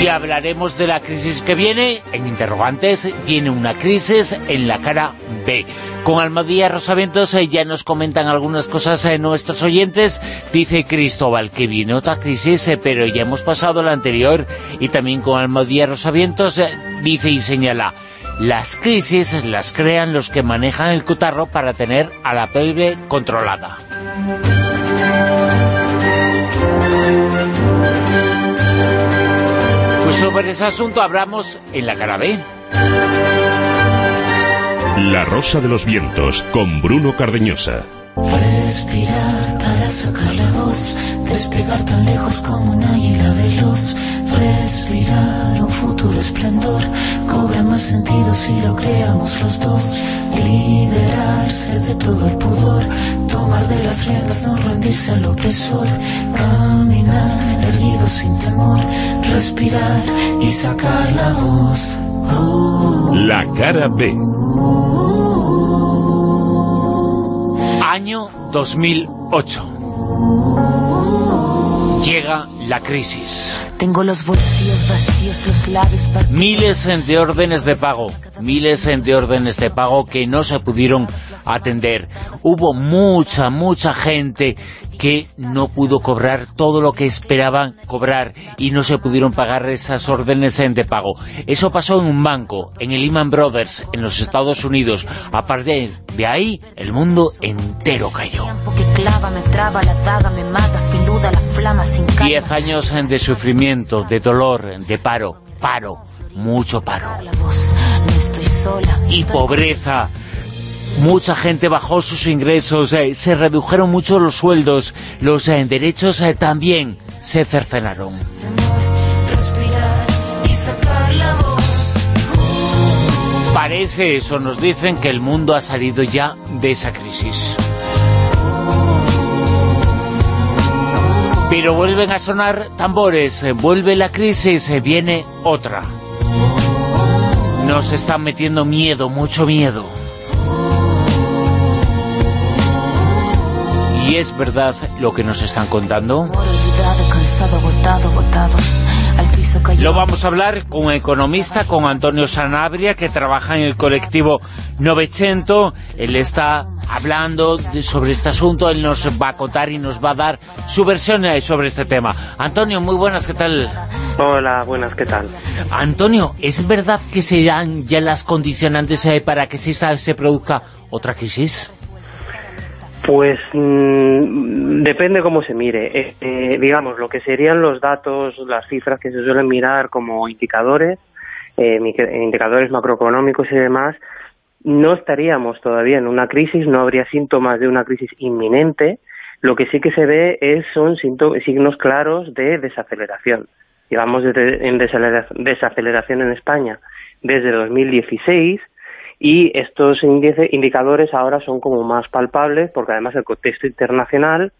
Y hablaremos de la crisis que viene, en interrogantes, viene una crisis en la cara B. Con Almadía Rosavientos eh, ya nos comentan algunas cosas eh, nuestros oyentes. Dice Cristóbal que viene otra crisis, eh, pero ya hemos pasado la anterior. Y también con Almadía Rosavientos eh, dice y señala, las crisis las crean los que manejan el cutarro para tener a la PIB controlada. Pues sobre ese asunto hablamos en la cara B. La Rosa de los Vientos, con Bruno Cardeñosa. Respirar para sacar la voz, despegar tan lejos como un águila veloz. Respirar un futuro esplendor, cobra más sentido si lo creamos los dos. Liberarse de todo el pudor, tomar de las riendas, no rendirse al opresor. Caminar sin temor, respirar y sacar la voz. La cara B. Año 2008. Llega la crisis. Tengo los bolsillos vacíos, los labios partidos. Miles de órdenes de pago, miles de órdenes de pago que no se pudieron atender. Hubo mucha, mucha gente que no pudo cobrar todo lo que esperaban cobrar y no se pudieron pagar esas órdenes de pago. Eso pasó en un banco, en el Lehman Brothers, en los Estados Unidos. A partir de ahí, el mundo entero cayó. Diez años de sufrimiento, de dolor, de paro, paro, mucho paro. Y pobreza. Mucha gente bajó sus ingresos, eh, se redujeron mucho los sueldos, los eh, derechos eh, también se cercenaron. Parece eso, nos dicen que el mundo ha salido ya de esa crisis. Pero vuelven a sonar tambores, eh, vuelve la crisis, eh, viene otra. Nos están metiendo miedo, mucho miedo. Y es verdad lo que nos están contando. Al piso cayó. Lo vamos a hablar con un economista, con Antonio Sanabria, que trabaja en el colectivo Novecento. Él está hablando de- sobre este asunto, él nos va a contar y nos va a dar su versión sobre este tema. Antonio, muy buenas, ¿qué tal? Hola, buenas, ¿qué tal? Antonio, ¿es verdad que se dan ya las condicionantes eh, para que se, se produzca otra crisis? Pues mm, depende cómo se mire. Eh, eh, digamos, lo que serían los datos, las cifras que se suelen mirar como indicadores, eh, indicadores macroeconómicos y demás, no estaríamos todavía en una crisis, no habría síntomas de una crisis inminente. Lo que sí que se ve es, son signos claros de desaceleración. Llevamos en desacelera- desaceleración en España desde 2016 y estos indicadores ahora son como más palpables porque además el contexto internacional,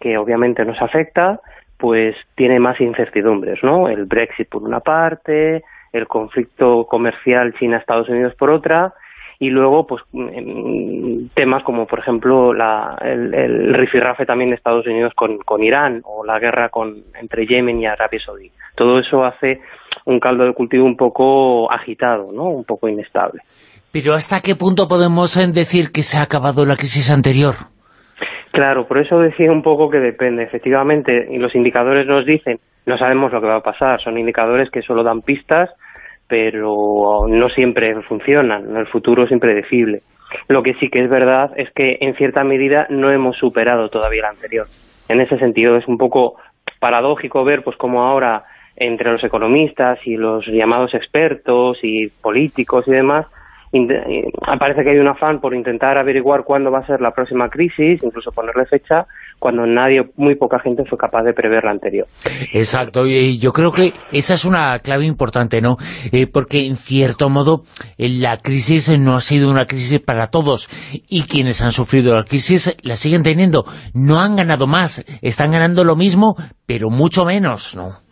que obviamente nos afecta, pues tiene más incertidumbres, ¿no? El Brexit por una parte, el conflicto comercial China-Estados Unidos por otra, y luego pues mm, temas como por ejemplo la, el, el rifirrafe también de Estados Unidos con, con Irán o la guerra con, entre Yemen y Arabia Saudí. Todo eso hace un caldo de cultivo un poco agitado, ¿no? Un poco inestable. Pero ¿hasta qué punto podemos eh, decir que se ha acabado la crisis anterior? Claro, por eso decía un poco que depende. Efectivamente, y los indicadores nos dicen, no sabemos lo que va a pasar. Son indicadores que solo dan pistas, pero no siempre funcionan. El futuro es impredecible. Lo que sí que es verdad es que, en cierta medida, no hemos superado todavía el anterior. En ese sentido, es un poco paradójico ver pues cómo ahora entre los economistas y los llamados expertos y políticos y demás parece que hay un afán por intentar averiguar cuándo va a ser la próxima crisis, incluso ponerle fecha, cuando nadie, muy poca gente fue capaz de prever la anterior. Exacto, y yo creo que esa es una clave importante, ¿no? Eh, porque en cierto modo eh, la crisis no ha sido una crisis para todos y quienes han sufrido la crisis la siguen teniendo. No han ganado más, están ganando lo mismo, pero mucho menos, ¿no?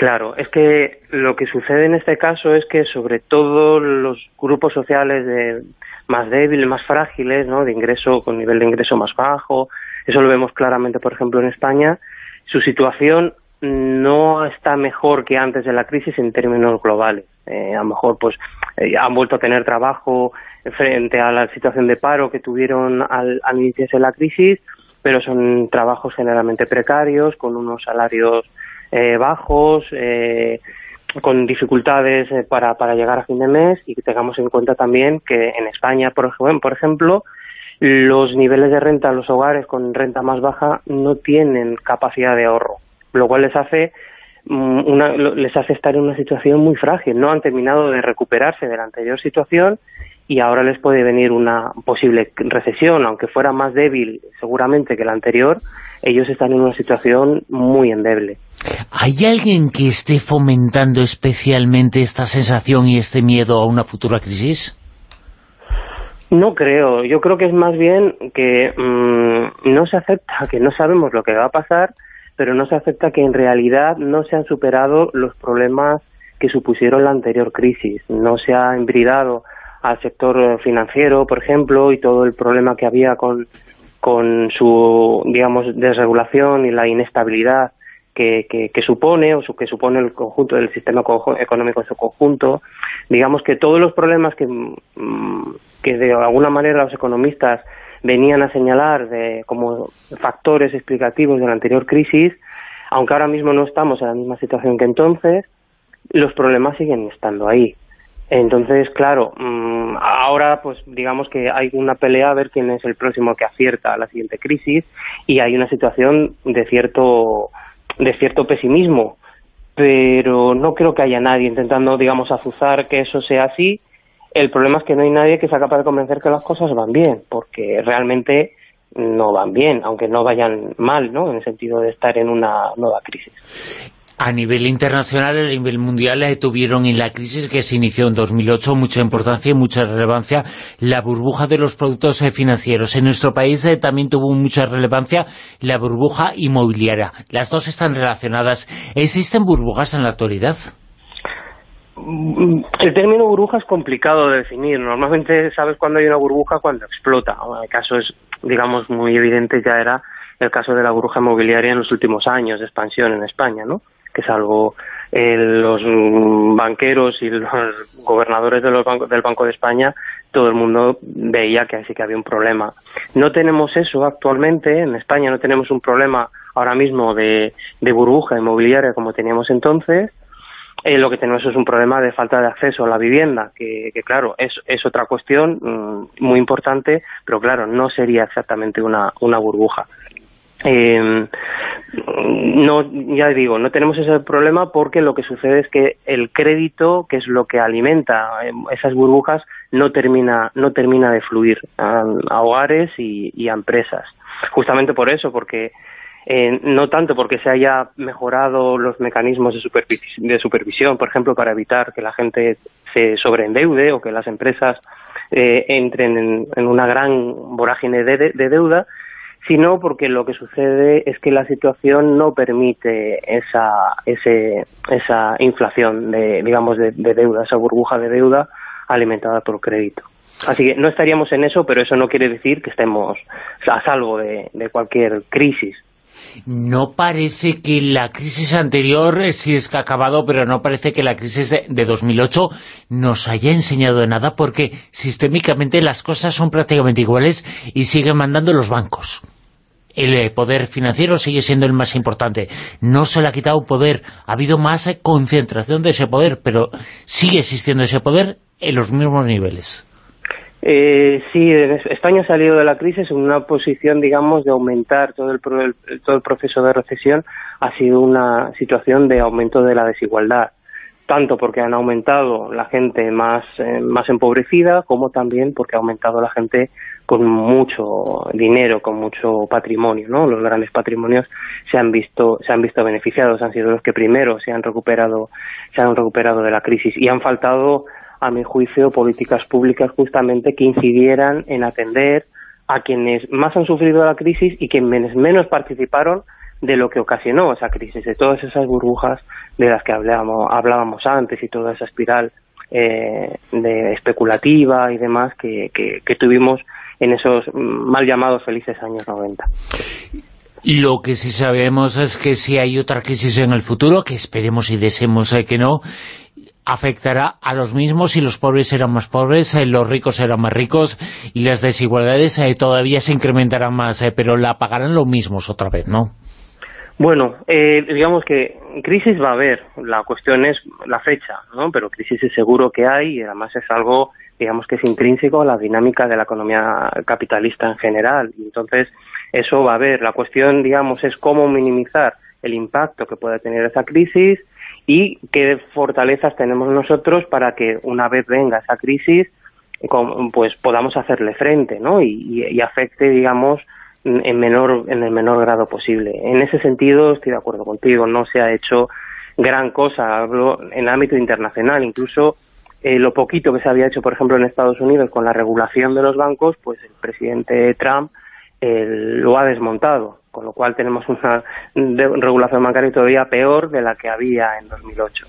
Claro, es que lo que sucede en este caso es que sobre todo los grupos sociales de más débiles, más frágiles, ¿no? de ingreso, con nivel de ingreso más bajo, eso lo vemos claramente, por ejemplo, en España, su situación no está mejor que antes de la crisis en términos globales. Eh, a lo mejor pues eh, han vuelto a tener trabajo frente a la situación de paro que tuvieron al, al iniciarse la crisis, pero son trabajos generalmente precarios, con unos salarios eh, bajos, eh, con dificultades eh, para, para llegar a fin de mes y que tengamos en cuenta también que en España, por, por ejemplo, los niveles de renta, los hogares con renta más baja no tienen capacidad de ahorro, lo cual les hace mm, una, les hace estar en una situación muy frágil. No han terminado de recuperarse de la anterior situación y ahora les puede venir una posible recesión, aunque fuera más débil seguramente que la anterior, ellos están en una situación muy endeble. ¿Hay alguien que esté fomentando especialmente esta sensación y este miedo a una futura crisis? No creo, yo creo que es más bien que mm, no se acepta, que no sabemos lo que va a pasar, pero no se acepta que en realidad no se han superado los problemas que supusieron la anterior crisis. No se ha embridado al sector eh, financiero, por ejemplo, y todo el problema que había con, con su, digamos, desregulación y la inestabilidad que, que, supone o su, que supone el conjunto del sistema co- económico en su conjunto. Digamos que todos los problemas que, mm, que de alguna manera los economistas venían a señalar de, como factores explicativos de la anterior crisis, aunque ahora mismo no estamos en la misma situación que entonces, los problemas siguen estando ahí. Entonces, claro, mm, ahora pues digamos que hay una pelea a ver quién es el próximo que acierta a la siguiente crisis y hay una situación de cierto de cierto pesimismo, pero no creo que haya nadie intentando, digamos, azuzar que eso sea así. El problema es que no hay nadie que sea capaz de convencer que las cosas van bien, porque realmente no van bien, aunque no vayan mal, ¿no?, en el sentido de estar en una nueva crisis. A nivel internacional, a nivel mundial, eh, tuvieron en la crisis que se inició en 2008 mucha importancia y mucha relevancia la burbuja de los productos eh, financieros. En nuestro país eh, también tuvo mucha relevancia la burbuja inmobiliaria. Las dos están relacionadas. ¿Existen burbujas en la actualidad? Mm, El término burbuja es complicado de definir. Normalmente sabes cuándo hay una burbuja cuando explota. El caso es, digamos, muy evidente ya era el caso de la burbuja inmobiliaria en los últimos años de expansión en España, ¿no? Salvo eh, los banqueros y los gobernadores de los del Banco de España, todo el mundo veía que sí que había un problema. No tenemos eso actualmente, en España no tenemos un problema ahora mismo de, de burbuja inmobiliaria como teníamos entonces, eh, lo que tenemos es un problema de falta de acceso a la vivienda, que, claro, es, es otra cuestión mm, muy importante, pero claro, no sería exactamente una burbuja. Eh, no, ya digo, no tenemos ese problema porque lo que sucede es que el crédito, que es lo que alimenta eh, esas burbujas, no termina, no termina de fluir a, hogares y, a empresas. Justamente por eso, porque eh, no tanto porque se haya mejorado los mecanismos de, de supervisión, por ejemplo, para evitar que la gente se sobreendeude o que las empresas eh, entren en, una gran vorágine de- de deuda, sino porque lo que sucede es que la situación no permite esa, ese, esa inflación de, digamos, de, de deuda, esa burbuja de deuda alimentada por crédito. Así que no estaríamos en eso, pero eso no quiere decir que estemos a salvo de, de cualquier crisis. No parece que la crisis anterior, eh, sí es que ha acabado, pero no parece que la crisis de, de 2008 nos haya enseñado de nada, porque sistémicamente las cosas son prácticamente iguales y siguen mandando los bancos. El eh, poder financiero sigue siendo el más importante. No se le ha quitado poder. Ha habido más eh, concentración de ese poder, pero sigue existiendo ese poder en los mismos niveles. Eh, sí, España ha salido de la crisis en una posición, digamos, de aumentar todo el, todo el proceso de recesión. Ha sido una situación de aumento de la desigualdad, tanto porque han aumentado la gente más, eh, más empobrecida, como también porque ha aumentado la gente con mucho dinero, con mucho patrimonio, ¿no? Los grandes patrimonios se han visto, se han visto beneficiados, han sido los que primero se han recuperado, se han recuperado de la crisis y han faltado a mi juicio, políticas públicas justamente que incidieran en atender a quienes más han sufrido la crisis y quienes menos participaron de lo que ocasionó esa crisis, de todas esas burbujas de las que hablábamos, hablábamos antes y toda esa espiral eh, de especulativa y demás que, que, que tuvimos en esos mal llamados felices años 90. Lo que sí sabemos es que si hay otra crisis en el futuro, que esperemos y deseemos que no, afectará a los mismos y los pobres serán más pobres, eh, los ricos serán más ricos y las desigualdades eh, todavía se incrementarán más, eh, pero la pagarán los mismos otra vez, ¿no? Bueno, digamos que crisis va a haber, la cuestión es la fecha, ¿no? Pero crisis es seguro que hay y además es algo, digamos que es intrínseco a la dinámica de la economía capitalista en general. Y entonces, eso va a haber. La cuestión, digamos, es cómo minimizar el impacto que pueda tener esa crisis y qué fortalezas tenemos nosotros para que una vez venga esa crisis pues podamos hacerle frente ¿no? y, afecte digamos en menor en el menor grado posible en ese sentido estoy de acuerdo contigo no se ha hecho gran cosa hablo en ámbito internacional incluso eh, lo poquito que se había hecho por ejemplo en Estados Unidos con la regulación de los bancos pues el presidente Trump eh, lo ha desmontado con lo cual tenemos una regulación bancaria todavía peor de la que había en 2008.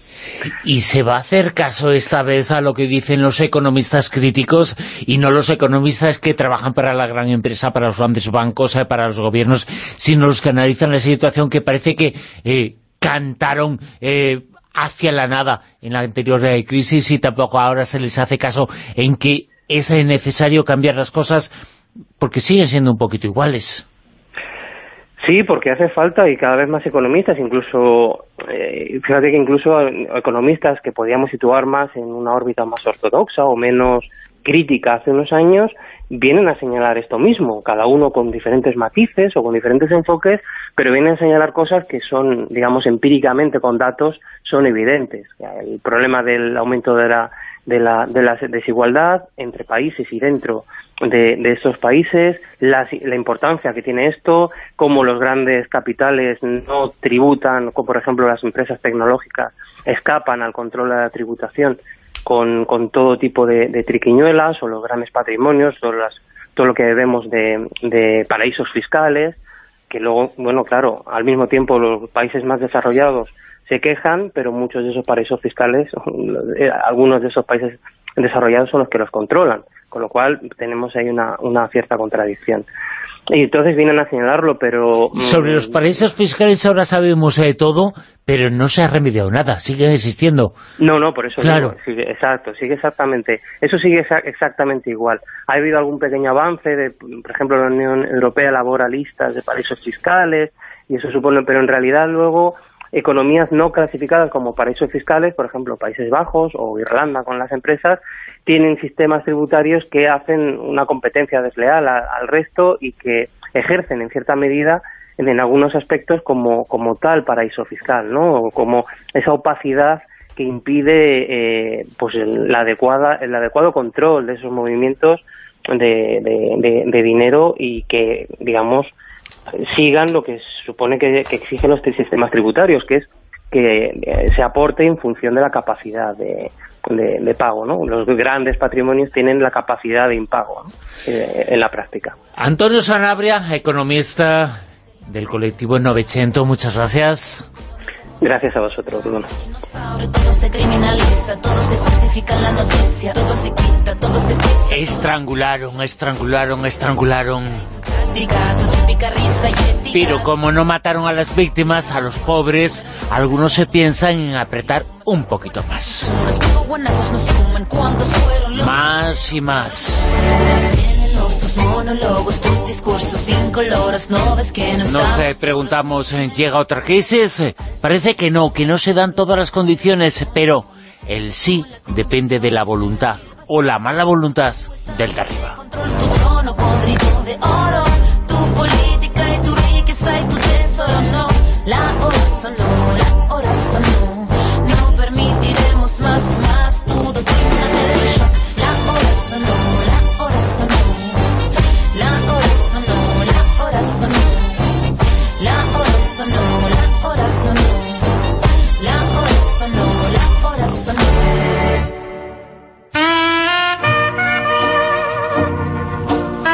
¿Y se va a hacer caso esta vez a lo que dicen los economistas críticos y no los economistas que trabajan para la gran empresa, para los grandes bancos, eh, para los gobiernos, sino los que analizan la situación que parece que eh, cantaron... Eh, hacia la nada en la anterior crisis y tampoco ahora se les hace caso en que es necesario cambiar las cosas porque siguen siendo un poquito iguales. Sí, porque hace falta y cada vez más economistas, incluso, eh, fíjate que incluso economistas que podíamos situar más en una órbita más ortodoxa o menos crítica hace unos años, vienen a señalar esto mismo, cada uno con diferentes matices o con diferentes enfoques, pero vienen a señalar cosas que son, digamos, empíricamente con datos, son evidentes. El problema del aumento de la, de la, de la desigualdad entre países y dentro de, de países, la, la, importancia que tiene esto, cómo los grandes capitales no tributan, como por ejemplo las empresas tecnológicas escapan al control de la tributación con, con todo tipo de, triquiñuelas o los grandes patrimonios, todo, las, todo lo que vemos de, de paraísos fiscales, que luego, bueno, claro, al mismo tiempo los países más desarrollados se quejan, pero muchos de esos paraísos fiscales, eh, algunos de esos países desarrollados son los que los controlan con lo cual tenemos ahí una, una cierta contradicción. Y entonces vienen a señalarlo, pero... Mm, Sobre los paraísos fiscales ahora sabemos de todo, pero no se ha remediado nada, siguen existiendo. No, no, por eso claro. sigue, exacto, sigue exactamente, eso sigue exactamente igual. Ha habido algún pequeño avance, de, por ejemplo, la Unión Europea elabora listas de paraísos fiscales, y eso supone, pero en realidad luego economías no clasificadas como paraísos fiscales, por ejemplo, Países Bajos o Irlanda con las empresas, tienen sistemas tributarios que hacen una competencia desleal al resto y que ejercen en cierta medida en, algunos aspectos como, como tal paraíso fiscal, ¿no? O como esa opacidad que impide eh, pues el, la adecuada, el adecuado control de esos movimientos de, de dinero y que, digamos, sigan lo que supone que, exigen los sistemas tributarios, que es que eh, se aporte en función de la capacidad de, de, pago. ¿no? Los grandes patrimonios tienen la capacidad de impago eh, en la práctica. Antonio Sanabria, economista del colectivo 900, muchas gracias. Gracias a vosotros, Bruno. Estrangularon, estrangularon, estrangularon. Pero como no mataron a las víctimas, a los pobres, algunos se piensan en apretar un poquito más. Más y más. Nos preguntamos, ¿llega otra crisis? Parece que no, que no se dan todas las condiciones, pero el sí depende de la voluntad o la mala voluntad del de arriba. La hora sonó, la hora sonó. No permitiremos más,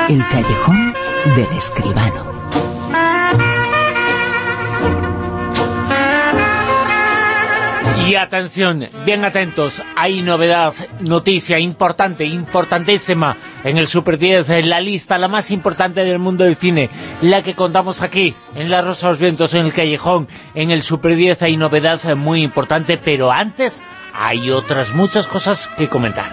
El callejón del escribano. Y atención, bien atentos, hay novedad, noticia importante, importantísima en el Super 10, en la lista, la más importante del mundo del cine, la que contamos aquí, en La Rosa de los Vientos, en el Callejón, en el Super 10 hay novedad muy importante, pero antes hay otras muchas cosas que comentar.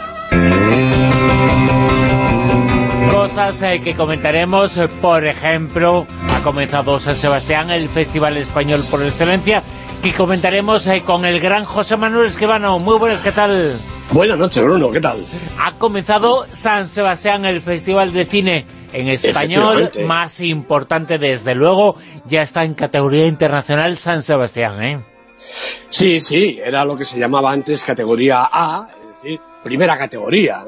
Cosas eh, que comentaremos, eh, por ejemplo, ha comenzado San Sebastián, el Festival Español por excelencia, que comentaremos eh, con el gran José Manuel Esquivano. Muy buenas, ¿qué tal? Buenas noches, Bruno, ¿qué tal? Ha comenzado San Sebastián, el Festival de Cine en español más importante, desde luego, ya está en categoría internacional San Sebastián, ¿eh? Sí, sí, era lo que se llamaba antes categoría A, es decir, primera categoría,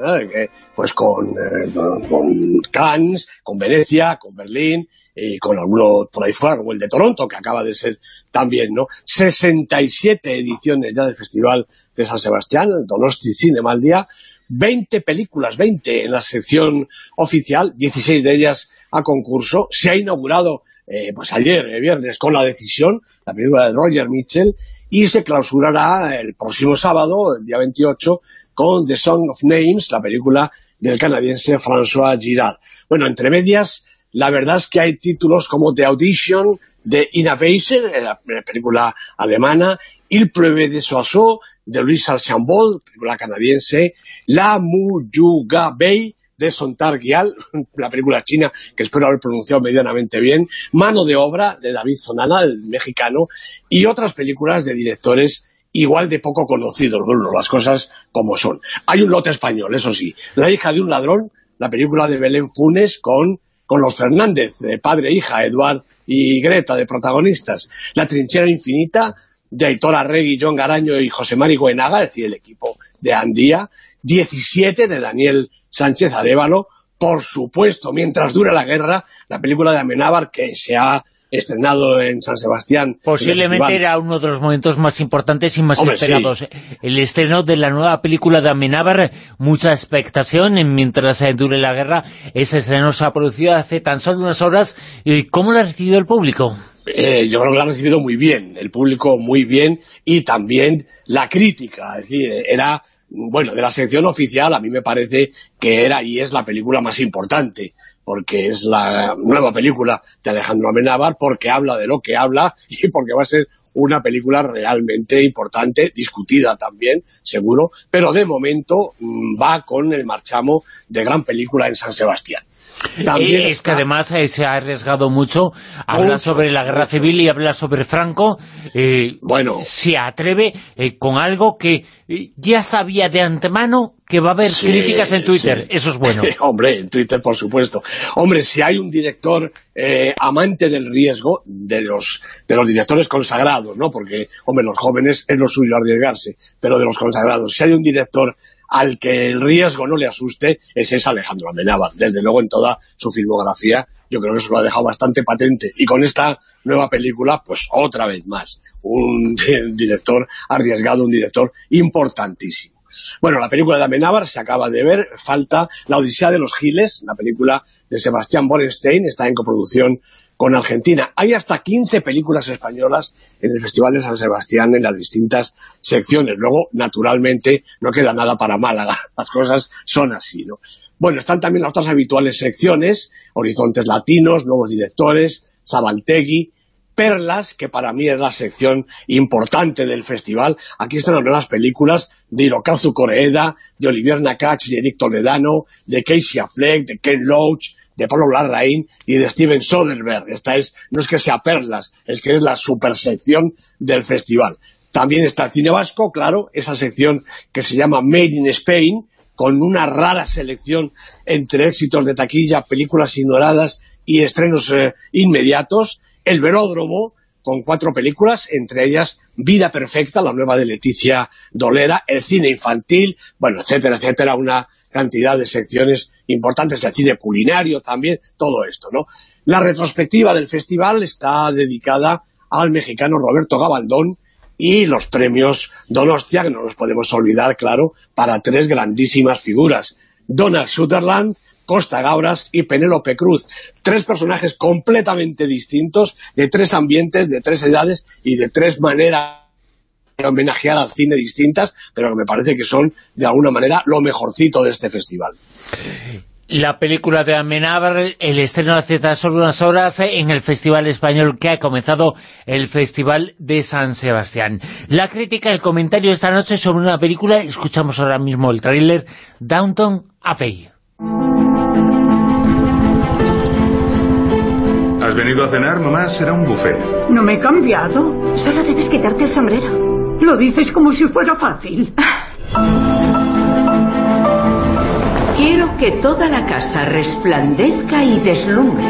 pues con, eh, con Cannes, con Venecia, con Berlín y con alguno por ahí fuera, como el de Toronto, que acaba de ser también, ¿no? 67 ediciones ya del Festival de San Sebastián, el Donosti Cinema al día, 20 películas, 20 en la sección oficial, 16 de ellas a concurso, se ha inaugurado eh, pues ayer, eh, viernes, con La Decisión, la película de Roger Mitchell, y se clausurará el próximo sábado, el día 28, con The Song of Names, la película del canadiense François Girard. Bueno, entre medias, la verdad es que hay títulos como The Audition, de Innovation, la película alemana, Il Preuve de Soissons, de Louis Archambault, película canadiense, La Muyuga Bay, de Sontar Gyal, la película china que espero haber pronunciado medianamente bien, Mano de obra de David Zonana, el mexicano, y otras películas de directores igual de poco conocidos, Bruno, las cosas como son. Hay un lote español, eso sí, La hija de un ladrón, la película de Belén Funes con, con los Fernández, de padre e hija, Eduard y Greta, de protagonistas, La trinchera infinita, de Aitor Arregui, John Garaño y José Mari Goenaga, es decir, el equipo de Andía, 17 de Daniel Sánchez Arevalo, por supuesto, mientras dura la guerra, la película de Amenábar que se ha estrenado en San Sebastián. Posiblemente era uno de los momentos más importantes y más Hombre, esperados. El estreno de la nueva película de Amenábar, mucha expectación en mientras eh, dure la guerra. Ese estreno se ha producido hace tan solo unas horas. ¿Y ¿Cómo lo ha recibido el público? Eh, yo creo que lo ha recibido muy bien, el público muy bien, y también la crítica, es decir, era, bueno, de la sección oficial a mí me parece que era y es la película más importante, porque es la nueva película de Alejandro Amenábar, porque habla de lo que habla y porque va a ser una película realmente importante, discutida también, seguro, pero de momento mm, va con el marchamo de gran película en San Sebastián. También Eh, es que además eh, se ha arriesgado mucho, habla Mucho, sobre la guerra civil y habla sobre Franco, eh, Bueno. se atreve eh, con algo que ya sabía de antemano que va a haber Sí, críticas en Twitter, sí. eso es bueno. Hombre, en Twitter, por supuesto. Hombre, si hay un director amante del riesgo, de los, de los directores consagrados, ¿no? Porque, hombre, los jóvenes es lo suyo arriesgarse, pero de los consagrados. Si hay un director al que el riesgo no le asuste, ese es Alejandro Amenábar. Desde luego, en toda su filmografía, yo creo que eso lo ha dejado bastante patente. Y con esta nueva película, pues otra vez más, un director arriesgado, un director importantísimo. Bueno, la película de Amenábar se acaba de ver, falta La Odisea de los Giles, la película de Sebastián Borenstein, está en coproducción con Argentina. Hay hasta 15 películas españolas en el Festival de San Sebastián en las distintas secciones. Luego, naturalmente, no queda nada para Málaga. Las cosas son así, ¿no? Bueno, están también las otras habituales secciones, Horizontes Latinos, Nuevos Directores, Zabaltegui, Perlas, que para mí es la sección importante del festival. Aquí están las películas de Hirokazu Koreeda, de Olivier Nakache y Eric Toledano, de Casey Affleck, de Ken Loach, de Pablo Larraín y de Steven Soderbergh. Esta es, no es que sea Perlas, es que es la supersección del festival. También está el cine vasco, claro, esa sección que se llama Made in Spain, con una rara selección entre éxitos de taquilla, películas ignoradas y estrenos eh, inmediatos. El Velódromo, con cuatro películas, entre ellas Vida Perfecta, la nueva de Leticia Dolera, el cine infantil, bueno, etcétera, etcétera, una cantidad de secciones importantes, el cine culinario también, todo esto, ¿no? La retrospectiva del festival está dedicada al mexicano Roberto Gabaldón y los premios Donostia, que no los podemos olvidar, claro, para tres grandísimas figuras. Donald Sutherland, Costa Gabras y Penélope Cruz. Tres personajes completamente distintos, de tres ambientes, de tres edades y de tres maneras homenajear al cine distintas, pero que me parece que son, de alguna manera, lo mejorcito de este festival. La película de Amenábar, el estreno hace tan solo unas horas en el Festival Español que ha comenzado el Festival de San Sebastián. La crítica, el comentario esta noche sobre una película, escuchamos ahora mismo el tráiler, Downton Abbey. ¿Has venido a cenar, mamá? Será un buffet. No me he cambiado. Solo debes quitarte el sombrero. Lo dices como si fuera fácil. Quiero que toda la casa resplandezca y deslumbre.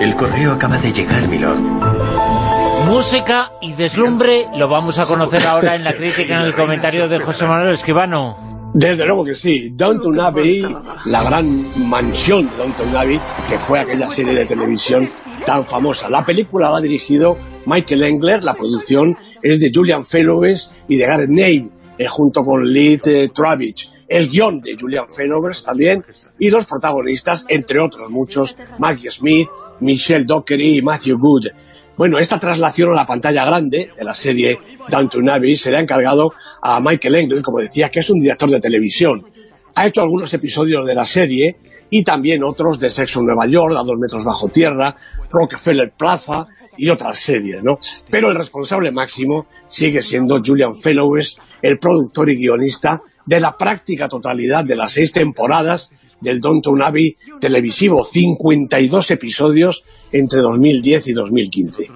El correo acaba de llegar, milord. Música y deslumbre lo vamos a conocer ahora en la crítica, en el comentario de José Manuel Esquivano. Desde luego que sí. Downton Abbey, la gran mansión de Downton Abbey, que fue aquella serie de televisión tan famosa. La película la ha dirigido Michael Engler, la producción es de Julian Fellowes y de Gareth Name, eh, junto con Lee eh, Travich. El guion de Julian Fellowes también, y los protagonistas, entre otros muchos, Maggie Smith, Michelle Dockery y Matthew Good. Bueno, esta traslación a la pantalla grande de la serie Downton Abbey se le ha encargado a Michael Engel, como decía, que es un director de televisión. Ha hecho algunos episodios de la serie y también otros de Sexo en Nueva York, A dos metros bajo tierra, Rockefeller Plaza y otras series, ¿no? Pero el responsable máximo sigue siendo Julian Fellowes, el productor y guionista de la práctica totalidad de las seis temporadas del Downton Abbey televisivo, 52 episodios entre 2010 y 2015.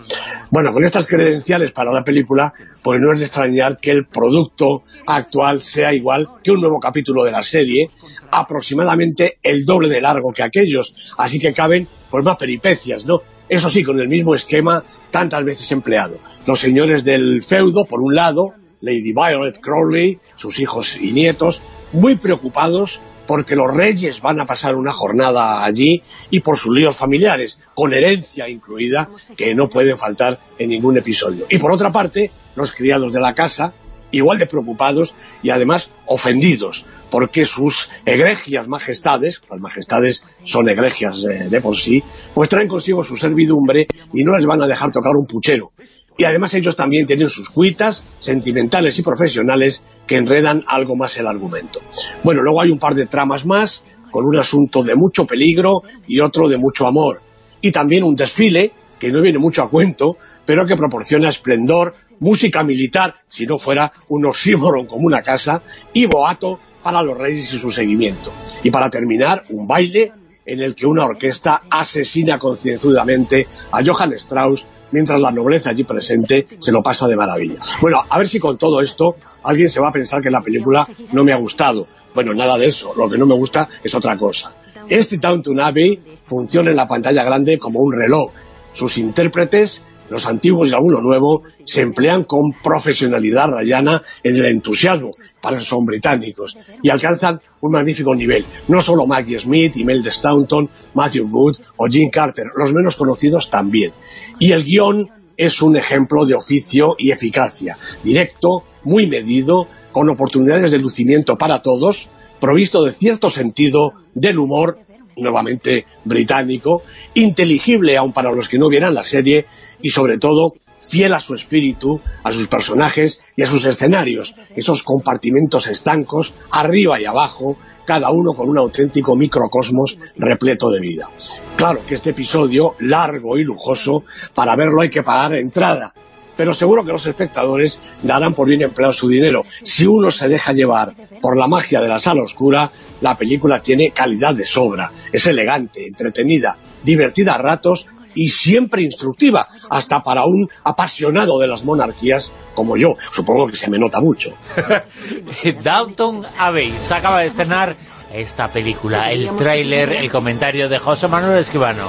Bueno, con estas credenciales para la película, pues no es de extrañar que el producto actual sea igual que un nuevo capítulo de la serie, aproximadamente el doble de largo que aquellos, así que caben pues más peripecias, ¿no? Eso sí, con el mismo esquema tantas veces empleado. Los señores del feudo, por un lado, Lady Violet Crowley, sus hijos y nietos, muy preocupados porque los reyes van a pasar una jornada allí y por sus líos familiares, con herencia incluida, que no pueden faltar en ningún episodio. Y por otra parte, los criados de la casa, igual de preocupados y además ofendidos, porque sus egregias majestades, las majestades son egregias eh, de por sí, pues traen consigo su servidumbre y no les van a dejar tocar un puchero. Y además ellos también tienen sus cuitas sentimentales y profesionales que enredan algo más el argumento. Bueno, luego hay un par de tramas más, con un asunto de mucho peligro y otro de mucho amor. Y también un desfile, que no viene mucho a cuento, pero que proporciona esplendor, música militar, si no fuera un oxímoron como una casa, y boato para los reyes y su seguimiento. Y para terminar, un baile en el que una orquesta asesina concienzudamente a Johann Strauss mientras la nobleza allí presente se lo pasa de maravilla. Bueno, a ver si con todo esto alguien se va a pensar que la película no me ha gustado. Bueno, nada de eso, lo que no me gusta es otra cosa. Este Downton Abbey funciona en la pantalla grande como un reloj. Sus intérpretes los antiguos y algunos nuevos se emplean con profesionalidad rayana en el entusiasmo, para son británicos, y alcanzan un magnífico nivel. No solo Maggie Smith, Imelda Staunton, Matthew Wood o Jim Carter, los menos conocidos también. Y el guion es un ejemplo de oficio y eficacia, directo, muy medido, con oportunidades de lucimiento para todos, provisto de cierto sentido del humor nuevamente británico, inteligible aun para los que no vieran la serie y sobre todo fiel a su espíritu, a sus personajes y a sus escenarios, esos compartimentos estancos, arriba y abajo, cada uno con un auténtico microcosmos repleto de vida. Claro que este episodio, largo y lujoso, para verlo hay que pagar entrada, pero seguro que los espectadores darán por bien empleado su dinero. Si uno se deja llevar por la magia de la sala oscura, la película tiene calidad de sobra, es elegante, entretenida, divertida a ratos y siempre instructiva, hasta para un apasionado de las monarquías como yo. Supongo que se me nota mucho. Downton Abbey, se acaba de estrenar esta película, el tráiler, el comentario de José Manuel Esquivano.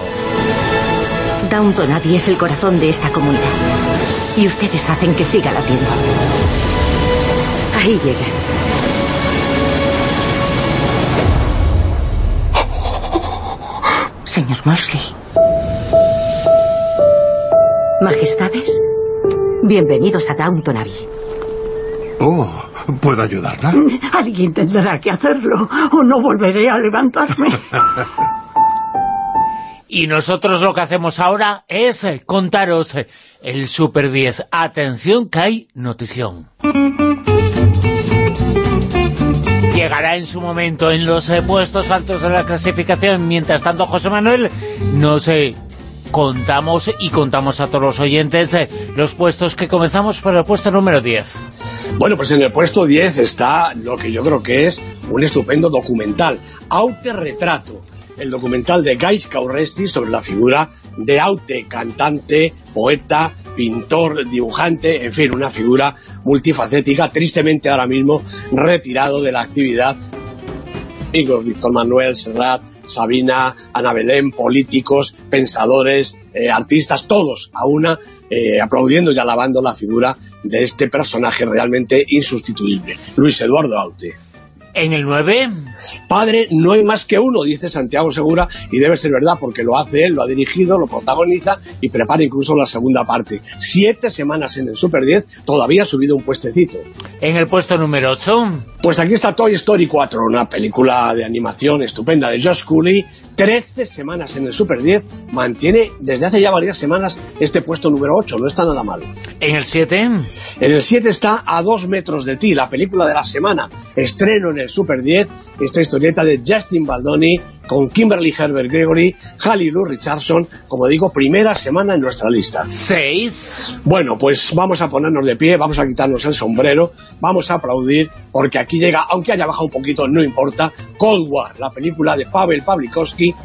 Downton Abbey es el corazón de esta comunidad. Y ustedes hacen que siga latiendo. Ahí llegan. Señor Mosley. Majestades, bienvenidos a Downton Abbey. Oh, ¿puedo ayudarla? Alguien tendrá que hacerlo o no volveré a levantarme. Y nosotros lo que hacemos ahora es eh, contaros eh, el Super 10. Atención que hay notición. Llegará en su momento en los eh, puestos altos de la clasificación. Mientras tanto, José Manuel, no sé, contamos y contamos a todos los oyentes eh, los puestos que comenzamos por el puesto número 10. Bueno, pues en el puesto 10 está lo que yo creo que es un estupendo documental, Aute Retrato, el documental de Gais Cauresti sobre la figura de Aute, cantante, poeta, pintor, dibujante, en fin, una figura multifacética, tristemente ahora mismo retirado de la actividad. Amigos, Víctor Manuel, Serrat, Sabina, Ana Belén, políticos, pensadores, eh, artistas, todos a una, eh, aplaudiendo y alabando la figura de este personaje realmente insustituible, Luis Eduardo Aute. En el 9... Padre, no hay más que uno, dice Santiago Segura, y debe ser verdad, porque lo hace él, lo ha dirigido, lo protagoniza y prepara incluso la segunda parte. Siete semanas en el Super 10, todavía ha subido un puestecito. En el puesto número 8... Pues aquí está Toy Story 4, una película de animación estupenda de Josh Cooley, 13 semanas en el Super 10, mantiene desde hace ya varias semanas este puesto número 8, no está nada mal. En el 7... En el 7 está A dos metros de ti, la película de la semana, estreno en el Super 10, esta historieta de Justin Baldoni con Kimberly Herbert Gregory, Halle Lou Richardson, como digo, primera semana en nuestra lista. 6. Bueno, pues vamos a ponernos de pie, vamos a quitarnos el sombrero, vamos a aplaudir, porque aquí llega, aunque haya bajado un poquito, no importa, Cold War, la película de Pavel Pavlikovsky,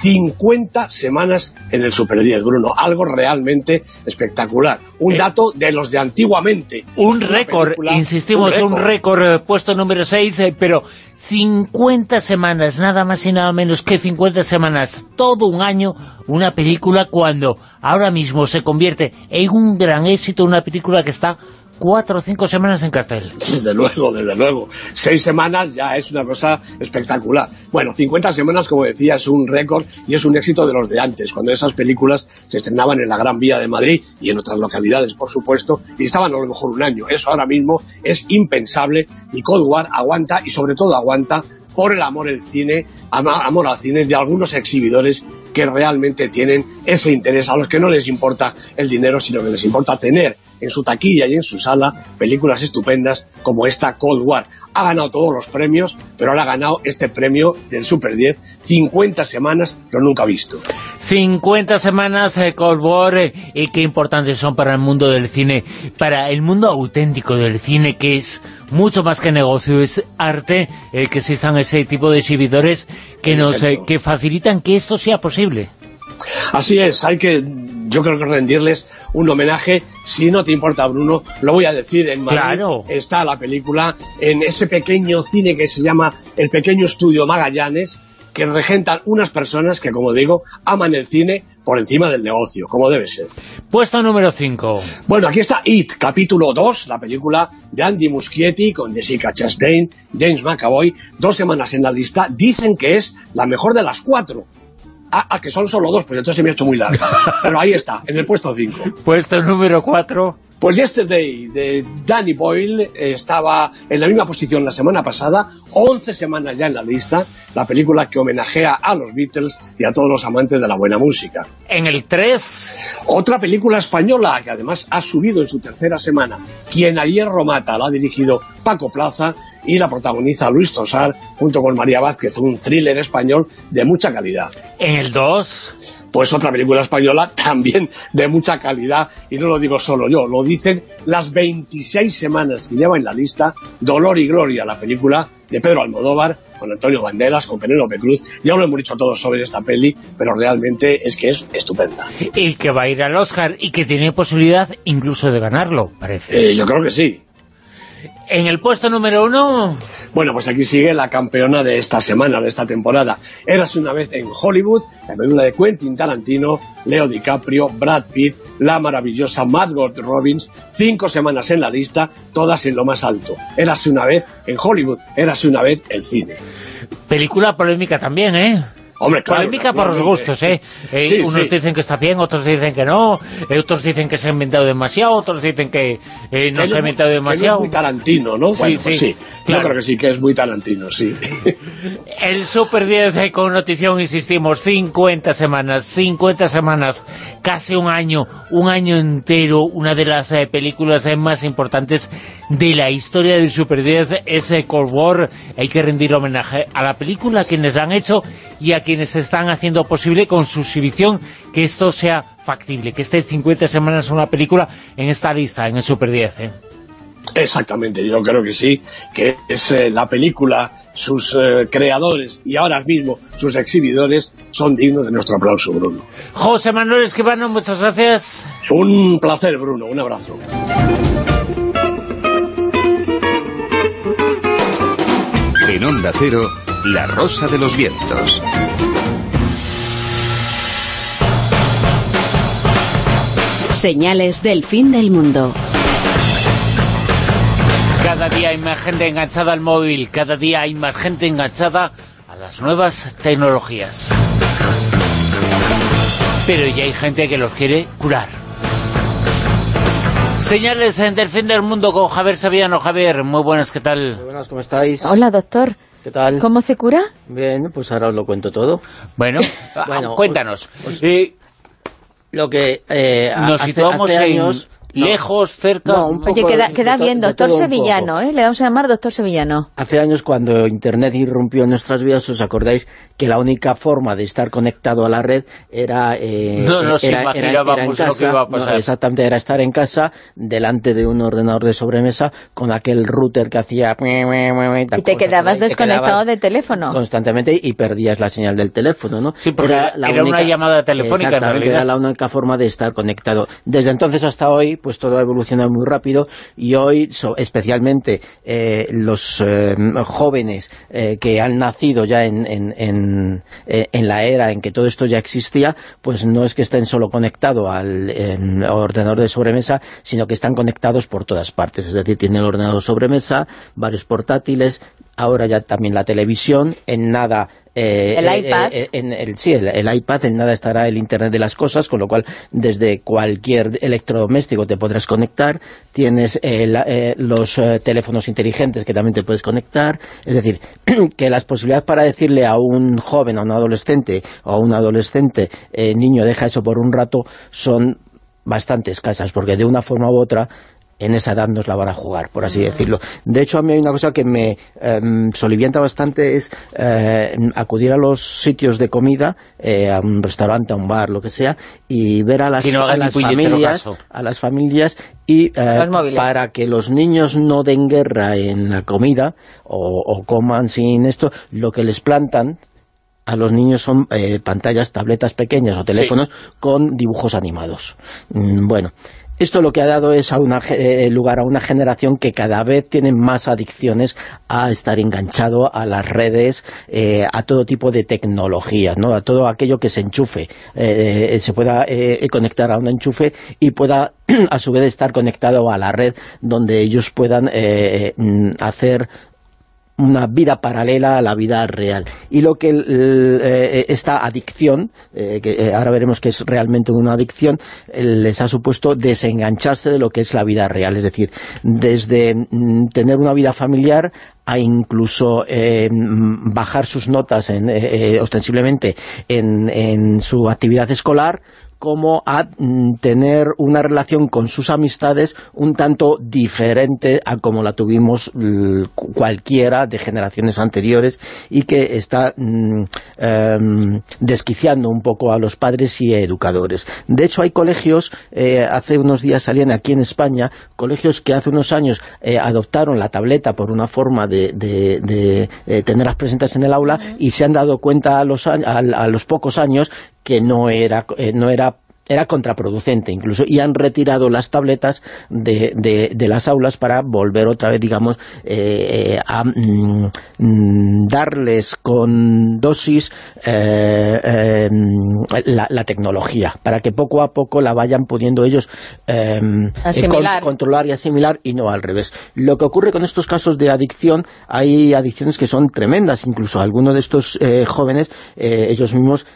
50 semanas en el Super 10, Bruno. Algo realmente espectacular. Un Eh. dato de los de antiguamente. Un récord, película- insistimos, un récord, eh, puesto número 6, pero 50 semanas, nada más y nada menos que 50 semanas, todo un año, una película cuando ahora mismo se convierte en un gran éxito, una película que está cuatro o cinco semanas en cartel. Desde luego, desde luego. Seis semanas ya es una cosa espectacular. Bueno, 50 semanas, como decía, es un récord y es un éxito de los de antes, cuando esas películas se estrenaban en la Gran Vía de Madrid y en otras localidades, por supuesto, y estaban a lo mejor un año. Eso ahora mismo es impensable y Cold War aguanta y sobre todo aguanta por el amor al cine, amor al cine de algunos exhibidores que realmente tienen ese interés, a los que no les importa el dinero, sino que les importa tener en su taquilla y en su sala películas estupendas como esta Cold War. Ha ganado todos los premios, pero ahora ha ganado este premio del Super 10, 50 semanas, lo nunca visto. 50 semanas eh, Cold War eh, y qué importantes son para el mundo del cine, para el mundo auténtico del cine, que es mucho más que negocio, es arte, eh, que existan ese tipo de exhibidores que nos eh, que facilitan que esto sea posible. Así es, hay que, yo creo que rendirles un homenaje. Si no te importa, Bruno, lo voy a decir en Madrid. Claro. Está la película en ese pequeño cine que se llama el Pequeño Estudio Magallanes, que regentan unas personas que, como digo, aman el cine por encima del negocio, como debe ser. Puesto número 5. Bueno, aquí está It, capítulo 2, la película de Andy Muschietti con Jessica Chastain, James McAvoy, dos semanas en la lista, dicen que es la mejor de las cuatro. Ah, ah, que son solo dos, pues entonces se me ha hecho muy larga. Pero ahí está, en el puesto 5. Puesto número 4. Pues Yesterday, de Danny Boyle, estaba en la misma posición la semana pasada, 11 semanas ya en la lista, la película que homenajea a los Beatles y a todos los amantes de la buena música. En el 3. Otra película española que además ha subido en su tercera semana, Quien a hierro mata, la ha dirigido Paco Plaza y la protagoniza Luis Tosar junto con María Vázquez, un thriller español de mucha calidad. En el 2. Pues otra película española también de mucha calidad, y no lo digo solo yo, lo dicen las 26 semanas que lleva en la lista Dolor y Gloria, la película de Pedro Almodóvar, con Antonio Banderas, con Penélope Cruz. Ya lo hemos dicho todos sobre esta peli, pero realmente es que es estupenda. Y que va a ir al Oscar y que tiene posibilidad incluso de ganarlo, parece. Eh, yo creo que sí. En el puesto número 1. Bueno, pues aquí sigue la campeona de esta semana, de esta temporada. Érase una vez en Hollywood, la película de Quentin Tarantino, Leo DiCaprio, Brad Pitt, la maravillosa Margot Robbins, cinco semanas en la lista, todas en lo más alto. Érase una vez en Hollywood, érase una vez el cine. Película polémica también, ¿eh? Hombre, claro, Polémica por los gustos, ¿eh? Eh, Sí, unos sí. dicen que está bien, otros dicen que no, eh, otros dicen que se ha inventado demasiado, otros dicen que eh, no Que se ha inventado que no demasiado. es muy Tarantino, ¿no? Sí, Bueno, pues sí, claro. Yo creo que sí, que es muy Tarantino, sí. El Super 10 eh, con notición, insistimos, 50 semanas, 50 semanas, casi un año, un año entero, una de las eh, películas eh, más importantes de la historia del Super 10 es Cold War. Hay que rendir homenaje a la película, a quienes la han hecho y a quienes están haciendo posible con su exhibición que esto sea factible, que esté 50 semanas una película en esta lista, en el Super 10. eh. Exactamente, yo creo que sí, que es eh, la película, sus eh, creadores y ahora mismo sus exhibidores son dignos de nuestro aplauso, Bruno. José Manuel Esquivano, muchas gracias. Un placer, Bruno, un abrazo. En Onda Cero, La Rosa de los Vientos. Señales del fin del mundo. Cada día hay más gente enganchada al móvil, cada día hay más gente enganchada a las nuevas tecnologías. Pero ya hay gente que los quiere curar. Señales en del fin del mundo con Javier Sabiano. Javier, muy buenas, ¿qué tal? Buenas, ¿cómo estáis? Hola, doctor. ¿Qué tal? ¿Cómo se cura? Bien, pues ahora os lo cuento todo. Bueno, Bueno, cuéntanos. os- Eh, Lo que eh, Nos hace, situamos hace en años... no, lejos, cerca... No, un Oye, poco queda, de- queda de bien, de doctor Sevillano, ¿eh? Le vamos a llamar doctor Sevillano. Hace años cuando Internet irrumpió en nuestras vidas, ¿os acordáis que la única forma de estar conectado a la red era... eh, No nos era, era- imaginábamos era en lo que casa, iba a no, pasar. exactamente, era estar en casa delante de un ordenador de sobremesa con aquel router que hacía... Y te quedabas desconectado de teléfono. constantemente y perdías la señal del teléfono, ¿no? Sí, porque era una llamada telefónica, en realidad. era la única forma de estar conectado. Desde entonces hasta hoy, pues todo ha evolucionado muy rápido y hoy, so- especialmente eh, los eh, jóvenes eh, que han nacido ya en, en, en, eh, en la era en que todo esto ya existía, pues no es que estén solo conectados al en ordenador de sobremesa, sino que están conectados por todas partes. Es decir, tienen el ordenador de sobremesa, varios portátiles, ahora ya también la televisión, en nada... eh, El eh, iPad. eh, en el, sí, el, el iPad, en nada estará el Internet de las cosas, con lo cual desde cualquier electrodoméstico te podrás conectar, tienes eh, la- eh, los teléfonos inteligentes que también te puedes conectar, es decir, que las posibilidades para decirle a un joven, a un adolescente o a un adolescente, eh, niño, deja eso por un rato, son bastante escasas, porque de una forma u otra en esa edad nos la van a jugar, por así decirlo. De hecho, a mí hay una cosa que me em, solivianta bastante es eh, acudir a los sitios de comida, eh, a un restaurante, a un bar, lo que sea, y ver a las, no a las familias, a las familias y eh, para que los niños no den guerra en la comida o, o coman sin esto, lo que les plantan a los niños son eh, pantallas, tabletas pequeñas o teléfonos con dibujos animados. Mm, bueno, esto lo que ha dado es a una, eh, lugar a una generación que cada vez tiene más adicciones a estar enganchado a las redes, eh, a todo tipo de tecnologías, ¿no? a todo aquello que se enchufe, eh, eh, se pueda eh, conectar a un enchufe y pueda a su vez estar conectado a la red donde ellos puedan eh, mm, hacer una vida paralela a la vida real. Y lo que el- eh, esta adicción, eh, que eh, ahora veremos que es realmente una adicción, eh, les ha supuesto desengancharse de lo que es la vida real. Es decir, desde mm, tener una vida familiar a incluso eh, mm, bajar sus notas en, eh, eh, ostensiblemente en, en su actividad escolar, como a mm, tener una relación con sus amistades un tanto diferente a como la tuvimos cualquiera de generaciones anteriores y que está mm, em, desquiciando un poco a los padres y educadores. De hecho, hay colegios, eh, hace unos días salían aquí en España, colegios que hace unos años eh, adoptaron la tableta por una forma de, de- de, eh, tenerlas presentes en el aula y se han dado cuenta a los, a- a- los pocos años que no era, no era era contraproducente incluso, y han retirado las tabletas de, de, las aulas para volver otra vez, digamos, eh, eh, a mm, darles con dosis eh, la, tecnología, para que poco a poco la vayan pudiendo ellos controlar y asimilar y no al revés. Lo que ocurre con estos casos de adicción, hay adicciones que son tremendas, incluso algunos de estos jóvenes, ellos mismos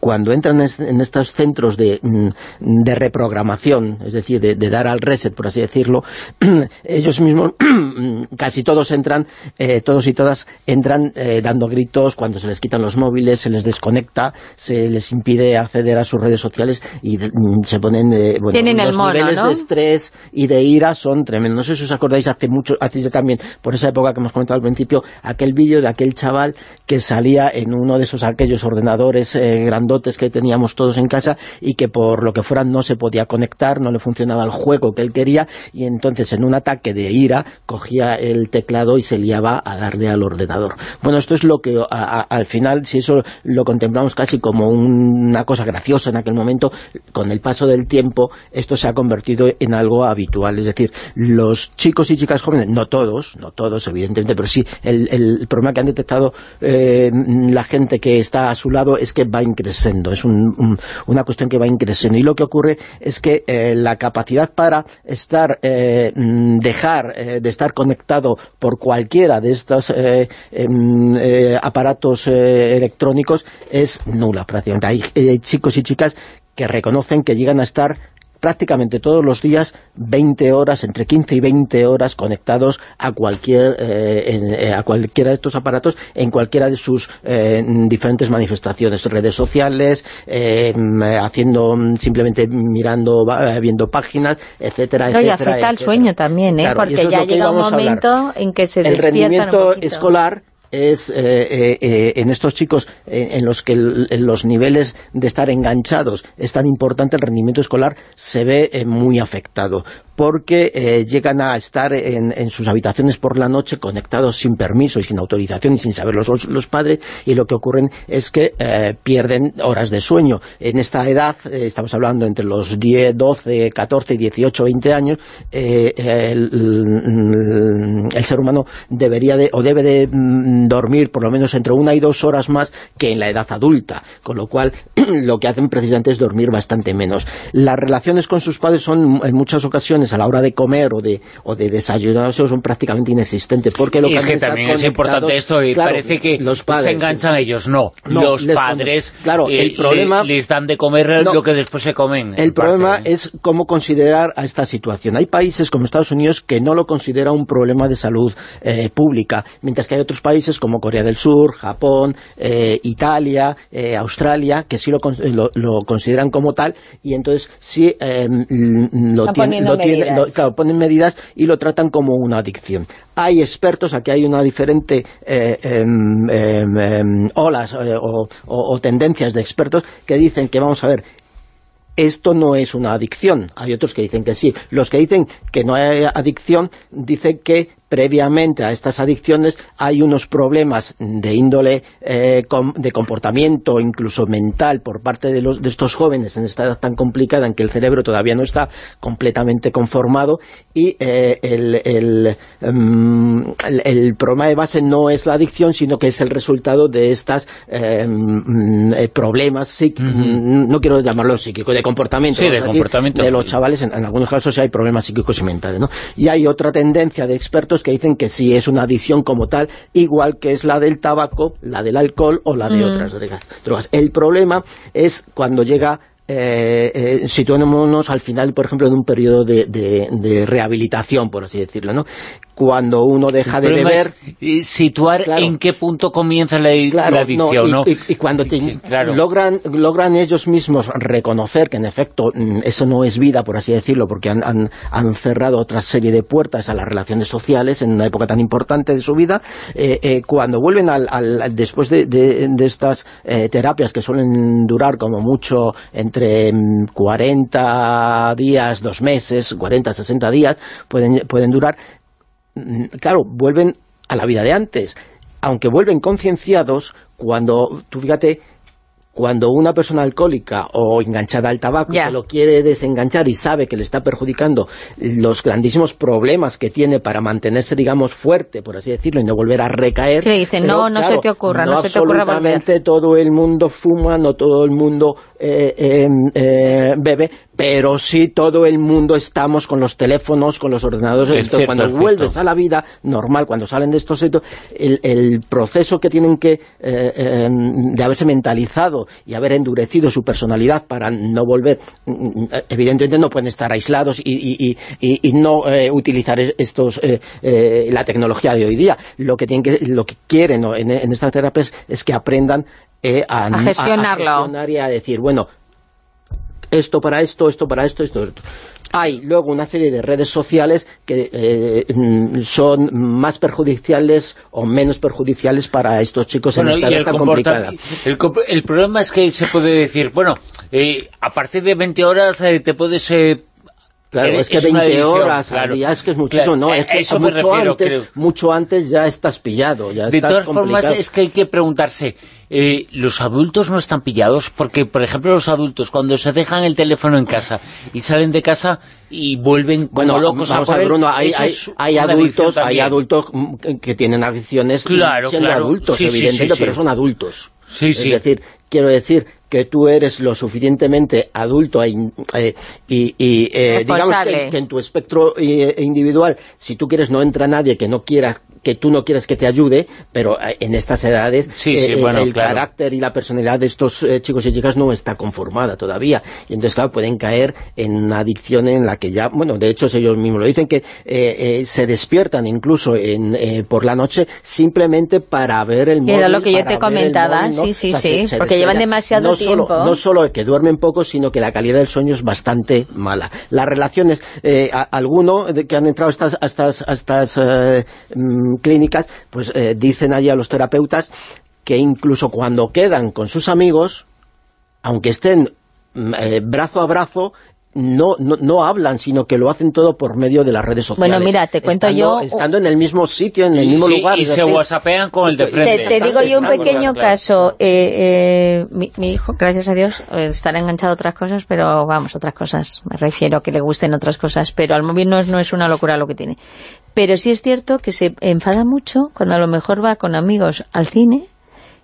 cuando entran en estos centros de, mm, de reprogramación, es decir, de, dar al reset, por así decirlo, ellos mismos, casi todos entran, eh, todos y todas entran eh, dando gritos cuando se les quitan los móviles, se les desconecta, se les impide acceder a sus redes sociales y mm, se ponen, eh, bueno, los niveles de estrés y de ira son tremendos. No sé si os acordáis hace mucho, hace también, por esa época que hemos comentado al principio, aquel vídeo de aquel chaval que salía en uno de esos aquellos ordenadores grandes dotes que teníamos todos en casa y que por lo que fuera no se podía conectar, no le funcionaba el juego que él quería y entonces en un ataque de ira cogía el teclado y se liaba a darle al ordenador. Bueno, esto es lo que al final, si eso lo contemplamos casi como una cosa graciosa en aquel momento, con el paso del tiempo esto se ha convertido en algo habitual. Es decir, los chicos y chicas jóvenes, no todos, no todos evidentemente, pero sí el, problema que han detectado eh, la gente que está a su lado es que va incrementando es una cuestión que va increciendo. Y lo que ocurre es que eh, la capacidad para estar eh, mm, dejar eh, de estar conectado por cualquiera de estos em, aparatos electrónicos es nula prácticamente. Hay chicos y chicas que reconocen que llegan a estar prácticamente todos los días 20 horas, entre 15 y 20 horas conectados a cualquier eh, eh, a cualquiera de estos aparatos en cualquiera de sus eh, diferentes manifestaciones, redes sociales, haciendo simplemente mirando, viendo páginas, etcétera, no, y afecta al sueño también, ¿eh? porque ya llega un momento en que se El rendimiento escolar es eh, eh, eh, en estos chicos en los que los niveles de estar enganchados es tan importante, el rendimiento escolar se ve muy afectado porque eh, llegan a estar en, sus habitaciones por la noche conectados sin permiso y sin autorización y sin saber los, padres y lo que ocurren es que eh, pierden horas de sueño. En esta edad, eh, estamos hablando entre los 10, 12, 14, 18, 20 años, el, ser humano debería de, o debe de mm, dormir por lo menos entre una y dos horas más que en la edad adulta, con lo cual lo que hacen precisamente es dormir bastante menos. Las relaciones con sus padres son en muchas ocasiones a la hora de comer o de, o de desayunar son prácticamente inexistentes. Porque lo y es que también es importante esto, y parece que los padres, se enganchan ellos. No, los padres claro, el problema, les dan de comer lo que después se comen. El problema es cómo considerar a esta situación. Hay países como Estados Unidos que no lo considera un problema de salud eh, pública, mientras que hay otros países como Corea del Sur, Japón, eh, Italia, eh, Australia, que sí lo, lo, consideran como tal, y entonces sí lo, tienen, lo tienen claro, ponen medidas y lo tratan como una adicción. Hay expertos, aquí hay una diferente eh, em, em, em, olas eh, o, tendencias de expertos que dicen que, vamos a ver, esto no es una adicción. Hay otros que dicen que sí. Los que dicen que no hay adicción dicen que previamente a estas adicciones hay unos problemas de índole eh, de comportamiento, incluso mental, por parte de, los, de estos jóvenes en esta edad tan complicada en que el cerebro todavía no está completamente conformado y eh, em, el, el, problema de base no es la adicción, sino que es el resultado de estos eh, problemas psíquicos, no quiero llamarlo psíquico, de comportamiento, de, comportamiento. de los chavales, en, en, algunos casos sí hay problemas psíquicos y mentales. ¿no? Y hay otra tendencia de expertos que dicen que sí es una adicción como tal, igual que es la del tabaco, la del alcohol o la de otras drogas. El problema es cuando llega eh, eh, situémonos al final, por ejemplo, de un periodo de, de, rehabilitación, por así decirlo, ¿no? cuando uno deja de beber... Eh, situar en qué punto comienza la, adicción, ¿no? Y, cuando logran, logran ellos mismos reconocer que en efecto mm, eso no es vida, por así decirlo, porque han, han, cerrado otra serie de puertas a las relaciones sociales en una época tan importante de su vida, eh, eh, cuando vuelven al, después de, de, estas terapias que suelen durar como mucho entre 40 mm, días, dos meses, 40, 60 días, pueden, pueden durar, Mm, claro, vuelven a la vida de antes, aunque vuelven concienciados cuando, tú fíjate, cuando una persona alcohólica o enganchada al tabaco que lo quiere desenganchar y sabe que le está perjudicando los grandísimos problemas que tiene para mantenerse, digamos, fuerte, por así decirlo, y no volver a recaer. Sí, dice, no, no se te ocurra, no se te ocurra volver. absolutamente todo el mundo fuma, no todo el mundo eh, eh, eh, bebe, pero sí todo el mundo estamos con los teléfonos, con los ordenadores. Es Entonces, cierto, cuando vuelves a la vida normal, cuando salen de estos sitios, el, el proceso que tienen que, eh, eh, de haberse mentalizado y haber endurecido su personalidad para no volver, mm, evidentemente no pueden estar aislados y, y- y- y- y no eh, utilizar es- estos eh, eh, la tecnología de hoy día. Lo que tienen que, lo que quieren ¿no? en, en estas terapias es que aprendan eh, a, A gestionarlo. a gestionar y a decir, bueno, esto para esto, esto para esto, esto, esto. Hay luego una serie de redes sociales que eh, mm, son más perjudiciales o menos perjudiciales para estos chicos Bueno, en esta edad el, tan complicada. el, comp- el problema es que se puede decir, bueno, eh, a partir de 20 horas eh, te puedes... eh, Claro, es que una 20 adicción, horas al claro. día es que es muchísimo, Claro, no, a es que eso mucho refiero, antes, creo. mucho antes ya estás pillado, ya De estás todas formas, es que hay que preguntarse, eh, ¿los adultos no están pillados? Porque, por ejemplo, los adultos, cuando se dejan el teléfono en casa y salen de casa y vuelven como Bueno, locos a vamos por a ver, Bruno, hay, es adultos, hay adultos que- tienen adicciones Claro, siendo adultos, Sí, evidentemente, sí, pero son adultos. Sí, es decir, quiero decir que tú eres lo suficientemente adulto e in- eh, y, y, eh, digamos que, que en tu espectro eh, individual, si tú quieres no entra nadie que no quiera que tú no quieres que te ayude, pero eh, en estas edades Sí, eh, sí, eh, bueno, el claro. carácter y la personalidad de estos eh, chicos y chicas no está conformada todavía. Y entonces, claro, pueden caer en una adicción en la que ya, bueno, de hecho ellos mismos lo dicen, que eh, eh, se despiertan incluso en, eh, por la noche simplemente para ver el móvil. era lo que yo te comentaba, móvil, ¿no? sí, sí, O sea, sí, se- se porque llevan demasiado no solo- tiempo. no solo que duermen poco, sino que la calidad del sueño es bastante mala. Las relaciones, eh, a- alguno de que han entrado a estas, a estas, a estas clínicas, pues eh, dicen allí a los terapeutas que incluso cuando quedan con sus amigos, aunque estén mm, eh, brazo a brazo, no, no, no hablan, sino que lo hacen todo por medio de las redes sociales. Bueno, mira, te cuento Estando- yo- Estando en el mismo sitio, en el mismo Sí, lugar. y se decir, whatsappean con el de frente. Te, te digo yo un pequeño claro. caso. Eh, eh, mi, mi hijo, gracias a Dios, estará enganchado a otras cosas, pero vamos, otras cosas. Me refiero a que le gusten otras cosas, pero al móvil no es, no es una locura lo que tiene. Pero sí es cierto que se enfada mucho cuando a lo mejor va con amigos al cine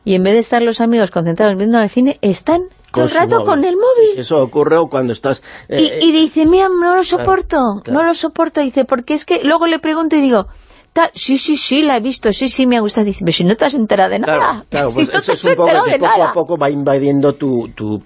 y en vez de estar los amigos concentrados viendo al cine, están todo el rato móvil. con el móvil. Sí, eso ocurre o cuando estás... eh, Y, y dice, mira, no lo soporto, claro. no lo soporto. Dice, porque es que luego le pregunto y digo, sí, sí, sí, la he visto, sí, sí, me ha gustado. Dice, pero si no te has enterado de nada. Claro, claro, pues no eso es un poco que poco nada. a poco va invadiendo tu, tu,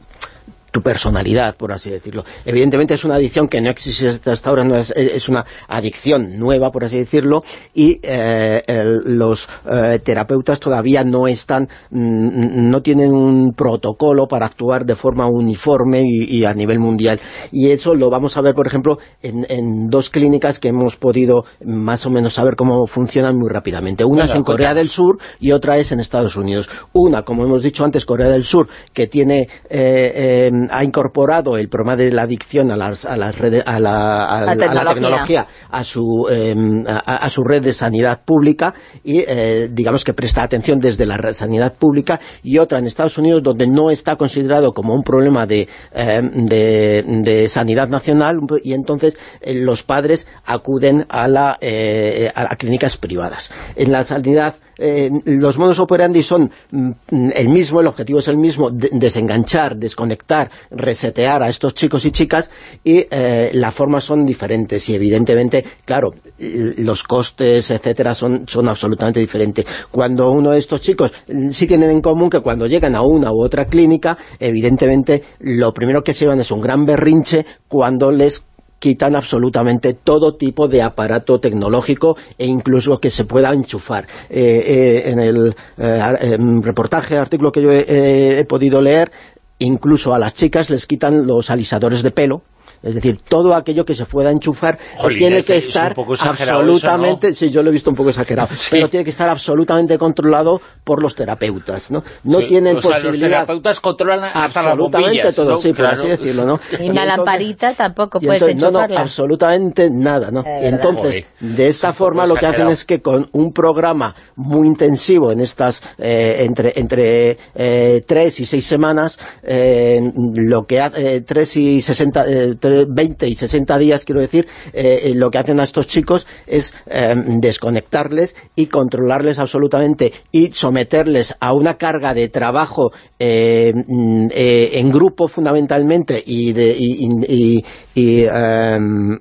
tu personalidad, por así decirlo. Evidentemente es una adicción que no existe hasta ahora, no es, es una adicción nueva, por así decirlo, y eh, el- los eh, terapeutas todavía no están, mm, no tienen un protocolo para actuar de forma uniforme y, y a nivel mundial. Y eso lo vamos a ver, por ejemplo, en, en dos clínicas que hemos podido más o menos saber cómo funcionan muy rápidamente. Una Venga, es en Corea del Sur y otra es en Estados Unidos. Una, como hemos dicho antes, Corea del Sur, que tiene eh, eh, ha incorporado el problema de la adicción a las, a las redes, a la, a La la- a la tecnología. a su, eh, a, su red de sanidad pública y eh, digamos que presta atención desde la sanidad pública y otra en Estados Unidos donde no está considerado como un problema de, eh, de, de sanidad nacional y entonces eh, los padres acuden a, la, eh, a, a clínicas privadas. En la sanidad eh, los modos operandi son mm, el mismo, el objetivo es el mismo, de- desenganchar, desconectar, resetear a estos chicos y chicas y eh, las formas son diferentes y evidentemente, claro, los costes, etcétera, son, son absolutamente diferentes. Cuando uno de estos chicos mm, sí tienen en común que cuando llegan a una u otra clínica, evidentemente lo primero que se llevan es un gran berrinche cuando les quitan absolutamente todo tipo de aparato tecnológico e incluso que se pueda enchufar. Eh, eh, en el eh, reportaje, artículo que yo he podido leer, incluso a las chicas les quitan los alisadores de pelo, Es decir, todo aquello que se pueda enchufar Jolín, tiene que es estar absolutamente... eso, Sí, yo lo he visto un poco exagerado. Pero tiene que estar absolutamente controlado por los terapeutas, ¿no? No Sí, tienen o sea, los posibilidad... terapeutas controlan hasta las absolutamente bombillas, todo, ¿no? sí, por Claro. así decirlo, ¿no? Y una entonces- lamparita tampoco puedes entonces- no, no, enchufarla. absolutamente nada, ¿no? Verdad. entonces, Joder, de esta forma lo que hacen es que con un programa muy intensivo en estas, eh, entre, entre eh, tres y seis semanas, eh, lo que hace, tres y 60, eh, tre- 20 y 60 días, quiero decir, eh, eh, lo que hacen a estos chicos es eh, desconectarles y controlarles absolutamente y someterles a una carga de trabajo eh, mm, en grupo fundamentalmente y, de, y, y- y,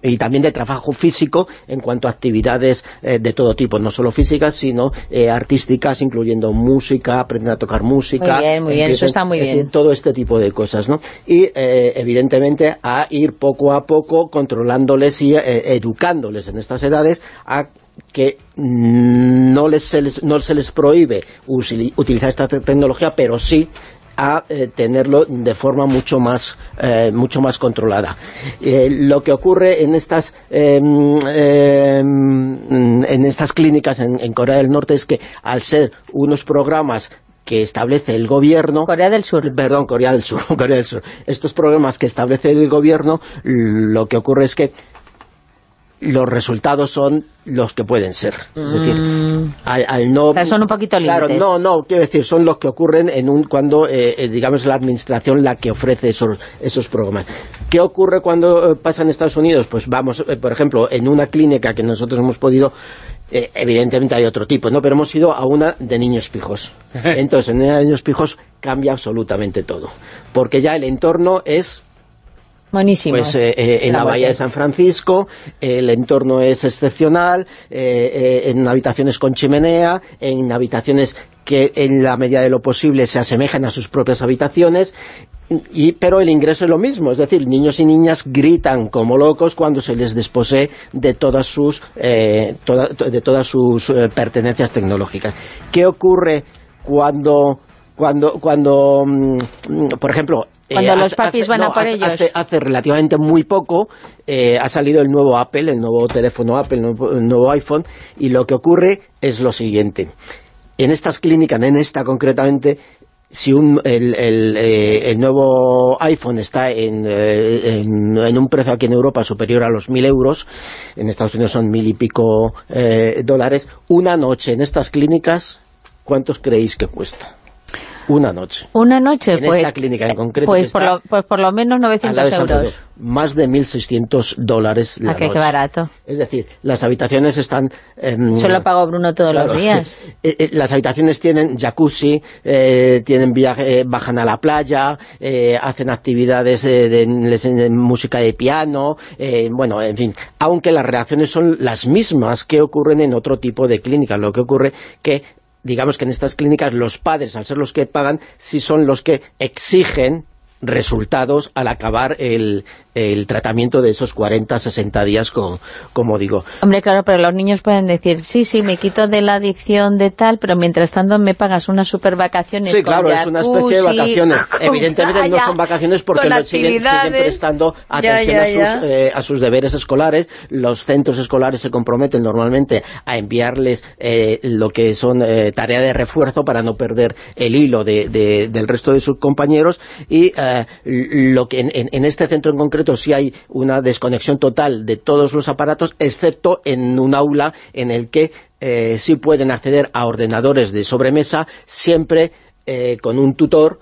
y también de trabajo físico en cuanto a actividades de todo tipo, no solo físicas, sino artísticas, incluyendo música, aprender a tocar música. Muy bien, muy bien, eso está muy bien. todo este tipo de cosas, ¿no? Y evidentemente a ir poco a poco controlándoles y eh, educándoles en estas edades a que no, les, se les, no se les prohíbe utilizar esta te- tecnología, pero sí a eh, tenerlo de forma mucho más eh, mucho más controlada. Lo que ocurre en estas eh, eh, en estas clínicas en Corea del Norte es que al ser unos programas que establece el gobierno... Corea del Sur. Perdón, Corea del Sur. Corea del Sur. Estos programas que establece el gobierno, lo que ocurre es que los resultados son los que pueden ser. Es decir, Mm. al, al no... O sea, son un poquito Claro, límites. no, no, quiero decir, son los que ocurren en un cuando, eh, eh, digamos, la administración la que ofrece esos, esos programas. ¿Qué ocurre cuando eh, pasa en Estados Unidos? Pues vamos, eh, por ejemplo, en una clínica que nosotros hemos podido eh, evidentemente hay otro tipo, ¿no? Pero hemos ido a una de niños pijos. Entonces, en una de niños pijos cambia absolutamente todo. Porque ya el entorno es Buenísimo. pues eh, eh, en la bahía de San Francisco, el entorno es excepcional, eh, eh, en habitaciones con chimenea, en habitaciones que en la medida de lo posible se asemejan a sus propias habitaciones, y, pero el ingreso es lo mismo, es decir, niños y niñas gritan como locos cuando se les desposee de todas sus, eh, toda- de todas sus eh, pertenencias tecnológicas. ¿Qué ocurre cuando, cuando, cuando mm, por ejemplo, Cuando los hace- papis hace- van a por hace- ellos. hace- hace relativamente muy poco eh, ha salido el nuevo Apple, el nuevo teléfono Apple, el nuevo, el nuevo iPhone, y lo que ocurre es lo siguiente. En estas clínicas, en esta concretamente, si un, el, el, eh, el nuevo iPhone está en, eh, en, en un precio aquí en Europa superior a los mil euros, en Estados Unidos son mil y pico eh, dólares, una noche en estas clínicas, ¿cuántos creéis que cuesta? Una noche. Una noche, En pues... esta clínica en concreto Pues por, lo, pues por lo menos al 900 lado de San euros. Pedro, más de 1.600 dólares la Ah, qué, qué noche. barato. Es decir, las habitaciones están... Eso lo pago Bruno todos claro, los días. eh, eh, las habitaciones tienen jacuzzi, eh, tienen viaje, eh, bajan a la playa, eh, hacen actividades eh, de, música de piano, eh, bueno, en fin. Aunque las reacciones son las mismas que ocurren en otro tipo de clínicas. Lo que ocurre que digamos que en estas clínicas los padres, al ser los que pagan, sí son los que exigen resultados al acabar el, el tratamiento de esos 40, 60 días, co- como digo. Hombre, claro, pero los niños pueden decir, sí, sí, me quito de la adicción de tal, pero mientras tanto me pagas unas super vacaciones Sí, con claro, es una especie de vacaciones. con Evidentemente no playa, son vacaciones porque con lo siguen, siguen prestando Ya, atención ya, a, sus, eh, a sus deberes escolares. Los centros escolares se comprometen normalmente a enviarles eh, lo que son eh, tarea de refuerzo para no perder el hilo de- de- del resto de sus compañeros y eh, lo que en- en este centro en concreto sí hay una desconexión total de todos los aparatos excepto en un aula en el que eh, sí pueden acceder a ordenadores de sobremesa siempre eh, con un tutor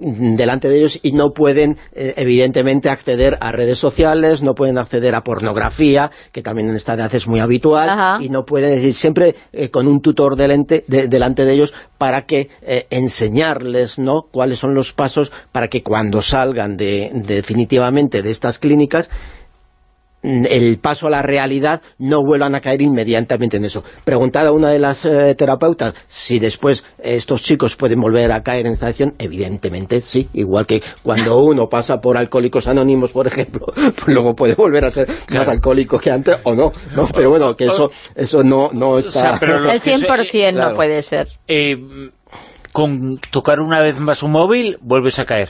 delante de ellos y no pueden eh, evidentemente acceder a redes sociales, no pueden acceder a pornografía, que también en esta edad es muy habitual, Ajá. y no pueden decir siempre eh, con un tutor delante de, delante de ellos para que eh, enseñarles ¿no? cuáles son los pasos para que cuando salgan de, definitivamente de estas clínicas mm, el paso a la realidad no vuelvan a caer inmediatamente en eso. Preguntada a una de las eh, terapeutas si después estos chicos pueden volver a caer en esta adicción, evidentemente sí, igual que cuando uno pasa por Alcohólicos Anónimos, por ejemplo, pues luego puede volver a ser más alcohólico que antes o no, ¿no? pero bueno, que eso eso no, no está... sea, pero los El que se- 100% claro. no puede ser. Eh, con tocar una vez más un móvil, vuelves a caer.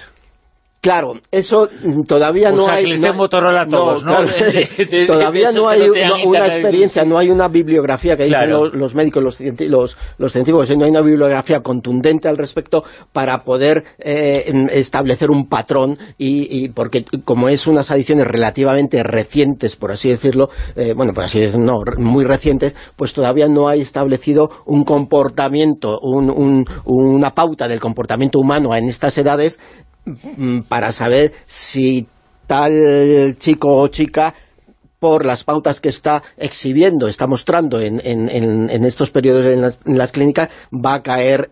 Claro, eso todavía O no sea, hay... que les den no- Motorola a todos, ¿no? todavía no hay no una, experiencia, no hay una bibliografía que dicen Claro. los, los médicos, los, los, los científicos, no hay una bibliografía contundente al respecto para poder eh, establecer un patrón y, y porque como es unas adiciones relativamente recientes, por así decirlo, eh, bueno, por así decirlo, no, muy recientes, pues todavía no hay establecido un comportamiento, un- un- una pauta del comportamiento humano en estas edades para saber si tal chico o chica por las pautas que está exhibiendo, está mostrando en, en- en- estos periodos en las clínicas, va a caer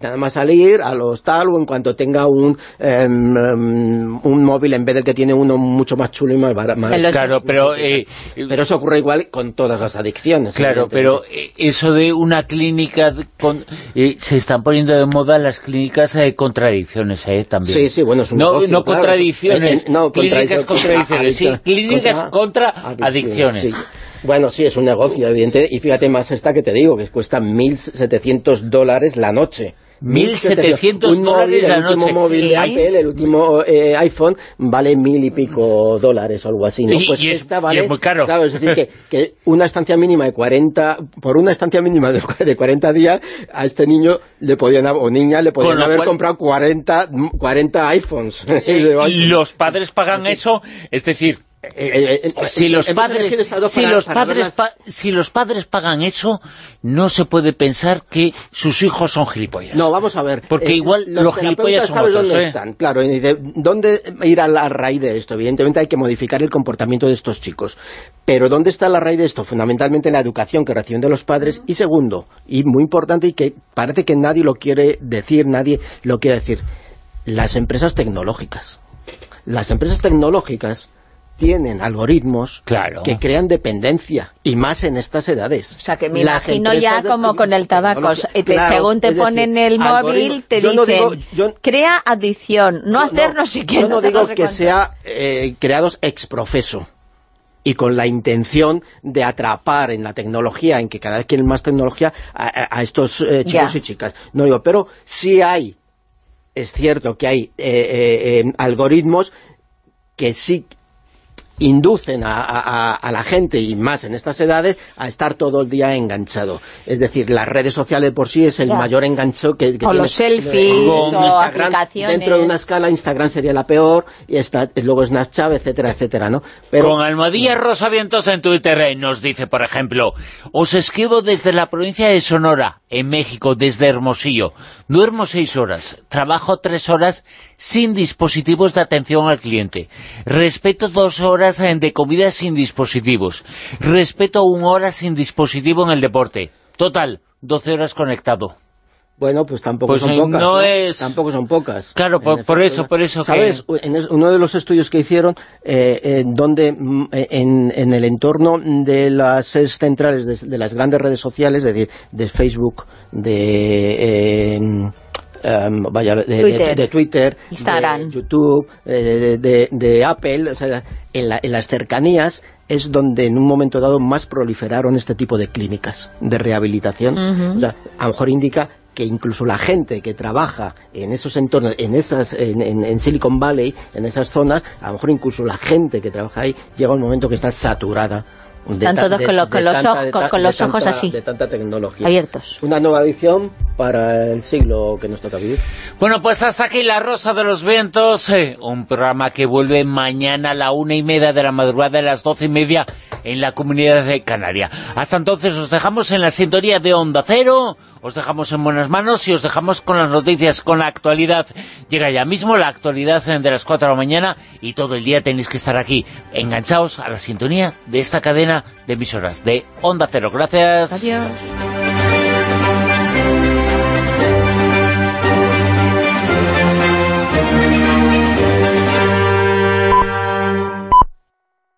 nada más salir a los tal o en cuanto tenga un em, em, un móvil en vez del que tiene uno mucho más chulo y más barato. Claro, pero... eh, pero eso ocurre igual con todas las adicciones. Claro, pero eh, eso de una clínica con, eh, se están poniendo de moda las clínicas de contradicciones, ¿eh? También. Sí, sí, bueno, es un no, negocio, no claro. contradicciones, Eh, eh, no, clínicas contradicción- contradicciones, sí, clínicas contra, adicciones. sí. Bueno, sí, es un negocio, evidente. Y fíjate más esta que te digo, que cuesta 1.700 dólares la noche. 1.700 Un móvil, dólares la El último noche. móvil de. Apple, el último eh, iPhone, vale mil y pico dólares o algo así. Pues y es- esta y vale... es muy caro. Claro, es decir, que, que una estancia mínima de 40... Por una estancia mínima de, de 40 días, a este niño le podían o niña le podían haber cual- comprado 40, 40 iPhones. Eh, los padres pagan eso, es decir, si los hemos padres elegido estas dos si para- los para padres pa- si los padres pagan eso no se puede pensar que sus hijos son gilipollas No, vamos a ver. porque Eh, igual los los gilipollas son ¿sabes otros dónde ¿eh? están? Claro, de ¿dónde ir a la raíz de esto? Evidentemente hay que modificar el comportamiento de estos chicos. Pero ¿dónde está la raíz de esto? Fundamentalmente en la educación que reciben de los padres. Y segundo, y muy importante, y que parece que nadie lo quiere decir, nadie lo quiere decir, las empresas tecnológicas. Las empresas tecnológicas tienen algoritmos que crean dependencia, y más en estas edades. O sea, que me Las imagino ya como con el tabaco. tecnología, y te- claro, según te es decir, ponen el móvil, te no dicen, digo- yo- crea adicción, no hacer no, qué. Yo no digo que sea eh, creados ex profeso y con la intención de atrapar en la tecnología, en que cada vez quieren más tecnología, a, a- a estos eh, chicos Ya. y chicas. No digo, pero sí hay, es cierto que hay eh, eh, eh, algoritmos que sí inducen a, a- a- a la gente, y más en estas edades, a estar todo el día enganchado. Es decir, las redes sociales por sí es el mayor engancho que, que O los selfies, o Instagram, aplicaciones. Dentro de una escala, Instagram sería la peor, y está, luego Snapchat, etcétera, etcétera, ¿no? Pero, Con Almohadilla Rosavientos en Twitter eh, nos dice, por ejemplo, os escribo desde la provincia de Sonora, en México, desde Hermosillo. Duermo seis horas, trabajo tres horas sin dispositivos de atención al cliente. Respeto dos horas eh, de comida sin dispositivos. Respeto una hora sin dispositivo en el deporte. Total, 12 horas conectado. Bueno, pues tampoco Pues, son eh, pocas, no ¿no? es- Tampoco son pocas. Claro, por, por eso, por eso que... ¿Sabes? En uno de los estudios que hicieron, eh, eh, donde mm, eh, en, en el entorno de las sedes centrales de, de las grandes redes sociales, es decir, de Facebook, de... eh, em, vaya, de, Twitter. de Twitter, Instagram. de YouTube, eh, de, de- de Apple, o sea, en, la- en las cercanías es donde en un momento dado más proliferaron este tipo de clínicas de rehabilitación. O sea, a lo mejor indica que incluso la gente que trabaja en esos entornos, en esas, en, en- en Silicon Valley, en esas zonas, a lo mejor incluso la gente que trabaja ahí llega un momento que está saturada. De Están ta- todos de- con lo- de con los tanta- ojos- de con- ta- con de los ojos tanta- así. De tanta tecnología. Abiertos. Una nueva edición para el siglo que nos toca vivir. Bueno, pues hasta aquí La Rosa de los Vientos, eh, un programa que vuelve mañana a la una y media de la madrugada, a las doce y media en la Comunidad de Canaria. Hasta entonces os dejamos en la sintonía de Onda Cero, os dejamos en buenas manos y os dejamos con las noticias, con la actualidad. Llega ya mismo la actualidad de las cuatro de la mañana y todo el día tenéis que estar aquí, enganchados a la sintonía de esta cadena de emisoras de Onda Cero. Gracias.